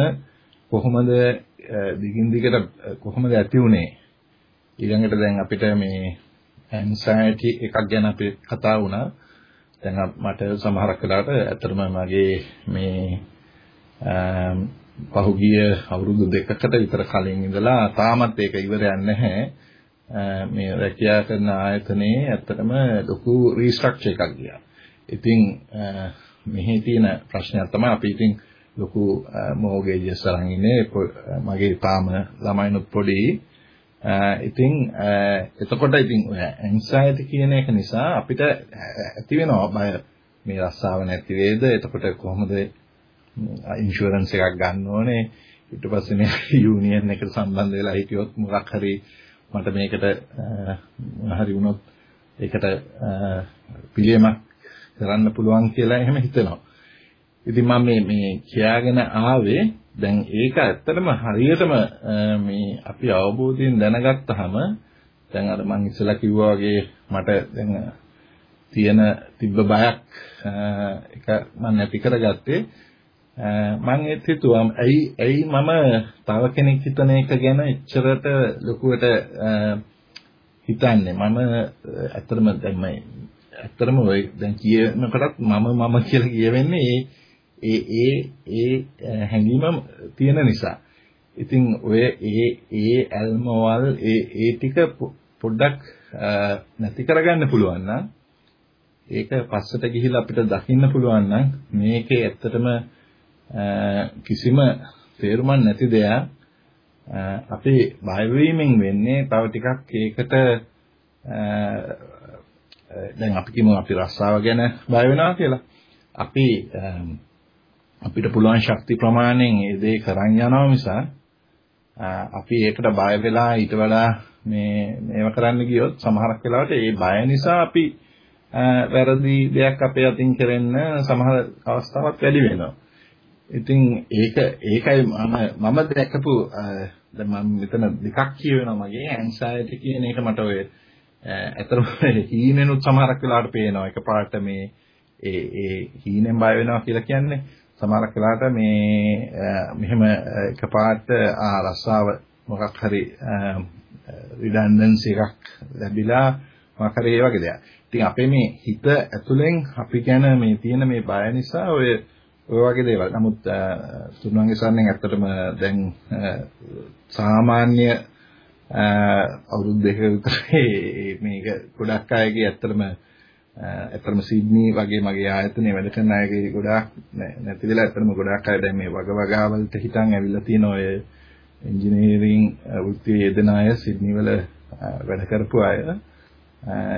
කොහොමද දිගින් දිගට කොහොමද ඇති වුනේ ඊළඟට දැන් අපිට මේ ඇන්සයිටි එකක් ගැන අපි කතා වුණා දැන් මට සමහරක් වෙලාවට ඇත්තටම මගේ මේ පහුගිය අවුරුදු දෙකකට විතර කලින් ඉඳලා තාමත් ඒක ඉවරයක් නැහැ. මේ රැකියා කරන ආයතනයේ ඇත්තටම ලොකු රීස්ට්‍රක්චර් එකක් ගියා. ඉතින් මෙහි තියෙන ප්‍රශ්නයක් තමයි අපි ඉතින් ලොකු මෝගේජස් අරන් ඉන්නේ. මගේ තාම ළමයිනුත් පොඩි. ඉතින් එතකොට ඉතින් ඇන්සයිටි කියන එක නිසා අපිට ඇති වෙනවා බය. මේ රස්සාව නැති වේද? එතකොට කොහොමද ඉන්ෂුරන්ස් එකක් ගන්න ඕනේ? ඊට පස්සේ මේ යූනියන් එකට සම්බන්ධ වෙලා හිටියොත් මොකක් හරි මට මේකට හරි වුණොත් ඒකට පිළියමක් කරන්න පුළුවන් කියලා එහෙම හිතනවා. ඉතින් මම මේ මේ කියාගෙන ආවේ දැන් ඒක ඇත්තටම හරියටම මේ අපි අවබෝධයෙන් දැනගත්තාම දැන් අර මම ඉස්සෙල්ලා කිව්වා වගේ මට දැන් තියෙන තිබ්බ බයක් එක මම නැති කරගත්තේ මම ඒත් හිතුවා ඇයි ඇයි මම තව කෙනෙක් හිතන එක ගැන එච්චරට ලොකුවට හිතන්නේ මම ඇත්තටම දැන් මම ඇත්තටම ඔය දැන් කියනකොටත් මම මම කියලා කියවෙන්නේ ඒ ඒ ඒ හැඟීම තියෙන නිසා. ඉතින් ඔය ඒ ඒ ඇල්මවල් ඒ ඒ ටික පොඩ්ඩක් නැති කරගන්න පුළුවන් නම් ඒක පස්සට ගිහිල්ලා අපිට දකින්න පුළුවන් නම් මේකේ ඇත්තටම කිසිම තේරුමක් නැති දෙයක් අපේ බය වීමෙන් වෙන්නේ තව ටිකක් ඒකට Eh, දැන් අපි කියමු අපි රස්සාව ගැන බය වෙනවා කියලා. අපි eh, අපිට පුළුවන් ශක්ති ප්‍රමාණයෙන් ඒ දේ කරන් යනවා මිස eh, අපි ඒකට බය වෙලා ඊට වඩා මේ මේව කරන්න ගියොත් සමහරක් වෙලාවට ඒ බය නිසා අපි වැරදි දෙයක් අපේ අතින් කරන්න සමහර අවස්ථාවක් වැඩි වෙනවා. ඉතින් ඒක ඒකයි මම මම දැකපු දැන් මම මෙතන දෙකක් කියවෙනවා මගේ ඇන්සයිටි කියන එක මට ඔය ඇත්තටම හීනෙනුත් සමහරක් වෙලාවට පේනවා එකපාරට මේ ඒ ඒ හීනෙන් බය වෙනවා කියලා කියන්නේ සමහරක් වෙලාවට මේ මෙහෙම එකපාරට ආ රස්සාව මොකක් හරි රිඩන්ඩන්සි එකක් ලැබිලා මොකක් හරි ඒ වගේ දෙයක්. ඉතින් අපේ මේ හිත ඇතුලෙන් අපි ගැන මේ තියෙන මේ බය නිසා ඔය ඔය වගේ දේවල්. නමුත් තුන්වන්ගේ සරණෙන් ඇත්තටම දැන් සාමාන්‍ය අවුරුදු දෙක විතර මේක ගොඩක් අයගේ ඇත්තටම ඇත්තටම සිඩ්නි වගේ මගේ ආයතනයේ වැඩ කරන අයගේ ගොඩාක් නැති වෙලා ඇත්තටම ගොඩක් අය දැන් මේ වග වගාවලට හිතන් ඇවිල්ලා තියෙන ඔය ඉංජිනේරින් වෘත්තියේ යෙදෙන අය සිඩ්නි වල වැඩ කරපු අය.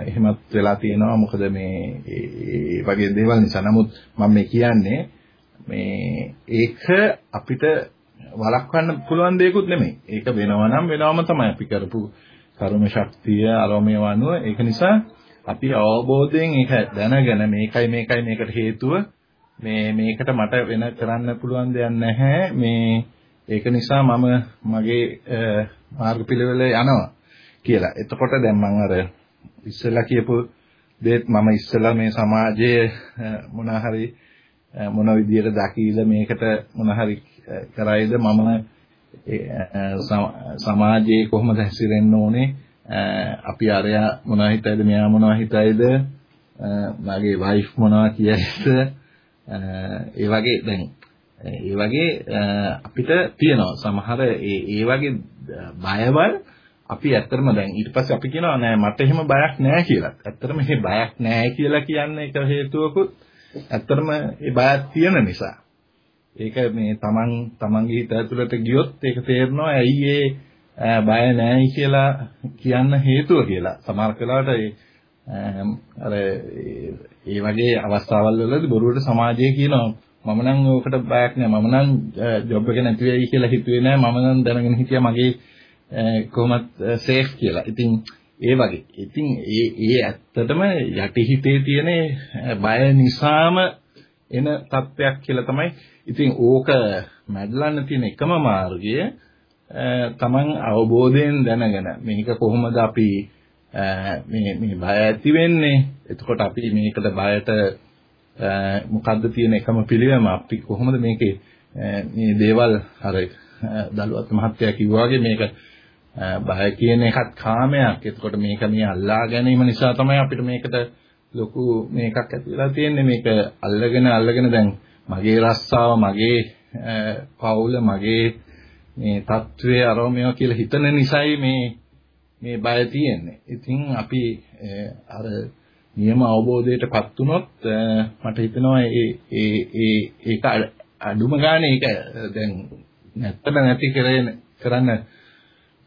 එහෙමත් වෙලා තියෙනවා. මොකද මේ ඒ වගේ දේවල් නිසා. නමුත් මම මේ කියන්නේ මේ ඒක අපිට වළක්වන්න පුළුවන් දෙයක්ුත් නෙමෙයි. ඒක වෙනවා නම් වෙනවම තමයි අපි කරපු කර්ම ශක්තිය අරෝමේ වනුව ඒක නිසා අපි අවබෝධයෙන් ඒක දැනගෙන මේකයි මේකයි මේකට හේතුව මේ මේකට මට වෙන කරන්න පුළුවන් දෙයක් නැහැ මේ ඒක නිසා මම මගේ මාර්ගපිළිවෙල යනවා කියලා. එතකොට දැන් මම අර ඉස්සෙල්ලා කියපු දේත් මම ඉස්සෙල්ලා මේ සමාජයේ මොනවා හරි මොන විදියට දකීල මේකට මොන හරි කරයිද? මම සමාජයේ කොහොමද හැසිරෙන්න ඕනේ? අපි අරයා මොනවා හිතයිද? මෙයා මොනවා හිතයිද? මගේ වයිෆ් මොනවා කියයිද? ඒ වගේ දැන් ඒ වගේ අපිට තියෙනවා. සමහර ඒ ඒ වගේ බයවල් අපි ඇත්තටම දැන් ඊට පස්සේ අපි කියනවා නෑ මට එහෙම බයක් නෑ කියලා. ඇත්තටම මේ බයක් නෑ කියලා කියන්නේ එක හේතුවකුත් ඇත්තටම ඒ බයක් තියෙන නිසා. ඒක මේ තමන් තමන්ගේ හිත ඇතුළට ගියොත් ඒක තේරෙනවා ඇයි ඒ බය නැහැ කියලා කියන්න හේතුව කියලා. සමහර වෙලාවට අර ඒ වගේ අවස්ථාවල් වලදී බොරුවට සමාජයේ කියනවා මම නම් ඕකට බයක් නෑ මම නම් ජොබ් එක නැති වෙයි කියලා හිතුවේ නෑ මම නම් දැනගෙන හිටියා මගේ කොහොමත් සේෆ් කියලා. ඉතින් ඒ වගේ. ඉතින් ඒ ඒ ඇත්තටම යටි හිතේ තියෙන බය නිසාම එන තත්ත්වයක් කියලා තමයි. ඉතින් ඕක මැඩලන්න තියෙන එකම මාර්ගය තමන් අවබෝධයෙන් දැනගෙන මේක කොහොමද අපි මේ මේ බය ඇති වෙන්නේ එතකොට අපි මේකට බයට මොකද්ද තියෙන එකම පිළිවෙම අපි කොහොමද මේකේ මේ දේවල් අර දලුවත් මහත්තයා කිව්වා වගේ මේක බය කියන එකත් කාමයක්. එතකොට මේක මේ අල්ලා ගැනීම නිසා තමයි අපිට මේකට ලොකු මේකක් ඇති වෙලා තියෙන්නේ. මේක අල්ලගෙන අල්ලගෙන දැන් මගේ රස්සාව, මගේ පවුල, මගේ මේ తත්වයේ අරෝමය කියලා හිතන නිසායි මේ මේ බය තියෙන්නේ. ඉතින් අපි අර නියම අවබෝධයටපත් වුණොත් මට හිතෙනවා ඒ ඒ ඒ ඒක අඩුම ගානේ ඒක දැන් නැත්තට නැති කරන්න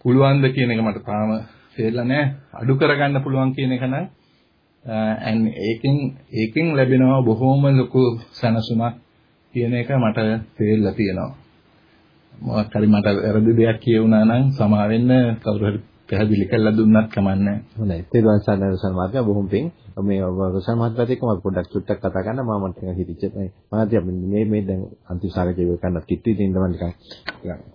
පුළුවන්ද කියන එක මට තාම තේරෙලා නැහැ. අඩු කරගන්න පුළුවන් කියන එක නම් Uh, and ඒකෙන් ඒකෙන් ලැබෙනවා බොහොම ලොකු සනසුමක් කියන එක මට තේරෙලා තියෙනවා. මොකක් හරි මට වැරදි දෙයක් කියුණා නම් සමා වෙන්න කවුරු හරි පැහැදිලි කරලා දුන්නත් කමන්නේ හොඳයි. තේරුවන් සරණයි රසල් මහත්මයා බොහොම පිං. මේ රසල් මහත්මයාත් එක්ක මම පොඩ්ඩක් චුට්ටක් කතා කරන්න. මම මට හිතිච්ච මේ මහත්මයා මේ මේ දැන් අන්තිම සාකච්ඡාව ඉවර කරන්නත් කිට්ටු ඉතින් ඉඳන් නිකන්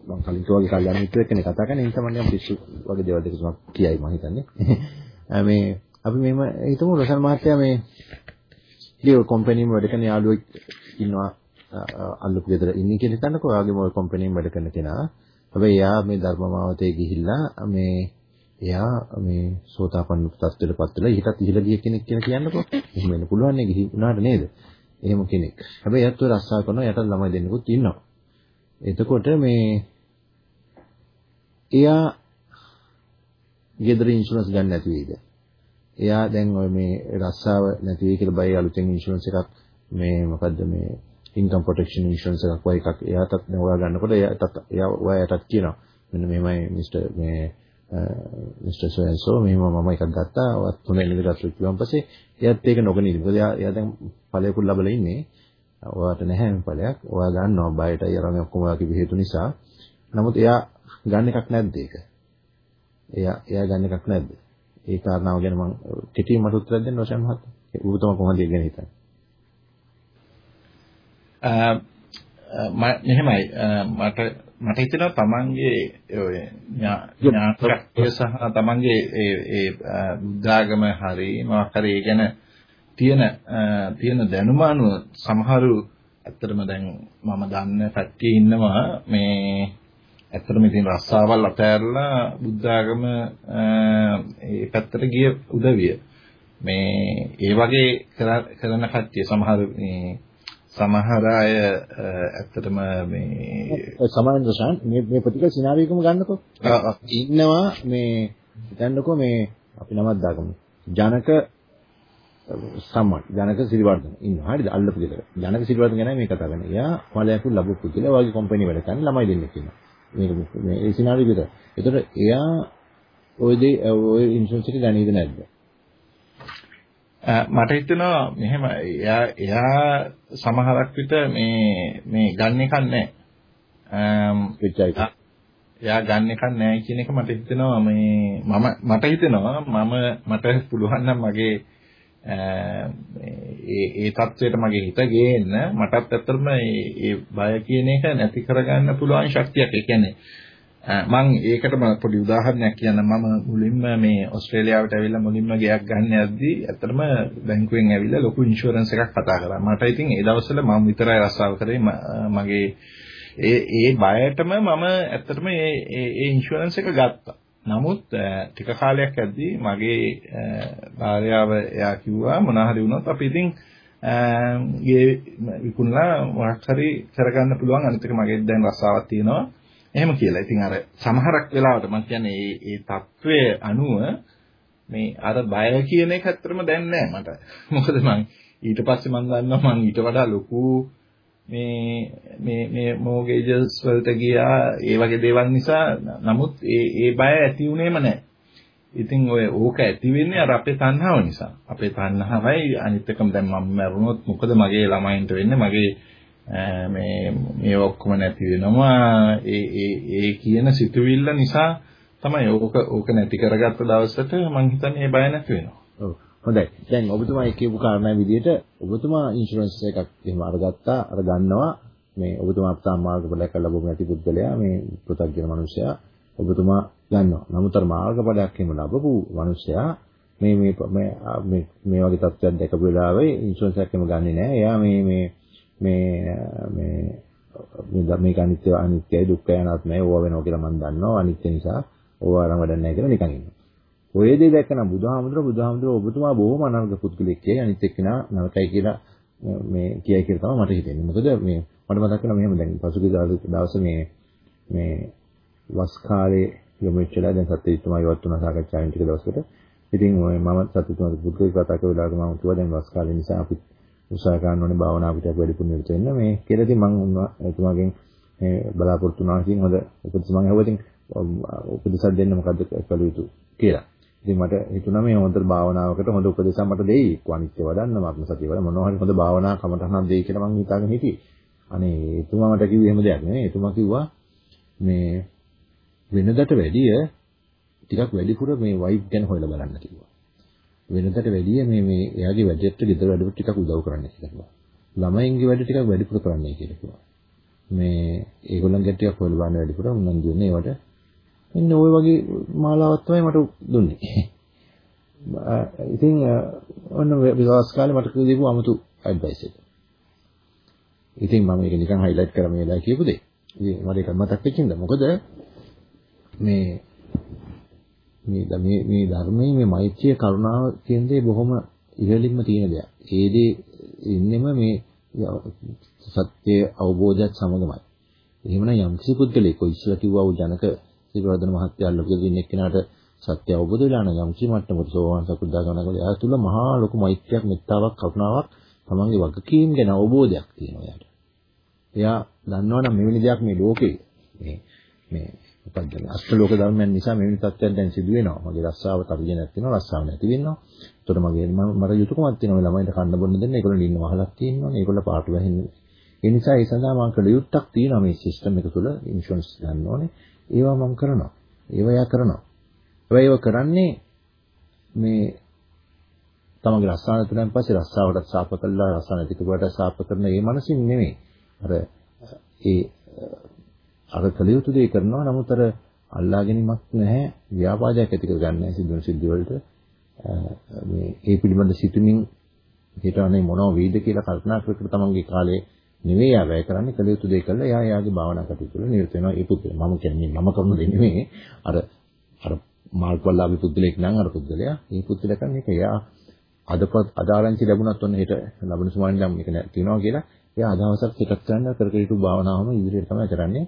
මම කලින් තුවාගේ කල්යනා මිත්‍රෙක් කෙනෙක් කතා කරන නිසා මම නිකන් පිස්සු වගේ දේවල් දෙක තුනක් කියයි මම හිතන්නේ. මේ අපි මේම හිතමු රසල් මහත්මයා මේ ලියෝ කම්පැනිම වැඩ කරන යාළුවෙක් ඉන්නවා අල්ලපු ගෙදර ඉන්නේ කියලා හිතන්නකෝ ඔයාගේ මොකද කම්පැනිම වැඩ කරන කෙනා හැබැයි එයා මේ ධර්මමාවතේ ගිහිල්ලා මේ එයා මේ සෝතාපන්න තත්ත්වයටපත් වෙලා ඊටත් ඉහළ ගිය කෙනෙක් කියලා කියන්නකෝ. එහෙම වෙන්න පුළුවන් නේ ගිහි වුණාට නේද? එහෙම කෙනෙක්. හැබැයි එයාත් ඔය රස්සාව කරනවා එයාට ළමයි දෙන්නෙකුත් ඉන්නවා. එතකොට මේ එයා ගෙදර ඉන්ෂුරන්ස් ගන්න නැති වෙයිද? එයා දැන් ඔය මේ රස්සාව නැති වෙයි කියලා බයි අලුතෙන් ඉන්ෂුරන්ස් එකක් මේ මොකද්ද මේ ඉන්කම් ප්‍රොටෙක්ෂන් ඉන්ෂුරන්ස් එකක් වගේ එකක් එයාටත් දැන් ඔයා ගන්නකොට එයාටත් එයා ඔයාටත් කියනවා මෙන්න මෙහෙමයි මිස්ටර් මේ මිස්ටර් සෝයන්සෝ මෙහෙම මම එකක් ගත්තා. ඔයත් තුන ඉඳගත්තු කිව්වන් පස්සේ එයාත් ඒක නොගනීද. මොකද එයා එයා දැන් ඵලයකුත් ලැබලා ඉන්නේ. ඔයාට නැහැ මේ ඵලයක්. ඔයා ගන්නවා බයටයි අරගෙන ඔක්කොම ඔයා කිව්ව හේතු නිසා. නමුත් එයා ගන්න එකක් නැද්ද ඒක? එයා එයා ගන්න එකක් නැද්ද? ඒ කාරණාව ගැන මම කෙටියෙන් මට උත්තර දෙන්න ඕසයන් මහත්තයා. ඌතම කොහොමද ඒක ගැන හිතන්නේ? මෙහෙමයි මට මට හිතෙනවා තමන්ගේ ඔය ඥානශක්තිය සහ තමන්ගේ ඒ ඒ බුද්ධාගම හරි මොකක් හරි ඒ ගැන තියෙන තියෙන දැනුම අනුව සමහරු ඇත්තටම දැන් මම දන්න පැත්තේ ඉන්නවා මේ ඇත්තටම ඉතින් රස්සාවල් අතෑරලා බුද්ධාගම ඒ පැත්තට ගිය උදවිය. මේ ඒ වගේ කරන කට්ටිය සමහර මේ සමහර අය ඇත්තටම මේ සමාන දශාන් මේ මේ ප්‍රතිකල් සිනාවියකම ගන්නකො. ඉන්නවා මේ හිතන්නකෝ මේ අපි නමක් දාගමු ජනක සම්මන් ජනක සිරිවර්ධන ඉන්නවා. හරිද? අල්ලපු ගෙදර. ජනක සිරිවර්ධන ගැන මේ කතා කරන්නේ. එයා ඵලයක් ලැබු පුදුල වගේ කම්පැනි වැඩ කරන ළමයි දෙන්නෙක් ඉන්නවා මේක මේ ඒ සිනාරිය විතර ඒතකොට එයා ওই දේ ওই ඉන්ෂුරන්ස් එක ගනීද නැද්ද මට හිතෙනවා මෙහෙම එයා එයා සමහරක් විට මේ මේ ගන්න එකක් නැහැ. එයා ගන්න එකක් නැහැ කියන එක මට හිතෙනවා මේ මම මට හිතෙනවා මම මට පුළුවන් නම් මගේ ඒ ඒ தത്വයට මගේ හිත ගේන්න මටත් ඇත්තටම මේ බය කියන එක නැති කරගන්න පුළුවන් ශක්තියක්. ඒ කියන්නේ මම ඒකටම පොඩි උදාහරණයක් කියන්නම්. මම මුලින්ම මේ ඕස්ට්‍රේලියාවට ඇවිල්ලා මුලින්ම ගෙයක් ගන්න යද්දී ඇත්තටම බැංකුවෙන් ඇවිල්ලා ලොකු ඉන්ෂුරන්ස් එකක් කතා කරා. මට ඉතින් ඒ දවස්වල මම විතරයි රස්සාව කරේ මගේ ඒ ඒ බයටම මම ඇත්තටම මේ ඒ ඉන්ෂුරන්ස් එක ගත්තා. නමුත් ටික කාලයක් ඇද්දී මගේ භාර්යාව එයා කිව්වා මොනවා හරි වුණොත් අපි ඉතින් ගේ විකුණලා මොකක් හරි කරගන්න පුළුවන් අනිත් එක මගේ දැන් රස්සාවක් තියෙනවා එහෙම කියලා. ඉතින් අර සමහරක් වෙලාවට මම කියන්නේ මේ මේ తත්වයේ අනුව මේ අර බය කියන එක ඇත්තටම දැන් නෑ මට. මොකද මම ඊට පස්සේ මම දන්නවා මම ඊට වඩා ලොකු මේ මේ මේ මොගේජස් වලට ගියා ඒ වගේ දේවල් නිසා නමුත් ඒ ඒ බය ඇති වුණේම නැහැ. ඉතින් ඔය ඕක ඇති වෙන්නේ අර අපේ තණ්හාව නිසා. අපේ තණ්හාවයි අනිත් එකම දැන් මම මරුණොත් මොකද මගේ ළමයින්ට වෙන්නේ මගේ මේ මේ ඔක්කොම නැති වෙනවා ඒ ඒ ඒ කියන සිතුවිල්ල නිසා තමයි ඕක ඕක නැති කරගත්ත දවසට මම හිතන්නේ ඒ බය නැති වෙනවා. ඔව්. හොඳයි. දැන් ඔබතුමා කියපු කාරණා විදිහට ඔබතුමා ඉන්ෂුරන්ස් එකක් එහෙම අරගත්තා, අර ගන්නවා. මේ ඔබතුමා අපතාම් මාර්ගඵලයක් ලැබුම නැති පුද්ගලයා මේ පෘථග්ජන මිනිසයා ඔබතුමා ගන්නවා. නමුත් අර මාර්ගඵලයක් එහෙම ලැබපු මිනිසයා මේ මේ මේ මේ වගේ තත්ත්වයක් දැකපු වෙලාවේ ඉන්ෂුරන්ස් එකක් එහෙම ගන්නෙ නෑ. එයා මේ මේ මේ මේ මේක අනිත්‍ය අනිත්‍යයි දුක්ඛයි අනාත්මයි ඕවා වෙනවා කියලා මම දන්නවා. අනිත්‍ය නිසා ඕවා අරන් වැඩක් නැහැ කියලා නිකන් ඉන්නවා. ඔය දේ දැක්කම බුදුහාමුදුර බුදුහාමුදුර ඔබතුමා බොහොම අනර්ග පුද්ගලෙක් කියයි අනිත් එක්කෙනා නරකයි කියලා මේ කියයි කියලා තමයි මට හිතෙන්නේ. මොකද මේ මට මතක් වෙනවා මෙහෙම දැන් පසුගිය දවසේ මේ මේ වස් කාලේ යොමු වෙච්චලා දැන් සත්‍යීතුමා ඉවත් වුණා සාකච්ඡාවෙන් ටික දවසකට. ඉතින් මම සත්‍යීතුමාට පුද්ගලික කතා කරලා වෙලාවක මම කිව්වා දැන් වස් කාලේ නිසා අපි උත්සාහ කරන්න ඕනේ භාවනා පිටක් වැඩිපුර නිරත වෙන්න. මේ කියලා ඉතින් මම එතුමාගෙන් මේ බලාපොරොත්තු වුණා ඉතින් හොඳ උපදෙස් මම ඇහුවා ඉතින් උපදෙසක් දෙන්න මොකද්ද කළ යුතු කියලා. ඉතින් මට හිතුණා මේ හොඳ භාවනාවකට හොඳ උපදේශයක් මට දෙයි. අනිත්‍ය වඩන්න, මරණ සතිය වඩන්න මොනවා හරි හොඳ භාවනා කමටහනක් දෙයි කියලා මං හිතාගෙන හිටියේ. අනේ එතුමා මට කිව්වේ එහෙම දෙයක් නෙමෙයි. එතුමා කිව්වා මේ වෙනදට වැඩිය ටිකක් වැඩිපුර මේ වයිබ් ගැන හොයලා බලන්න කිව්වා. වෙනදට වැඩිය මේ මේ එයාගේ වැඩේට ගෙදර වැඩට ටිකක් උදව් කරන්න කියලා කිව්වා. ළමයින්ගේ වැඩ ටිකක් වැඩිපුර කරන්නයි කියලා කිව්වා. මේ ඒගොල්ලන්ගේ ටිකක් හොයලා බලන්න වැඩිපුර උනන්දු වෙන්නේ ඒවට මෙන්න ওই වගේ මාලාවක් තමයි මට දුන්නේ. ඉතින් ඔන්න විශ්වාස කාලේ මට දීපු අමුතු ඇඩ්වයිස් එක. ඉතින් මම මේක නිකන් හයිලයිට් කරලා මේ වෙලාවේ කියපු දෙයක්. ඉතින් මට ඒක මතක් වෙච්ච නිසා මොකද මේ මේ මේ මේ ධර්මයේ මේ මෛත්‍රිය කරුණාව කියන දේ බොහොම ඉහළින්ම තියෙන දෙයක්. ඒ දේ ඉන්නෙම මේ සත්‍ය අවබෝධයත් සමගමයි. එහෙමනම් යම් කිසි පුද්ගලෙක් ඔය ඉස්සලා කිව්වා වූ ජනක සිරිවර්ධන මහත්තයා ලොකු දින එක්කෙනාට සත්‍ය අවබෝධ වෙලා නම් යම් කිසි මට්ටමකට සෝවාන් සකුද්දාගමනකල එයා තුල මහා ලොකු මෛත්‍රියක් මෙත්තාවක් කරුණාවක් තමන්ගේ වගකීම් ගැන අවබෝධයක් තියෙනවා එයාට. එයා දන්නවනම් මෙවැනි දෙයක් මේ ලෝකේ මේ මේ මොකක්ද අෂ්ටලෝක ධර්මයන් නිසා මෙවැනි තත්ත්වයන් දැන් සිදු වෙනවා. මගේ රස්සාව තර්ජනයක් තියෙනවා, රස්සාව නැති වෙනවා. ඒතකොට මගේ මට යුතුයකමක් තියෙනවා ළමයින්ට කන්න බොන්න දෙන්න. ඒගොල්ලෝ ඉන්න වහලක් තියෙනවානේ. ඒගොල්ලෝ පාට වැහෙන්නේ. ඒ නිසා ඒ සඳහා මම කළ යුත්තක් තියෙනවා මේ සිස්ටම් එක තුළ ඉන්ෂුරන්ස් ගන්න ඕනේ. ඒවා මම කරනවා. ඒවා යා කරනවා. හැබැයි ඒවා කරන්නේ මේ තමගේ රස්සාව තුනන් පස්සේ රස්සාවට සාප කළා රස්සාව නැති කොට සාප කරන ඒ මනසින් නෙමෙයි. අර ඒ අර කලියුතු දේ කරනවා නමුත් අර අල්ලා ගැනීමක් නැහැ ව්‍යාපාදයක් ඇති කර ගන්න සිදුවන සිද්ධි වලට මේ ඒ පිළිබඳ සිතුමින් හිතන්නේ මොනව වෙයිද කියලා කල්පනා කර කර තමන්ගේ කාලේ නෙවෙයි යා වැය කරන්නේ කළ යුතු දේ කළා. එයා එයාගේ භාවනා කටයුතු වල නිරත වෙනවා. ඒ පුද්ගලයා මම කියන්නේ මම කරන දේ නෙවෙයි. අර අර මාර්ග වල්ලාභි පුද්ගලෙක් නම් අර පුද්ගලයා මේ පුද්ගලයා කරන්නේ ඒක එයා අදපත් අදාළන්ති ලැබුණත් ඔන්න හෙට ලැබුණ සුමානින් නම් මේක තියෙනවා කියලා එයා අදහසක් පිටත් කරන්න කර කර යුතු භාවනාවම ඉදිරියට තමයි කරන්නේ.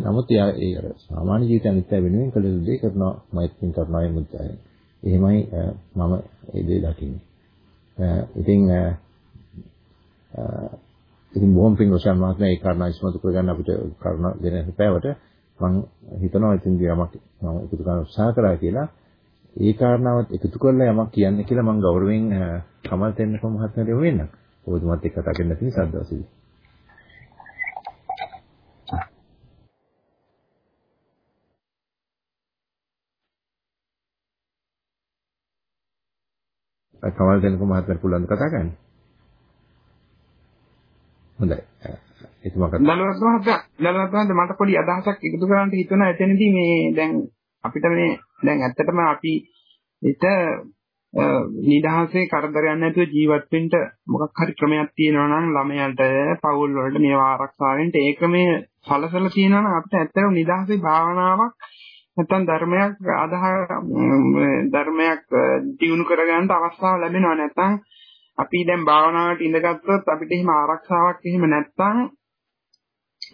නමුත් එයා ඒ අර සාමාන්‍ය ජීවිතය අනිත්‍ය වෙනුවෙන් කළ යුතු දේ කරනවා මෛත්‍රියෙන් කරනවා ඒ මුද්දාය එහෙමයි මම ඒ දේ දකින්නේ. ඉතින් ඉතින් බොහොම පිං රොෂාන් මහත්මයා ඒ කාරණා ඉස්මතු කරගන්න අපිට කරුණ දෙන හැපෑවට මම හිතනවා ඉතින් යමක් මම එකතු කරන්න උත්සාහ කරා කියලා ඒ කාරණාවත් එකතු කරලා යමක් කියන්න කියලා මම ගෞරවයෙන් කමල් තෙන්නක මහත්මයාට යොමු වෙන්නම්. ඔබතුමාත් එක්ක කතා කරන්න තියෙන සද්දවසේදී. කමල් තෙන්නක මහත්මයාට පුළුවන් කතා කරන්න. හොඳයි. එතුමා කතා. දලවත් මහත්තයා දලවත් මහත්තයා මට පොඩි අදහසක් එකතු කරන්න හිතුණා එතනදී මේ දැන් අපිට මේ දැන් ඇත්තටම අපි ඊට නිදහසේ කරදරයක් නැතුව ජීවත් වෙන්න මොකක් හරි ක්‍රමයක් තියෙනවා නම් ළමයාට පවුල් වලට මේවා ආරක්ෂාවෙන් ඒ ක්‍රමයේ සලසලා තියෙනවා නම් අපිට ඇත්තටම නිදහසේ භාවනාවක් නැත්තම් ධර්මයක් අදහ ධර්මයක් දියුණු කරගන්න අවස්ථාව ලැබෙනවා නැත්තම් අපි දැන් භාවනාවට ඉඳගත්තුත් අපිට එහෙම ආරක්ෂාවක් එහෙම නැත්තම්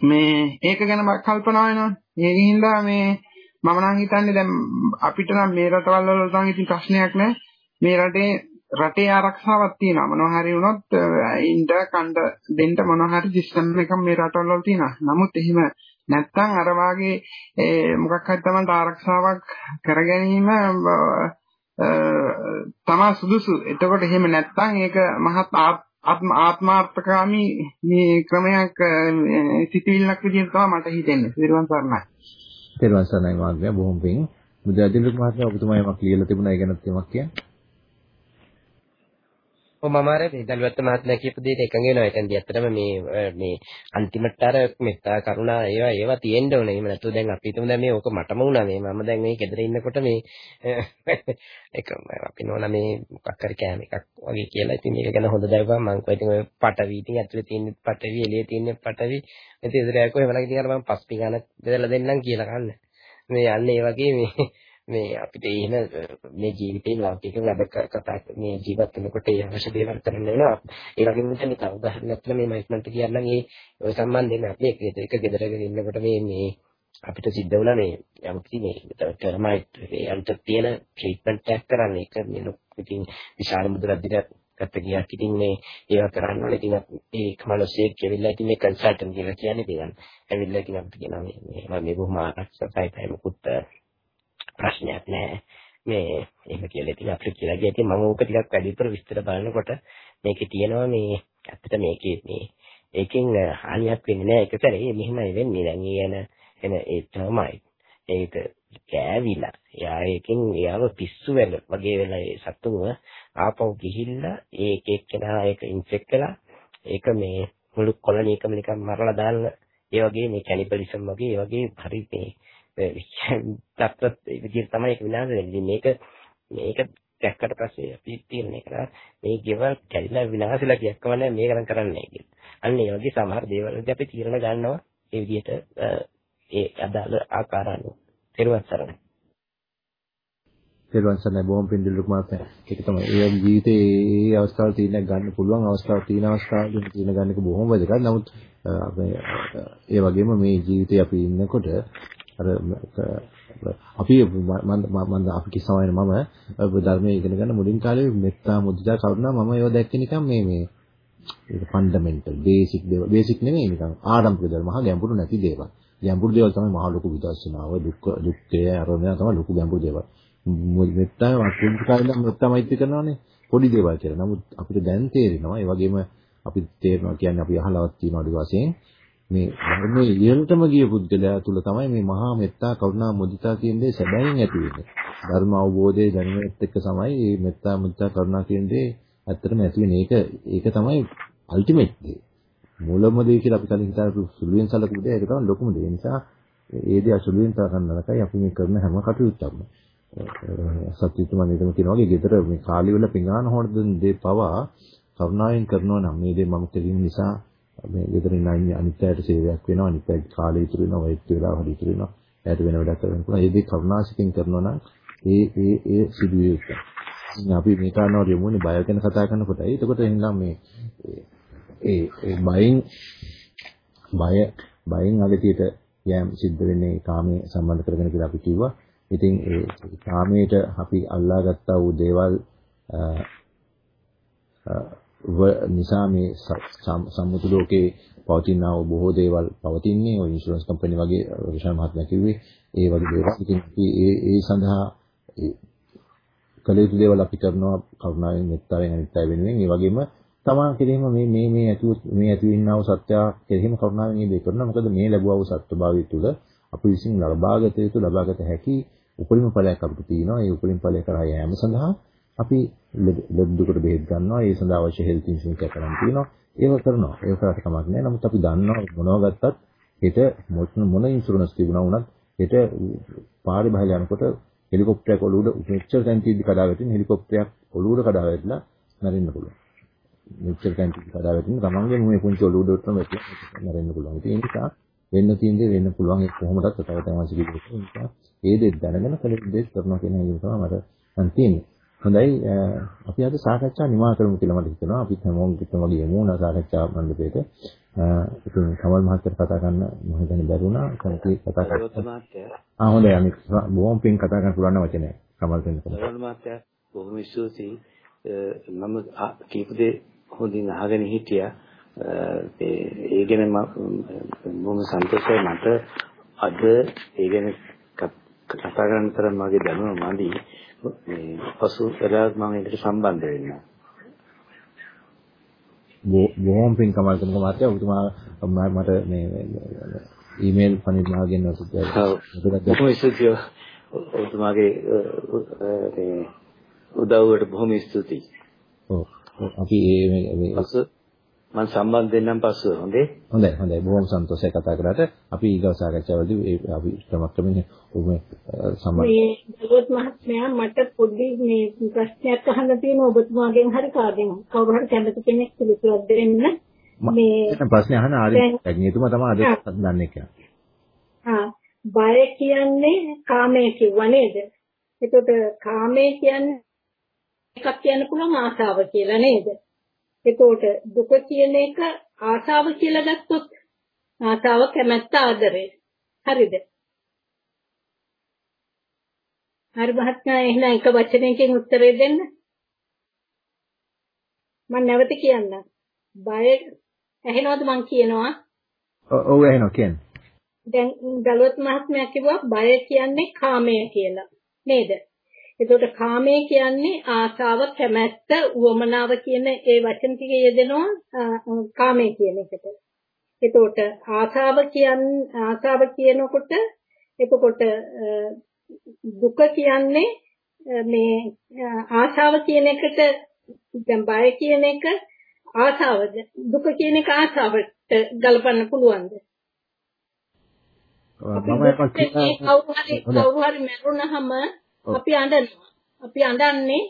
මේ ඒක ගැන කල්පනා වෙනවා. ඒකින්ද මේ මම නම් හිතන්නේ දැන් අපිට නම් මේ රටවල් වල නම් ඉතින් ප්‍රශ්නයක් නැහැ. මේ රටේ රටේ ආරක්ෂාවක් තියෙනවා. මොනවා හරි වුණොත් ඉන්ද කණ්ඩ දෙන්න මොනවා හරි සිස්ටම් එකක් මේ රටවල් වල තියෙනවා. නමුත් එහෙම නැත්තම් අර වාගේ මොකක් හරි තමයි ආරක්ෂාවක් කර ගැනීම තමා සුදුසු. එතකොට එහෙම නැත්නම් ඒක මහත් ආත්ම ආත්මාර්ථකාමී මේ ක්‍රමයක් සිතිවිල්ලක් විදිහට තමයි මට හිතෙන්නේ. සිරුවන් සරණයි. සිරුවන් සරණයි මාර්ගය බොහොම පිං. මුදදිලුක් මහත්මයා ඔබතුමා යමක් ලියලා තිබුණා ඒ ගැනත් යමක් කියන්න. ඔව් මම අර මේ දලුවත් මහත්මයා කියපු දෙයට එකඟ වෙනවා. එතෙන්දී ඇත්තටම මේ මේ අන්තිමට අර මෙත්තා කරුණා ඒවා ඒවා තියෙන්න ඕනේ. එහෙම නැත්නම් දැන් අපි හිතමු දැන් මේ ඕක මටම වුණා මේ මම දැන් මේ ගෙදර ඉන්නකොට මේ එක අපි නෝනා මේ මොකක් හරි කෑම එකක් වගේ කියලා. ඉතින් මේක ගැන හොඳ දරුවා මම කිව්වා ඉතින් ඔය පටවි ඉතින් ඇතුලේ තියෙන පටවි එළියේ තියෙන පටවි. ඉතින් ඉතින් ඒදරයක එහෙම නම් ඉතින් අර මම පස් පිඟාන බෙදලා දෙන්නම් කියලා කන්න. මේ යන්නේ ඒ වගේ මේ මේ අපිට එහෙම මේ ජීවිතේ ලෞකික වැඩ කතා මේ ජීවත් වෙනකොට ඒ අවශ්‍ය දේවල් කරන්න වෙනවා. ඒ වගේම තමයි තව උදාහරණයක් තමයි මේ මයිස්මන්ට් කියන්නම් ඒ ඔය සම්බන්ධයෙන් අපි එක එක ගෙදරක ඉන්නකොට මේ මේ අපිට සිද්ධ වුණා මේ යම්කිසි මේ ටර්මයිට් ඒකට තියෙන ට්‍රීට්මන්ට් එකක් කරන්න. ඒක මේ ඉතින් විශාල මුදලක් දිගට ගත්ත ගියක් ඉතින් මේ ඒවා කරන්න ඕනේ. ඉතින් ඒක මිනිස්සෙක් කියලා ඉතින් මේ කන්සල්ටන්ට් කියලා කියන්නේ ඉතින් ඇවිල්ලා ඉතින් අපිට කියනවා මේ මේ බොහොම ආරක්ෂකයි මොකුත් ප්‍රශ්නයක් නෑ. මේ ඒක කියලා ඉතින් අපිට කියලා ගියා. ඉතින් මම ඕක ටිකක් වැඩිපුර විස්තර බලනකොට මේකේ තියෙනවා මේ ඇත්තට මේකේ මේ ඒකෙන් හානියක් වෙන්නේ නෑ. ඒක සැරේ මෙහෙමයි වෙන්නේ. දැන් ඒ යන එන ඒ තමයි. ඒක කෑවිලා. එයා ඒකෙන් එයාව පිස්සු වෙල වගේ වෙලා ඒ සතුව ආපහු ගිහිල්ලා ඒක එක්කෙනා ඒක ඉන්ෆෙක්ට් කළා. ඒක මේ මුළු කොලනි එකම නිකන් මරලා දාන්න ඒ වගේ මේ කැනිබලිසම් වගේ ඒ වගේ හරි මේ තත්ත්වත් ඒ විදිහට තමයි ඒක විනාශ වෙන්නේ. මේක මේක දැක්කට පස්සේ අපි තීරණය කරා මේ ගෙවල් කැඩිලා විනාශලා කියක්කම නැහැ මේක නම් කරන්නේ නැහැ කියලා. අන්න ඒ වගේ සමහර දේවල් වලදී අපි තීරණ ගන්නවා ඒ විදිහට ඒ අදාළ ආකාර අනුව. පෙරවත් සරණයි. පෙරවන් සරණයි බොහොම පින්දුලුක් මාත්‍යා. ඒක තමයි ඒ ජීවිතේ ඒ අවස්ථාවල තීරණ ගන්න පුළුවන් අවස්ථාවක් තියෙන අවස්ථාවල තීරණ ගන්න එක බොහොම වැදගත්. නමුත් ඒ වගේම මේ ජීවිතේ අපි ඉන්නකොට අර අපි මම අපි කිසමයින මම ධර්මයේ ඉගෙන ගන්න මුලින් කාලේ මෙත්තා මුදිතා කරුණා මම ඒවා දැක්කේ නිකන් මේ මේ ඒක ෆන්ඩමෙන්ටල් බේසික් දේවල් බේසික් නෙමෙයි නිකන් ආරම්භක දේවල් මහා ගැඹුරු නැති දේවල්. ගැඹුරු දේවල් තමයි මහා ලොකු විදර්ශනාව දුක්ඛ දුක්ඛය අරෝණය තමයි ලොකු ගැඹුරු දේවල්. මෙත්තා වකුණු කාලේ මෙත්තා මෛත්‍රී කරනවානේ. පොඩි දේවල් කියලා. නමුත් අපිට දැන් තේරෙනවා ඒ වගේම අපි තේරෙනවා කියන්නේ අපි අහලවත් තියෙන අඩු වශයෙන් මේ ධර්මයේ ඉහළටම ගිය පුද්ගලයා තුල තමයි මේ මහා මෙත්තා කරුණා මුදිතා කියන දේ සැබෑයෙන් ඇති වෙන්නේ. ධර්ම අවබෝධයේ දැනුමත් එක්ක තමයි මේ මෙත්තා මුදිතා කරුණා කියන දේ ඇත්තටම ඇති වෙන්නේ. ඒක ඒක තමයි අල්ටිමේට් දේ. මූලම දේ කියලා අපි කලින් හිතාපු සුළුෙන් සැලකුව දේ ඒක තමයි ලොකුම දේ. ඒ නිසා ඒ දේ අසුළුෙන් සලකන්න නරකයි අපි මේ කරන හැම කටයුත්තක්ම. සත්‍යතුමා නේදම කියනවා වගේ ගෙදර මේ කාලි වල පිඟාන හොරන දේ පවා කරුණාවෙන් කරනවා නම් මේ දේ මම කිරීම නිසා මේ ගෙදර ඉන්න අනිත් අයට සේවයක් වෙනවා අනිත් අයට කාලය ඉතුරු වෙනවා වයත් වෙලා හරි ඉතුරු වෙනවා. එයාට වෙන වැඩක් කරන්න පුළුවන්. ඒ දේ කරුණාසිතින් කරනවා නම් ඒ ඒ ඒ සිදුවිය යුතුයි. අපි මේ කාරණාවට යමුනේ බය ගැන කතා කරනකොටයි. එතකොට එහෙනම් මේ ඒ ඒ බයෙන් බය බයෙන් අගතියට යෑම සිද්ධ වෙන්නේ කාමයේ සම්බන්ධ කරගෙන කියලා අපි කිව්වා. ඉතින් ඒ කාමයට අපි අල්ලාගත්තා වූ දේවල් නිසා මේ සම්මුති ලෝකේ පවතිනා වූ බොහෝ දේවල් පවතින්නේ ඔය ඉන්ෂුරන්ස් කම්පැනි වගේ විශාල මහත්මයා කිව්වේ ඒ වගේ දේවල්. ඉතින් ඒ ඒ සඳහා කළ යුතු දේවල් අපි කරනවා කරුණාවෙන් මෙත්තාවෙන් අනිත්‍ය වෙනුවෙන්. ඒ වගේම තමා කෙරෙහිම මේ මේ මේ ඇති මේ ඇති වෙන්නා වූ සත්‍ය කෙරෙහිම කරුණාවෙන් මේ දේ කරනවා. මොකද මේ ලැබුවා වූ සත්‍යභාවය තුළ අපි විසින් ලබාගත යුතු ලබාගත හැකි උපරිම ඵලයක් අපිට තියෙනවා. ඒ උපරිම ඵලය කරා යෑම සඳහා අපි ලෙඩ දුකට බෙහෙත් ගන්නවා. ඒ සඳහා අවශ්‍ය හෙල්ත් ඉන්ෂුරන්ස් එකක් කරන් තියෙනවා. ඒක කරනවා. ඒක කරාට කමක් නැහැ. නමුත් අපි දන්නවා මොනවා ගත්තත් හෙට මොන ඉන්ෂුරන්ස් තිබුණා වුණත් හෙට පාරේ බහලා යනකොට හෙලිකොප්ටරයක් ඔලුවට මෙච්චර තැන් තියෙද්දි කඩා වැටෙන හෙලිකොප්ටරයක් ඔලුවට කඩා වැටලා මැරෙන්න පුළුවන්. මෙච්චර තැන් තියෙද්දි කඩා වැටෙන තමන්ගේ මේ පුංචි ඔලුවටම වැටලා මැරෙන්න පුළුවන්. ඒ නිසා වෙන්න තියෙන දේ වෙන්න පුළුවන් ඒක කොහොමදත් තව තවත් සිදුවෙන්නේ. ඒ නිසා ඒ දේ දැනගෙන කළ දේ කරනවා කියන එක තමයි මට මන් තියෙන්නේ. හොඳයි අපි අද සාකච්ඡා නිමා කරමු කියලා මට හිතෙනවා. අපිත් හැමෝම වගේ යමු නා සාකච්ඡා මණ්ඩපයේට. ඉතින් කමල් මහත්තයා කතා කරන්න මම හිතන්නේ බැරුණා. කමකි කතා කරලා. ආ හොඳයි අනිත් බොහොම පින් කතා කරන්න පුළුවන් වචනය. කමල් දෙන්න. කමල් මහත්තයා බොහොම ස්තුතියි. මම කීප දේ හොඳින් අහගෙන හිටියා. ඒ ගැන මම බොහොම සන්තෝෂයි මට අද ඒ ගැන කතා කරන්න තරම් මගේ දැනුම මදි. මේ පසු වෙලාවක් මම ඒකට සම්බන්ධ වෙනවා. බොහොම පින් කමල් කරන මාත්‍ය ඔබතුමා මට මේ ඊමේල් පණිවිඩ ගෙන්න සුදුයි. ඔබතුමාගේ මේ උදව්වට බොහොම ස්තුතියි. ඔව්. අපි මේ මේ මම සම්බන්ධ වෙන්නම් පස්සෙ හොඳේ. හොඳයි හොඳයි. බොහොම සන්තෝෂයි කතා කරාට අපි ඊගව සාකච්ඡාවලදී අපි ක්‍රමක්‍රමයෙන් ඔබ සම්බන්ධ මේ දලුවත් මහත්මයා මට පොඩි මේ ප්‍රශ්නයක් අහන්න තියෙනවා. ඔබතුමාගෙන් හරි කාගෙන් කවුරු හරි කැමති කෙනෙක් පිළිතුරක් දෙන්න. මේ ප්‍රශ්නේ අහන ආරි එතුමා තමයි අද දන්නේ කියලා. ආ බය කියන්නේ කාමයේ කිව්වා නේද? එතකොට කාමයේ කියන්නේ එකක් කියන්න පුළුවන් ආසාව කියලා නේද එතකොට දුක කියන එක ආසාව කියලා ගත්තොත් ආසාව කැමැත්ත ආදරය. හරිද? හරි මහත්මයා එහෙනම් එක වචනයකින් උත්තරේ දෙන්න. මම නැවත කියන්නම්. බය ඇහෙනවද මං කියනවා? ඔව් ඇහෙනවා කියන්න. දැන් දලුවත් මහත්මයා කිව්වා බය කියන්නේ කාමය කියලා. නේද? එතකොට කාමය කියන්නේ ආසාව, කැමැත්ත, උවමනාව කියන ඒ වචන ටික යෙදෙනවා කාමය කියන එකට. එතකොට ආසාව කියන්නේ ආසාව කියනකොට එතකොට දුක කියන්නේ මේ ආසාව කියන එකට දැන් බය කියන එක ආසාවද දුක කියන එක ආසාවට ගලපන්න පුළුවන්ද මම එකක් කවුරු හරි මරුණහම අපි අඬනවා. අපි අඬන්නේ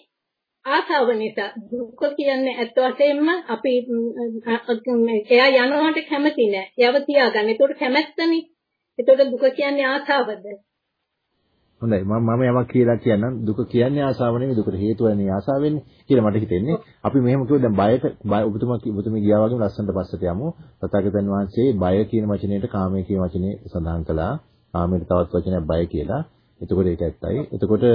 ආසාව නිසා. දුක කියන්නේ ඇත්ත වශයෙන්ම අපි එයා යනවට කැමති නෑ. යව තියාගන්න. ඒකට කැමැත්තනේ. ඒකට දුක කියන්නේ ආසාවද? හොඳයි මම මම යමක් කියලා කියන්නම් දුක කියන්නේ ආසාව නෙවෙයි දුකට හේතුව වෙන්නේ ආසාව වෙන්නේ කියලා මට හිතෙන්නේ අපි මෙහෙම කිව්වොත් දැන් බයට ඔබතුමා ඔබතුමී ගියා වගේම ලස්සනට පස්සට යමු තථාගතයන් වහන්සේ බය කියන වචනයට කාමය කියන වචනේ සඳහන් කළා කාමයට තවත් වචනයක් බය කියලා එතකොට ඒක ඇත්තයි. එතකොට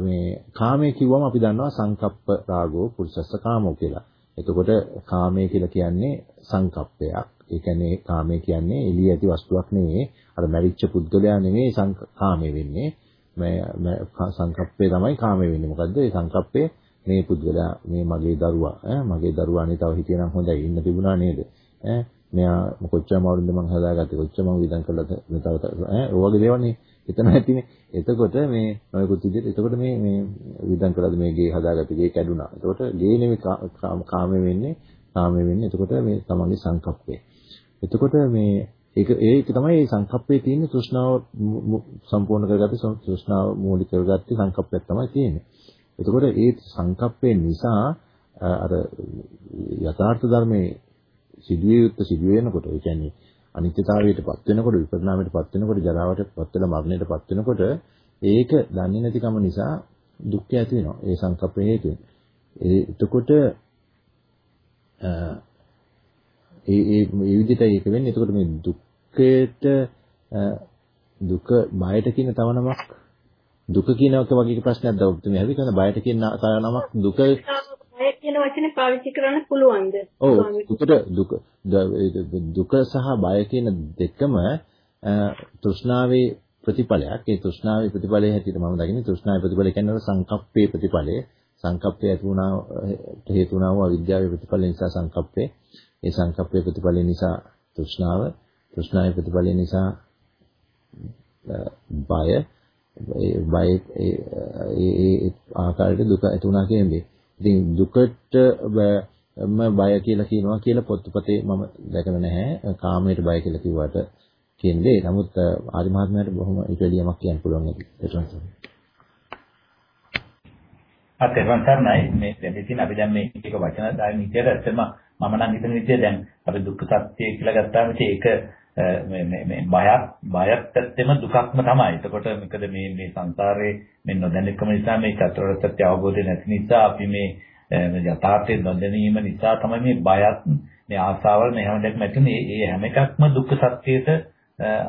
මේ කාමයේ කිව්වම අපි දන්නවා සංකප්ප රාගෝ පුරුෂස්ස කාමෝ කියලා. එතකොට කාමයේ කියලා කියන්නේ සංකප්පයක්. ඒ කියන්නේ කාමයේ කියන්නේ එළිය ඇති වස්තුවක් නෙවෙයි. අර මැරිච්ච පුද්ගලයා නෙවෙයි කාමයේ වෙන්නේ. මේ සංකප්පේ තමයි කාමයේ වෙන්නේ. මොකද්ද? ඒ සංකප්පේ මේ පුද්ගලයා මේ මගේ දරුවා ඈ මගේ දරුවා අනේ තව හිටියනම් හොඳයි ඉන්න තිබුණා නේද ඈ මෙයා කොච්චර මවුරුන්ද මං හදාගත්තේ කොච්චර මං විඳන් කළාද තව ඈ ඔයගේ දේවල්නේ එතන ඇතිනේ. එතකොට මේ නොයෙකුත් විදිහට එතකොට මේ මේ විදන් කළාද මේ ගේ හදාගත්ත ගේ කැඩුනා. එතකොට ගේ නෙමෙයි කාමයේ වෙන්නේ කාමයේ වෙන්නේ. එතකොට මේ තමන්ගේ සංකප්පේ. එතකොට මේ ඒක ඒක තමයි මේ සංකප්පේ තියෙන තෘෂ්ණාව සම්පූර්ණ කරගත්තේ තෘෂ්ණාව මූලික කරගත්තේ සංකප්පයක් තමයි තියෙන්නේ. එතකොට ඒ සංකප්පේ නිසා අර යථාර්ථ ධර්මයේ සිදුවිය යුත්තේ සිදුව වෙනකොට ඒ කියන්නේ අනිත්‍යතාවයටපත් වෙනකොට විපරිණාමයටපත් වෙනකොට ජරාවටපත් වෙලා මරණයටපත් වෙනකොට ඒක දන්නේ නැතිකම නිසා දුක්ඛ ඇති වෙනවා. ඒ සංකප්ප හේතුවෙන්. ඒ එතකොට ඒ ඒ මේ විදිහට ඒක වෙන්නේ. එතකොට මේ දුක්ඛයට දුක බයට කියන තව නමක් දුක කියනක වගේ ප්‍රශ්නයක් දවුත් මේ හැදි කරන බයට කියන තව නමක් දුක කියන වචනේ පාවිච්චි කරන්න පුළුවන්ද? ඔව් දුකට දුක දුක සහ බය කියන දෙකම තෘෂ්ණාවේ ප්‍රතිඵලයක්. ඒ තෘෂ්ණාවේ ප්‍රතිඵලයේ හැටියට මම දකින්නේ තෘෂ්ණාවේ ප්‍රතිඵලය කියන්නේ සංකප්පේ ප්‍රතිඵලය. සංකප්පය ඇති වුණා හේතු වුණා වූ අවිද්‍යාවේ ප්‍රතිඵල නිසා සංකප්පේ. ඒ සංකප්පේ ප්‍රතිඵල නිසා තෘෂ්ණාව, තෘෂ්ණාවේ ප්‍රතිඵල නිසා බය බය ඒ ඒ ආකාරයට දුක ඇති වුණා කියන්නේ. ඉතින් දුකට ම බය කියලා කියනවා කියලා පොත්පතේ මම දැකලා නැහැ. කාමයට බය කියලා කිව්වට කියන්නේ. නමුත් ආදි මහත්මයාට බොහොම ඊට වැඩි යමක් කියන්න පුළුවන් ඇති. අතේවන් තරණයි මේ දෙන්නේ තියෙන අපි දැන් මේ එක වචන දාන විදියට ඇත්තම මම නම් හිතන විදිය දැන් අපි දුක්ඛ සත්‍ය කියලා ගත්තාම ඒක මේ මේ මේ බයක් බයක් ඇත්තෙම දුකක්ම තමයි. එතකොට මොකද මේ මේ සංසාරේ මේ නොදැනකම නිසා මේ චතුරාර්ය සත්‍ය අවබෝධය නැති නිසා අපි මේ යථාර්ථය නොදැනීම නිසා තමයි මේ බයත් මේ ආසාවල් මේ හැම දෙයක්ම ඇති මේ ඒ හැම එකක්ම දුක්ඛ සත්‍යයට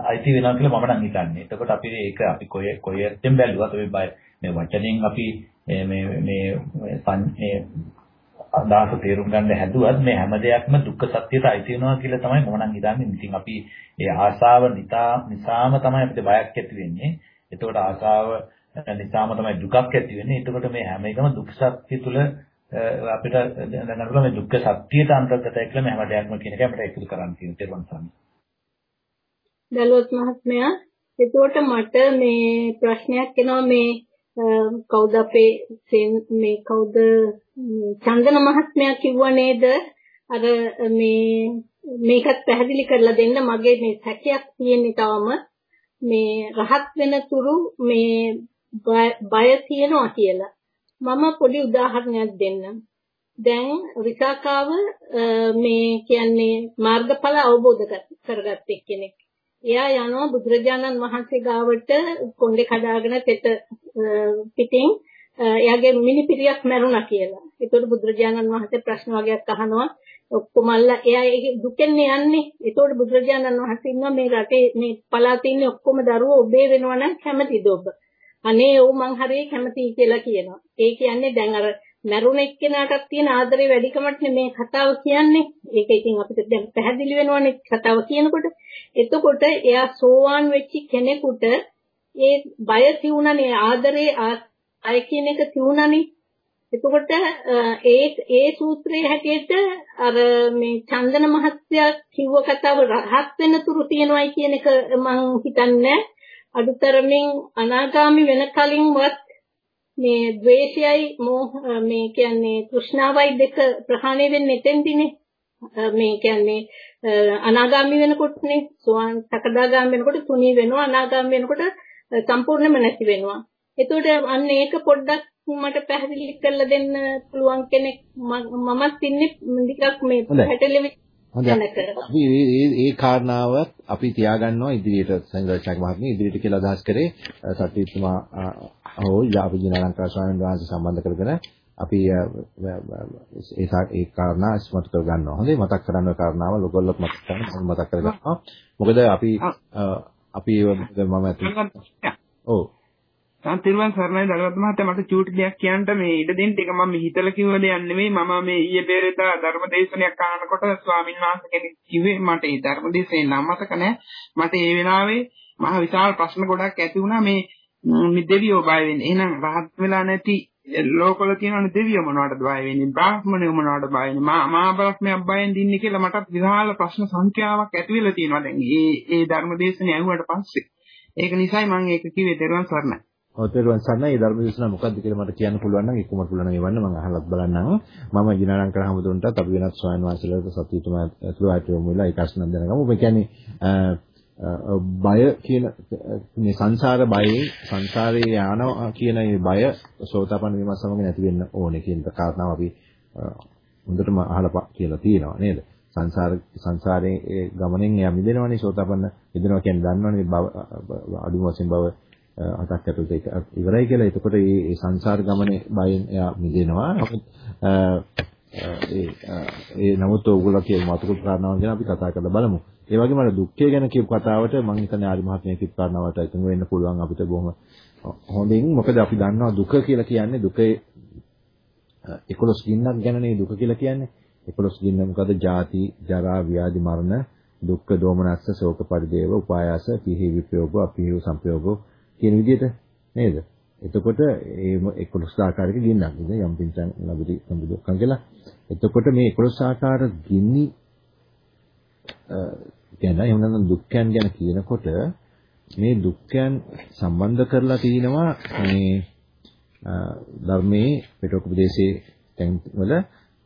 අයිති වෙනවා කියලා මම නම් හිතන්නේ. එතකොට අපි ඒක අපි කොයි කොයි ඇත්තෙන් බැලුවත් මේ බය මේ වචනෙන් අපි මේ මේ මේ අදහස තේරුම් ගන්න හැදුවත් මේ හැම දෙයක්ම දුක්ඛ සත්‍යයට අයිති වෙනවා කියලා තමයි මම නම් හිතන්නේ. ඉතින් අපි ඒ ආශාව නිසාම තමයි අපිට බයක් ඇති වෙන්නේ. එතකොට ආශාව නිසාම තමයි දුකක් ඇති වෙන්නේ. එතකොට මේ හැම එකම දුක්ඛ සත්‍ය තුල අපිට දැනගන්න මේ දුක්ඛ සත්‍යයට අන්තර්ගතයි කියලා මේ හැම දෙයක්ම කියන එක අපිට එකතු කරන්න තියෙන තේරුම් ගන්න. දලුවත් මහත්මයා එතකොට මට මේ ප්‍රශ්නයක් එනවා මේ කවුද අපේ මේ කවුද චන්දන මහත්මයා කිව්වා නේද? අර මේ මේකත් පැහැදිලි කරලා දෙන්න. මගේ මේ සැකයක් තියෙන්නේ තවම මේ රහත් වෙන තුරු මේ බය තියනවා කියලා. මම පොඩි උදාහරණයක් දෙන්නම් දැන් විසාකාව මේ කියන්නේ මාර්ගඵල අවබෝධ කරගත්ත කෙනෙක්. එයා යනවා බුදුරජාණන් වහන්සේ ගාවට කොණ්ඩේ කඩාගෙන තෙත පිටින් එයාගේ මිනිපිරියක් මැරුණා කියලා. ඒතකොට බුදුරජාණන් වහන්සේ ප්‍රශ්න වගේක් අහනවා ඔක්කොමල්ලා එයා ඒ දුකෙන් යන්නේ. ඒතකොට බුදුරජාණන් වහන්සේ ඉන්නවා මේ රටේ මේ පළාතේ ඉන්න ඔක්කොම දරුවෝ ඔබේ වෙනවා නම් කැමතිද ඔබ? අනේ ඔව් මං හරිය කැමතියි කියලා කියනවා. ඒ කියන්නේ දැන් අර මරුණ එක්කෙනාටත් තියෙන ආදරේ වැඩිකමට මේ කතාව කියන්නේ. ඒක ඉතින් අපිට දැන් පැහැදිලි වෙනවනේ කතාව කියනකොට. එතකොට එයා සෝවාන් වෙච්ච කෙනෙකුට ඒ බය තියුණනේ ආදරේ අය කියන එක තියුණනේ. එතකොට ඒ ඒ සූත්‍රයේ හැටියට අර මේ චන්දන මහත්තයා කිව්ව කතාව රහත් වෙන තුරු තියෙනවයි කියන එක මම හිතන්නේ අදුතරමින් අනාගාමි වෙන කලින්වත් මේ ද්වේෂයයි මේ කියන්නේ තෘෂ්ණාවයි දෙක ප්‍රහාණය වෙන්නේ එතෙන්දිනේ. මේ කියන්නේ අනාගාමි වෙනකොටනේ සෝවාන් සකදාගාමි වෙනකොට තුනී වෙනවා අනාගාමි වෙනකොට සම්පූර්ණයෙන්ම නැති වෙනවා. එතකොට අන්න ඒක පොඩ්ඩක් මට පැහැදිලි කරලා දෙන්න පුළුවන් කෙනෙක් මමත් ඉන්නේ ටිකක් මේ පැටලෙවි හොඳයි. අපි මේ කාරණාවත් අපි තියාගන්නවා ඉදිරියට සංග්‍රහචාර්ය මහත්මිය ඉදිරියට කියලා අදහස් කරේ සත්‍යතුමා හෝ යාපජිනාලංකා ස්වාමීන් වහන්සේ සම්බන්ධ කරගෙන අපි ඒ ඒ කාරණා ඉස්මතු කර ගන්නවා. හොඳයි මතක් කරන්න කාරණාව ලොගොල්ලොත් මතක් කරගන්න මතක් කරගන්නවා. මොකද අපි අපි මම ඔව් දැන් තිරුවන් සරණයි දලවත් මහත්තයා. මට චූටි දෙයක් කියන්න මේ ඉඩ දෙන්න එක මම හිතලා කිව්ව දෙයක් නෙමෙයි. මම මේ ඊයේ පෙරේදා ධර්මදේශනයක් අහනකොට ස්වාමින් වහන්සේ කෙනෙක් කිව්වේ මට ඒ ධර්මදේශනේ නම මතක නැහැ. මට ඒ වෙලාවේ මහ විශාල ප්‍රශ්න ගොඩක් ඇති වුණා. මේ මේ දෙවියෝ බය වෙන්නේ. එහෙනම් රහත් වෙලා නැති ලෝකවල තියෙනවනේ දෙවියෝ මොනවටද බය වෙන්නේ? බ්‍රාහ්මණයෝ මොනවටද බය වෙන්නේ? මා මා බ්‍රහ්මයක් බයෙන් දින්නේ කියලා මටත් විශාල ප්‍රශ්න සංඛ්‍යාවක් ඇති වෙලා තියෙනවා. දැන් ඒ ඒ ධර්මදේශනේ ඇහුවට පස්සේ. ඒක නිසායි මම ඒක කිව්වේ. දරුවන් සරණයි. ඔතේරුවන් සන්නයි ධර්ම දේශනාව මොකක්ද කියලා මට කියන්න පුළුවන් නම් එක්කම පුළුවන් නම් එවන්න මම අහලත් බලන්නම් මම ජිනාලංකර හැමදෙරුන්ටත් අපි වෙනත් ස්වයන් වාසලට සතියතුමා ඇතුළට යොමු වෙලා ඒ ප්‍රශ්න දැනගමු. මේ කියන්නේ බය කියන මේ සංසාර බයේ සංසාරේ යනවා කියන මේ බය සෝතාපන්න වීම සමග නැති වෙන්න ඕනේ කියන කාරණාව අපි හොඳටම අහලා කියලා තියෙනවා නේද? සංසාර සංසාරේ ගමනෙන් එයා මිදෙනවනේ සෝතාපන්න මිදෙනවා කියන්නේ දන්නවනේ බව අඩුම වශයෙන් බව අටක් ඇතුළත ඒක ඉවරයි කියලා. එතකොට මේ සංසාර ගමනේ බයෙන් එයා මිදෙනවා. නමුත් ඒ ඒ නමුත් ඕගොල්ලෝ කියන මතුරු කාරණාවන් ගැන අපි කතා කරලා බලමු. ඒ වගේම අර දුක්ඛය ගැන කියපු කතාවට මම හිතන්නේ ආරි මහත්මයා කියපු කාරණාවට එකඟ වෙන්න පුළුවන් අපිට බොහොම හොඳින්. මොකද අපි දන්නවා දුක කියලා කියන්නේ දුකේ 11 ගින්නක් ගැනනේ දුක කියලා කියන්නේ. 11 ගින්න මොකද? ජාති, ජරා, ව්‍යාධි, මරණ, දුක්ඛ, දෝමනස්ස, ශෝක, පරිදේව, උපායාස, පිහි විපයෝග, අපිහි සංපයෝග කියන විදිහට නේද? එතකොට ඒ 11 ආකාරයක ගින්නක් නේද? යම් පින්චන් ලැබුටි සම්බුදුක්කම් කියලා. එතකොට මේ 11 ආකාර ගින්නි ගැන එහෙම නැත්නම් දුක්ඛයන් ගැන කියනකොට මේ දුක්ඛයන් සම්බන්ධ කරලා තිනවා මේ ධර්මයේ පිටෝපදේශයේ තැන්වල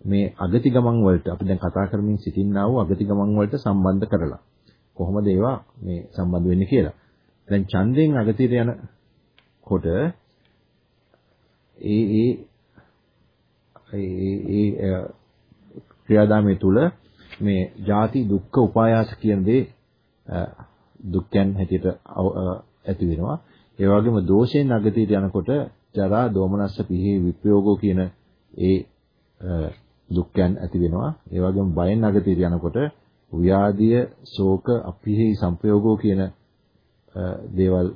මේ අගති ගමන් වලට අපි දැන් කතා කරමින් සිටින්නා වූ අගති ගමන් වලට සම්බන්ධ කරලා කොහොමද ඒවා මේ සම්බන්ධ වෙන්නේ කියලා. දැන් ඡන්දයෙන් අගතියට යනකොට ඒ ඒ ඒ ක්‍රියාදාමයේ තුල මේ ಜಾති දුක්ඛ උපායාස කියන දේ දුක්ඛයන් හැටියට ඇති වෙනවා. ඒ වගේම දෝෂයෙන් අගතියට යනකොට ජරා දෝමනස්ස පිහි විප්‍රයෝගෝ කියන ඒ දුක්ඛයන් ඇති වෙනවා. ඒ වගේම බයෙන් අගතියට යනකොට ව්‍යාධිය, ශෝක, අපිහි සංපයෝගෝ කියන දේවල්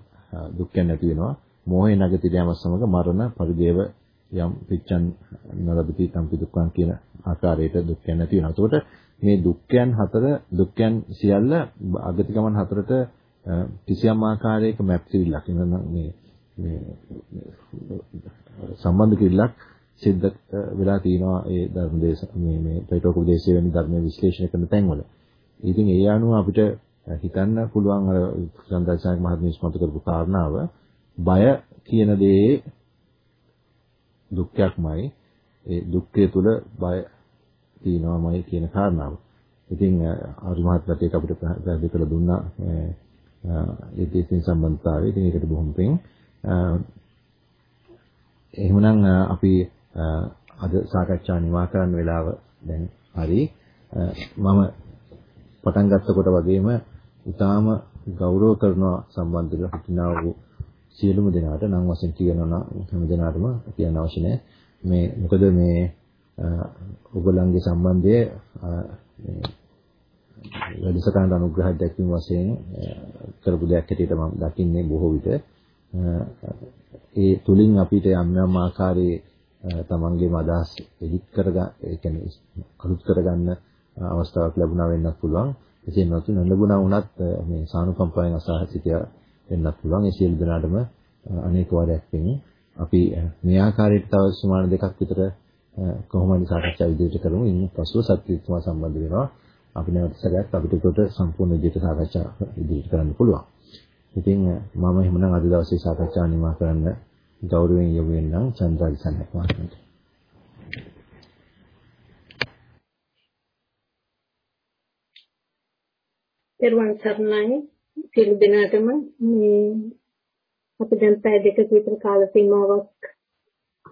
දුක්ඛයන් නැති වෙනවා. මෝහේ නැගති යෑම සමග මරණ පරිදේව යම් පිච්ඡන් නරදති තම්පි දුක්ඛන් කියන ආකාරයට දුක්ඛයන් නැති වෙනවා. එතකොට මේ දුක්ඛයන් හතර දුක්ඛයන් සියල්ල අගතිගමන් හතරට කිසියම් ආකාරයක මැප් කිරිල්ලක් මේ මේ සම්බන්ධ කිරිල්ලක් සිද්ධ වෙලා තියෙනවා ඒ ධර්මදේශ මේ මේ ප්‍රේතෝක උදේශය වෙන ධර්ම විශ්ලේෂණය කරන තැන්වල. ඉතින් ඒ අනුව අපිට හිතන්න පුළුවන් අර සඳල්සාරක මහත්මිය ඉස්මතු කරපු කාරණාව බය කියන දේ දුක්ඛයක්මයි. ඒ දුක්ඛය තුල බය තියෙනවාමයි කියන කාරණාව. ඉතින් ආරි මහත්මයාට ඒක අපිට පැහැදිලි කරලා දුන්නා ඒ දේශින් සම්බන්ධතාවය. ඉතින් ඒකට බොහොම පිං. එහෙමනම් අපි අද සාකච්ඡා නිවා කරන්න වෙලාව දැන් හරි. මම පටන් ගන්නකොට වගේම ඊටාම ගෞරව කරනවා සම්බන්ධව හිටිනා වූ සියලුම දෙනාට නම් වශයෙන් කියනවා නම් හැම දෙනාටම කියන්න අවශ්‍ය නැහැ. මේ මොකද මේ ඔයගොල්ලන්ගේ සම්බන්ධය වැඩසටහනට අනුග්‍රහයක් දැක්වීම වශයෙන් කරපු දෙයක් හැටියට මම දකින්නේ බොහෝ විට ඒ තුලින් අපිට යම් යම් ආකාරයේ තමන්ගේම අදහස් එඩිට් කරගන්න ඒ කියන්නේ අලුත් කරගන්න අවස්ථාවක් ලැබුණා වෙන්නත් පුළුවන්. එසේ නැතු නොලැබුණා වුණත් මේ සානුකම්පාවෙන් අසහසිතය වෙන්නත් පුළුවන්. ඒ සියලු දෙනාටම අනේක වාරයක් වෙන්නේ. අපි මේ ආකාරයට තව සුමාන දෙකක් විතර කොහොමද සාකච්ඡා ඉදිරියට කරමු. ඉන් පසුව සත්‍යත්වම සම්බන්ධ වෙනවා. අපි නැවත සැරයක් අපිට ඒකට සම්පූර්ණ විදිහට සාකච්ඡා ඉදිරියට කරන්න පුළුවන්. ඉතින් මම එහෙමනම් අද දවසේ සාකච්ඡා නිමා කරන්න ගෞරවයෙන් යොමු වෙනනම් චන්ද්‍රාජ සන්නක් මහත්මයාට. පෙරවන් සර්ණයි. සියලු දෙනාටම මේ අපි දැන් පැය දෙකක විතර කාල සීමාවක්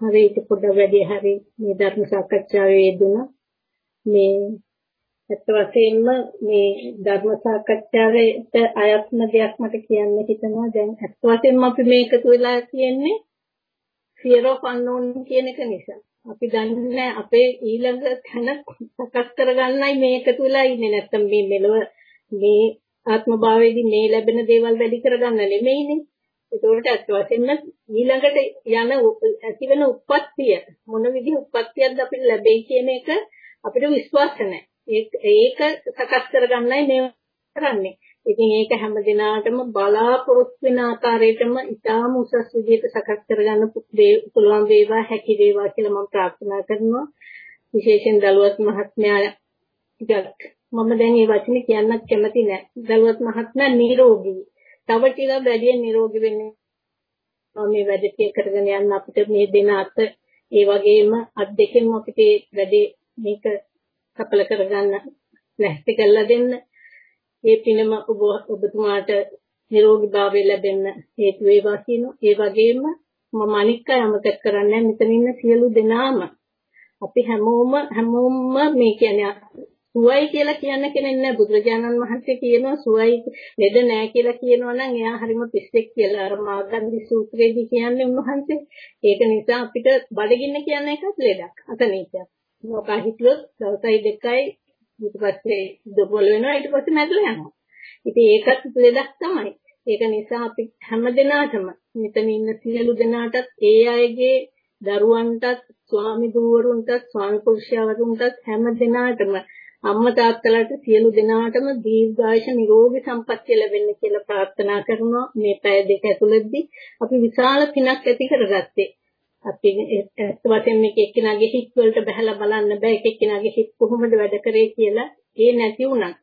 හරි ඒක පොඩ්ඩක් වැඩි හරි මේ ධර්ම සාකච්ඡාවේ යෙදුණා. මේ ඇත්ත වශයෙන්ම මේ ධර්ම සාකච්ඡාවට අයත්ම දෙයක් මට කියන්න හිතෙනවා. දැන් ඇත්ත වශයෙන්ම අපි මේකතු වෙලා තියෙන්නේ fear of unknown කියන එක නිසා. අපි දන්නේ අපේ ඊළඟ තැන සකස් කරගන්නයි මේකතු වෙලා ඉන්නේ. නැත්තම් මේ මෙලව මේ ආත්ම භාවයේදී මේ ලැබෙන දේවල් වැඩි කරගන්න නෙමෙයිනේ ඒකට අත් වශයෙන්ම ඊළඟට යන ඇතිවෙන උප්පත්තිය මොන විදිහ උප්පත්තියක්ද අපිට ලැබෙයි කියන එක අපිට විශ්වාස නැහැ. ඒක සකස් කරගන්නයි මේ කරන්නේ. ඉතින් ඒක හැම දිනාටම බලාපොරොත්තු වෙන ආකාරයටම ඉතාම උසස් විදිහට සකස් කරගන්න පුළුවන් වේවා හැකි වේවා කියලා මම ප්‍රාර්ථනා කරනවා. විශේෂයෙන් දලුවත් මහත්මයා ටිකක් මම දැන් මේ වචනේ කියන්නත් කැමති නැහැ. දලුවත් මහත්මයා නිරෝගී. තව ටිකක් වැඩි නිරෝගී වෙන්න මේ වැඩ ටික කරගෙන යන්න අපිට මේ දෙන අත ඒ වගේම අත් දෙකෙන් අපිට වැඩේ මේක සඵල කරගන්න ලැහැත්ති කරලා දෙන්න. ඒ පිනම ඔබ ඔබතුමාට නිරෝගී භාවය ලැබෙන්න හේතු වේවා කියනවා. ඒ වගේම මම අනික් අය අමතක කරන්නේ මෙතන ඉන්න සියලු දෙනාම අපි හැමෝම හැමෝම මේ කියන්නේ සුවයි කියලා කියන්න කෙනෙක් නැහැ බුදුරජාණන් වහන්සේ කියනවා සුවයි ලෙඩ නැහැ කියලා කියනවා නම් එයා හරිම පිස්සෙක් කියලා අර මාගන්ධි සූත්‍රයේදී කියන්නේ උන්වහන්සේ. ඒක නිසා අපිට බඩගින්න කියන එකත් ලෙඩක් අතනීචයක් මොකා හිතුවොත් දවසයි දෙකයි ඊට පස්සේ දුර්වල වෙනවා. ඊට පස්සේ මැරලා යනවා. ඉතින් ඒකත් ලෙඩක් තමයි. ඒක නිසා අපි හැම දිනාටම මෙතන ඉන්න සියලු දෙනාටත් ඒ අයගේ දරුවන්ටත් ස්වාමි දුවරුන්ටත් ස්වාමි පුරුෂයවරුන්ටත් හැම දිනාටම අම්මා තාත්තලාට සියලු දෙනාටම දීර්ඝායුෂ නිරෝගී සම්පන්නිය ලැබෙන්න කියලා ප්‍රාර්ථනා කරනවා. මේ පැය දෙක ඇතුළතදී අපි විශාල පිනක් ඇති කරගත්තේ. අපි ඇත්ත වශයෙන්ම එක එක්කෙනාගේ හිත් වලට බහැලා බලන්න බෑ. එක එක්කෙනාගේ හිත් කොහොමද වැඩ කරේ කියලා ඒ නැති වුණත්.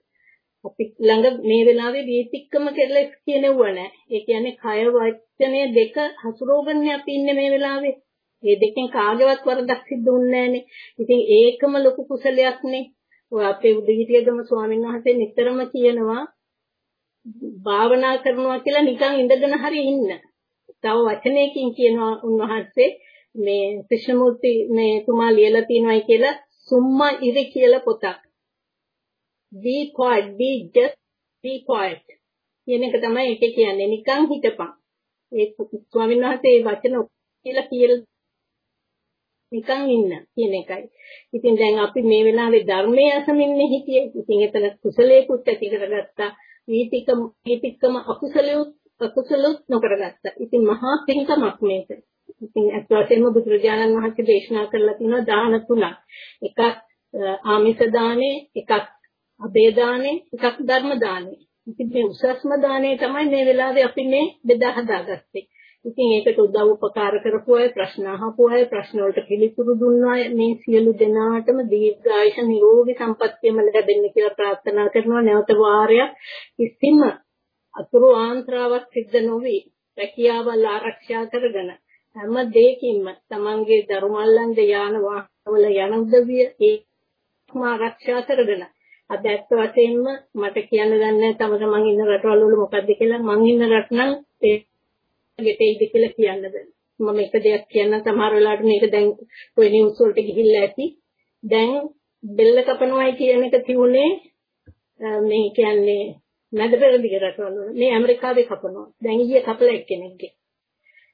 අපි ළඟ මේ වෙලාවේ වීතික්කම කියලා කියනෙවුව නෑ. ඒ කියන්නේ කය වචනය දෙක හසුරවගන්නේ අපි ඉන්නේ මේ වෙලාවේ. මේ දෙකෙන් කාගේවත් වරදක් සිද්ධ වුන්නේ නෑනේ. ඉතින් ඒකම ලොකු කුසලයක්නේ ඔය අපේ උදේහිටියගම ස්වාමීන් වහන්සේ නිතරම කියනවා භාවනා කරනවා කියලා නිකන් ඉඳගෙන හරි ඉන්න. තව වචනයකින් කියනවා උන්වහන්සේ මේ ක්‍රිෂ්ණමූර්ති මේ තුමා ලියලා තියෙනවායි කියලා සුම්මා ඉරි කියලා පොතක්. be quiet be just be quiet කියන එක තමයි ඒකේ කියන්නේ නිකන් හිටපන්. ඒ ස්වාමීන් වහන්සේ මේ වචන කියලා කියලා නිකන් ඉන්න කියන එකයි. ඉතින් දැන් අපි මේ වෙලාවේ ධර්මයේ අසමින්නේ හිටියේ. ඉතින් එතන කුසලයේකුත් ඇති කරගත්තා. වීතිකම වීතිකම අකුසලියුත් අකුසලුත් නොකරගත්තා. ඉතින් මහා පින්කමක් මේක. ඉතින් අත් වශයෙන්ම බුදුරජාණන් වහන්සේ දේශනා කරලා තියෙනවා දාන තුනක්. එකක් ආමිෂ දානේ, එකක් අබේ දානේ, එකක් ධර්ම දානේ. ඉතින් මේ උසස්ම දානේ තමයි මේ වෙලාවේ අපි මේ බෙදා හදාගත්තේ. ඉතින් ඒකට උදව් උපකාර කරපු අය ප්‍රශ්න අහපු අය ප්‍රශ්න වලට පිළිතුරු දුන්නා මේ සියලු දෙනාටම දීර්ඝායුෂ නිරෝගී සම්පන්නියම ලැබෙන්න කියලා ප්‍රාර්ථනා කරනවා. නැවත වාරයක් කිසිම අතුරු ආන්ත්‍රාවක් සිද්ධ නොවි රැකියාවල් ආරක්ෂා කරගෙන හැම දෙයකින්ම තමන්ගේ දරුමල්ලන්ගේ යාන වාහනවල යන උදවිය ඒකම ආරක්ෂා කරගෙන අද ඇත්ත වශයෙන්ම මට කියන්න දන්නේ තවද මං ඉන්න රටවල් වල මොකද්ද කියලා. මං ඉන්න රට නම් ඒ ගෙටේයිද කියලා කියන්න බෑ. මම එක දෙයක් කියන්න සමහර වෙලාවට මේක දැන් ඔය නිවුස් වලට ගිහිල්ලා ඇති. දැන් බෙල්ල කපනවායි කියන එක තියුනේ මේ කියන්නේ මැද පෙරදිග රටවල් වල. මේ ඇමරිකාවේ කපනවා. දැන් ඊයේ කපලා එක්කෙනෙක්ගේ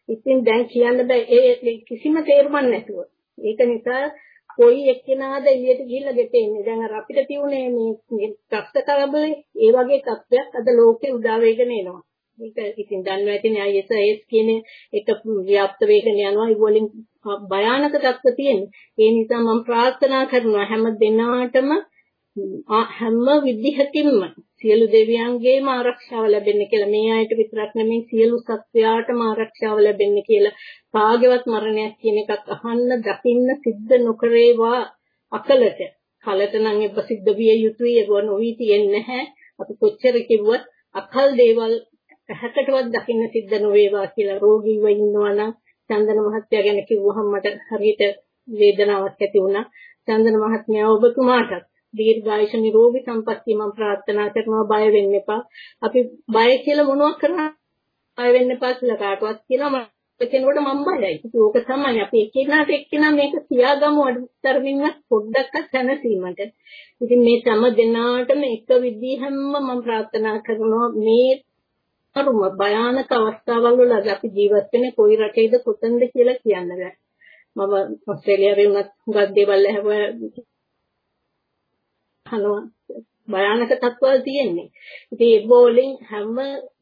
ඉතින් දැන් කියන්න බෑ. ඒ කිසිම තේරුමක් නැතුව. ඒක නිසා කොයි එක්කෙනාද එළියට ගිහිල්ලා ගෙතෙන්නේ දැන් අර අපිට තියුනේ මේ ත්‍ස්ත කරබලේ ඒ වගේ තත්ත්වයක් අද ලෝකේ උදා වෙගෙන එනවා. ඒක ඉතින් දන්නවා ඇතිනේ ISIS කියන එක ව්‍යාප්ත වෙගෙන යනවා. ඒ වලින් භයානක තත්ත්ව තියෙනවා ඒ නිසා මම ප්‍රාර්ථනා කරනවා හැම දිනාටම හැම විදිහකින්ම සියලු දෙවියන්ගේම ආරක්ෂාව ලැබෙන්න කියලා. මේ ආයත විතරක් නෙමෙයි සියලු සත්වයාටම ආරක්ෂාව ලැබෙන්න කියලා කාගේවත් මරණයක් කියන එකක් අහන්න දකින්න සිද්ධ නොකරේවා අකලට. කලට නම් එබ සිද්ධ විය යුතුයි. ඒව නොවි තියෙන්නේ නැහැ. අපි කොච්චර කිව්වත් අකල් දේවල් ඇහැකටවත් දකින්න සිද්ධ නොවේවා කියලා රෝගීව ඉන්නවා නම් චන්දන මහත්තයා ගැන කිව්වහම මට හරියට වේදනාවක් ඇති වුණා. චන්දන මහත්මයා ඔබතුමාටත් දීර්ඝායුෂ නිරෝගී සම්පන්නිය මම ප්‍රාර්ථනා කරනවා. බය වෙන්න එපා. අපි බය කියලා මොනවක් කරා? බය වෙන්න එපා කියලා කාටවත් කියනවා. මම කෙනෙකුට මම බයයි. ඒක තමයි. අපි එක්කෙනාට එක්කෙනා මේක කියාගමු. අඩුතරමින්වත් පොඩ්ඩක්වත් දැනසීමට. ඉතින් මේ හැම දිනාටම එක විදිහම මම ප්‍රාර්ථනා කරනවා. මේ අරුම භයානක අවස්ථාවල් වල අපි ජීවත් වෙන්නේ කොයි රටේද කොතනද කියලා කියන්න බෑ. මම ඔස්ට්‍රේලියාවේ වුණත් හුඟක් දේවල් ඇහුවා අහනවා භයානක තත්ත්වවල තියෙන්නේ. ඉතින් ඒ බෝලෙන් හැම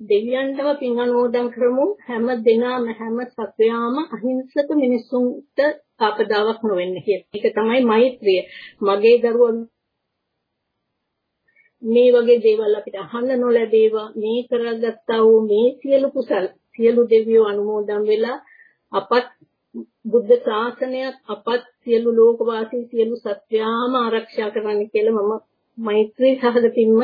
දෙවියන්ටම පින් අනුමෝදන් කරමු හැම දෙනාම හැම සත්වයාම අහිංසක මිනිසුන්ට ආපදාවක් නොවෙන්න කියලා. ඒක තමයි මෛත්‍රිය. මගේ දරුවෝ මේ වගේ දේවල් අපිට අහන්න නොලැබේවා මේ කරගත්තා වූ මේ සියලු කුසල් සියලු දෙවියෝ අනුමෝදන් වෙලා අපත් බුද්ධ ශාසනයත් අපත් සියලු ලෝකවාසී සියලු සත්‍යාම ආරක්ෂා කරන්න කියලා මම මෛත්‍රී සහගතින්ම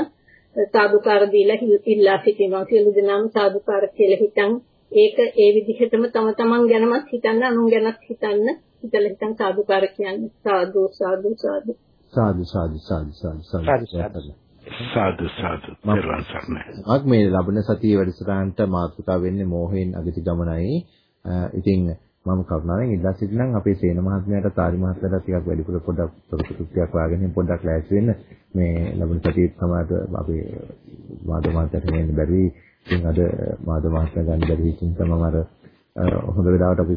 සාදුකාර දීලා ඉල්ලා සිටිනවා. සියලු දෙනාම සාදුකාර කියලා හිතන් ඒක ඒ විදිහටම තම තමන් ගැනමත් හිතන්න අනුන් ගැනත් හිතන්න හිතලා හිතන් සාදුකාර කියන්නේ සාදු. සාදු සාදු සාදු සාදු සාදු. සාදු සාදු සාදු සාදු පෙරවන් සරණයි. මක් මේ ලබන සතියේ වැඩසටහනට මාතෘකා වෙන්නේ මෝහයෙන් අගති ගමනයි. ඉතින් මම කරුණාවෙන් ඉල්ලා සිටිනම් අපේ සේන මහත්මයාට තාරි මහත්මයාට ටිකක් වැඩිපුර පොඩ්ඩක් තොරතුරු ටිකක් වාගෙන පොඩ්ඩක් ලෑස්ති වෙන්න මේ ලබන සතියේ තමයි අපි මාධව මහත්මයාට මෙන්න බැරි ඉතින් අද මාධව මහත්මයා ගන්න බැරි ඉතින් තමයි අර හොඳ වෙලාවට අපි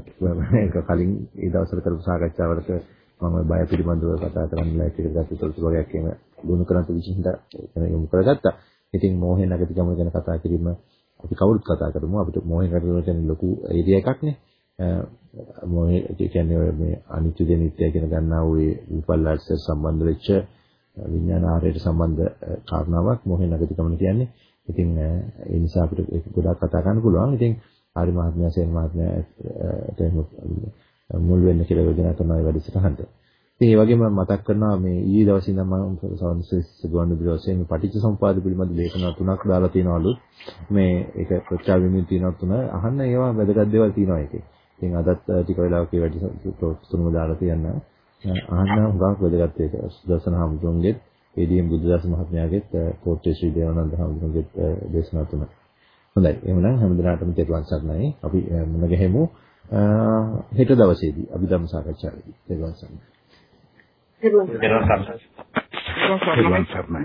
කලින් ඒ දවස්වල කරපු සාකච්ඡාවලට මම බය පිළිබඳව කතා කරන්න ලෑස්ති කරගත්ත තොරතුරු වගේක් එහෙම දුණු කරන්ත විශේෂිත යොමු කරගත්තා. ඉතින් මෝහේ නැගතිකම ගැන කතා කිරීම අපි කවුරුත් කතා කරමු. අපිට මෝහේ නැගතිකම කියන්නේ ලොකු ඒරියා එකක් නේ. මොහේ කියන්නේ මේ අනිත්‍ය දෙනිත්‍ය කියන ගන්නා වූ විපල්ලාට සම්බන්ධ වෙච්ච විඥාන ආරයට සම්බන්ධ කාරණාවක් මොහේ නැගතිකම කියන්නේ. ඉතින් ඒ නිසා අපිට ඒක ගොඩක් කතා කරන්න පුළුවන්. ඉතින් ආරි මහත්මයා සේන මහත්මයාට මුල් වෙන්න කියලා යෝජනා කරනවා වැඩසටහනට. ඉතින් ඒ වගේම මතක් කරනවා මේ ඊයේ දවසේ ඉඳන් මම සවන්සස් ගුවන්විදුලි ඔස්සේ මේ පටිච්චසමුපාද පිළිබඳ දේශනා තුනක් දාලා තියෙනවලු. මේ ඒක ප්‍රචාර වෙමින් තියෙනවා තුන අහන්න ඒවා වැදගත් දේවල් තියෙනවා ඒකේ. ඉතින් අදත් ටික වෙලාවක වැඩි තුනම දාලා තියන්න. අහන්න හුඟක් වැදගත් ඒක. සුදර්ශන හමුදුන්ගේ ඒඩීඑම් බුද්ධදාස මහත්මයාගේත් කෝට්ටේ ශ්‍රී දේවානන්ද හමුදුන්ගේ දේශනා තුන. හොඳයි. එහෙනම් හැමදෙනාටම තෙරුවන් සරණයි. අපි මුණ ගැහෙමු. හෙට දවසේදී අභිධර්ම සාකච්ඡාවේදී. තෙරුවන් සරණයි. පෙරවන් සර්ණයි. පෙරවන් සර්ණයි.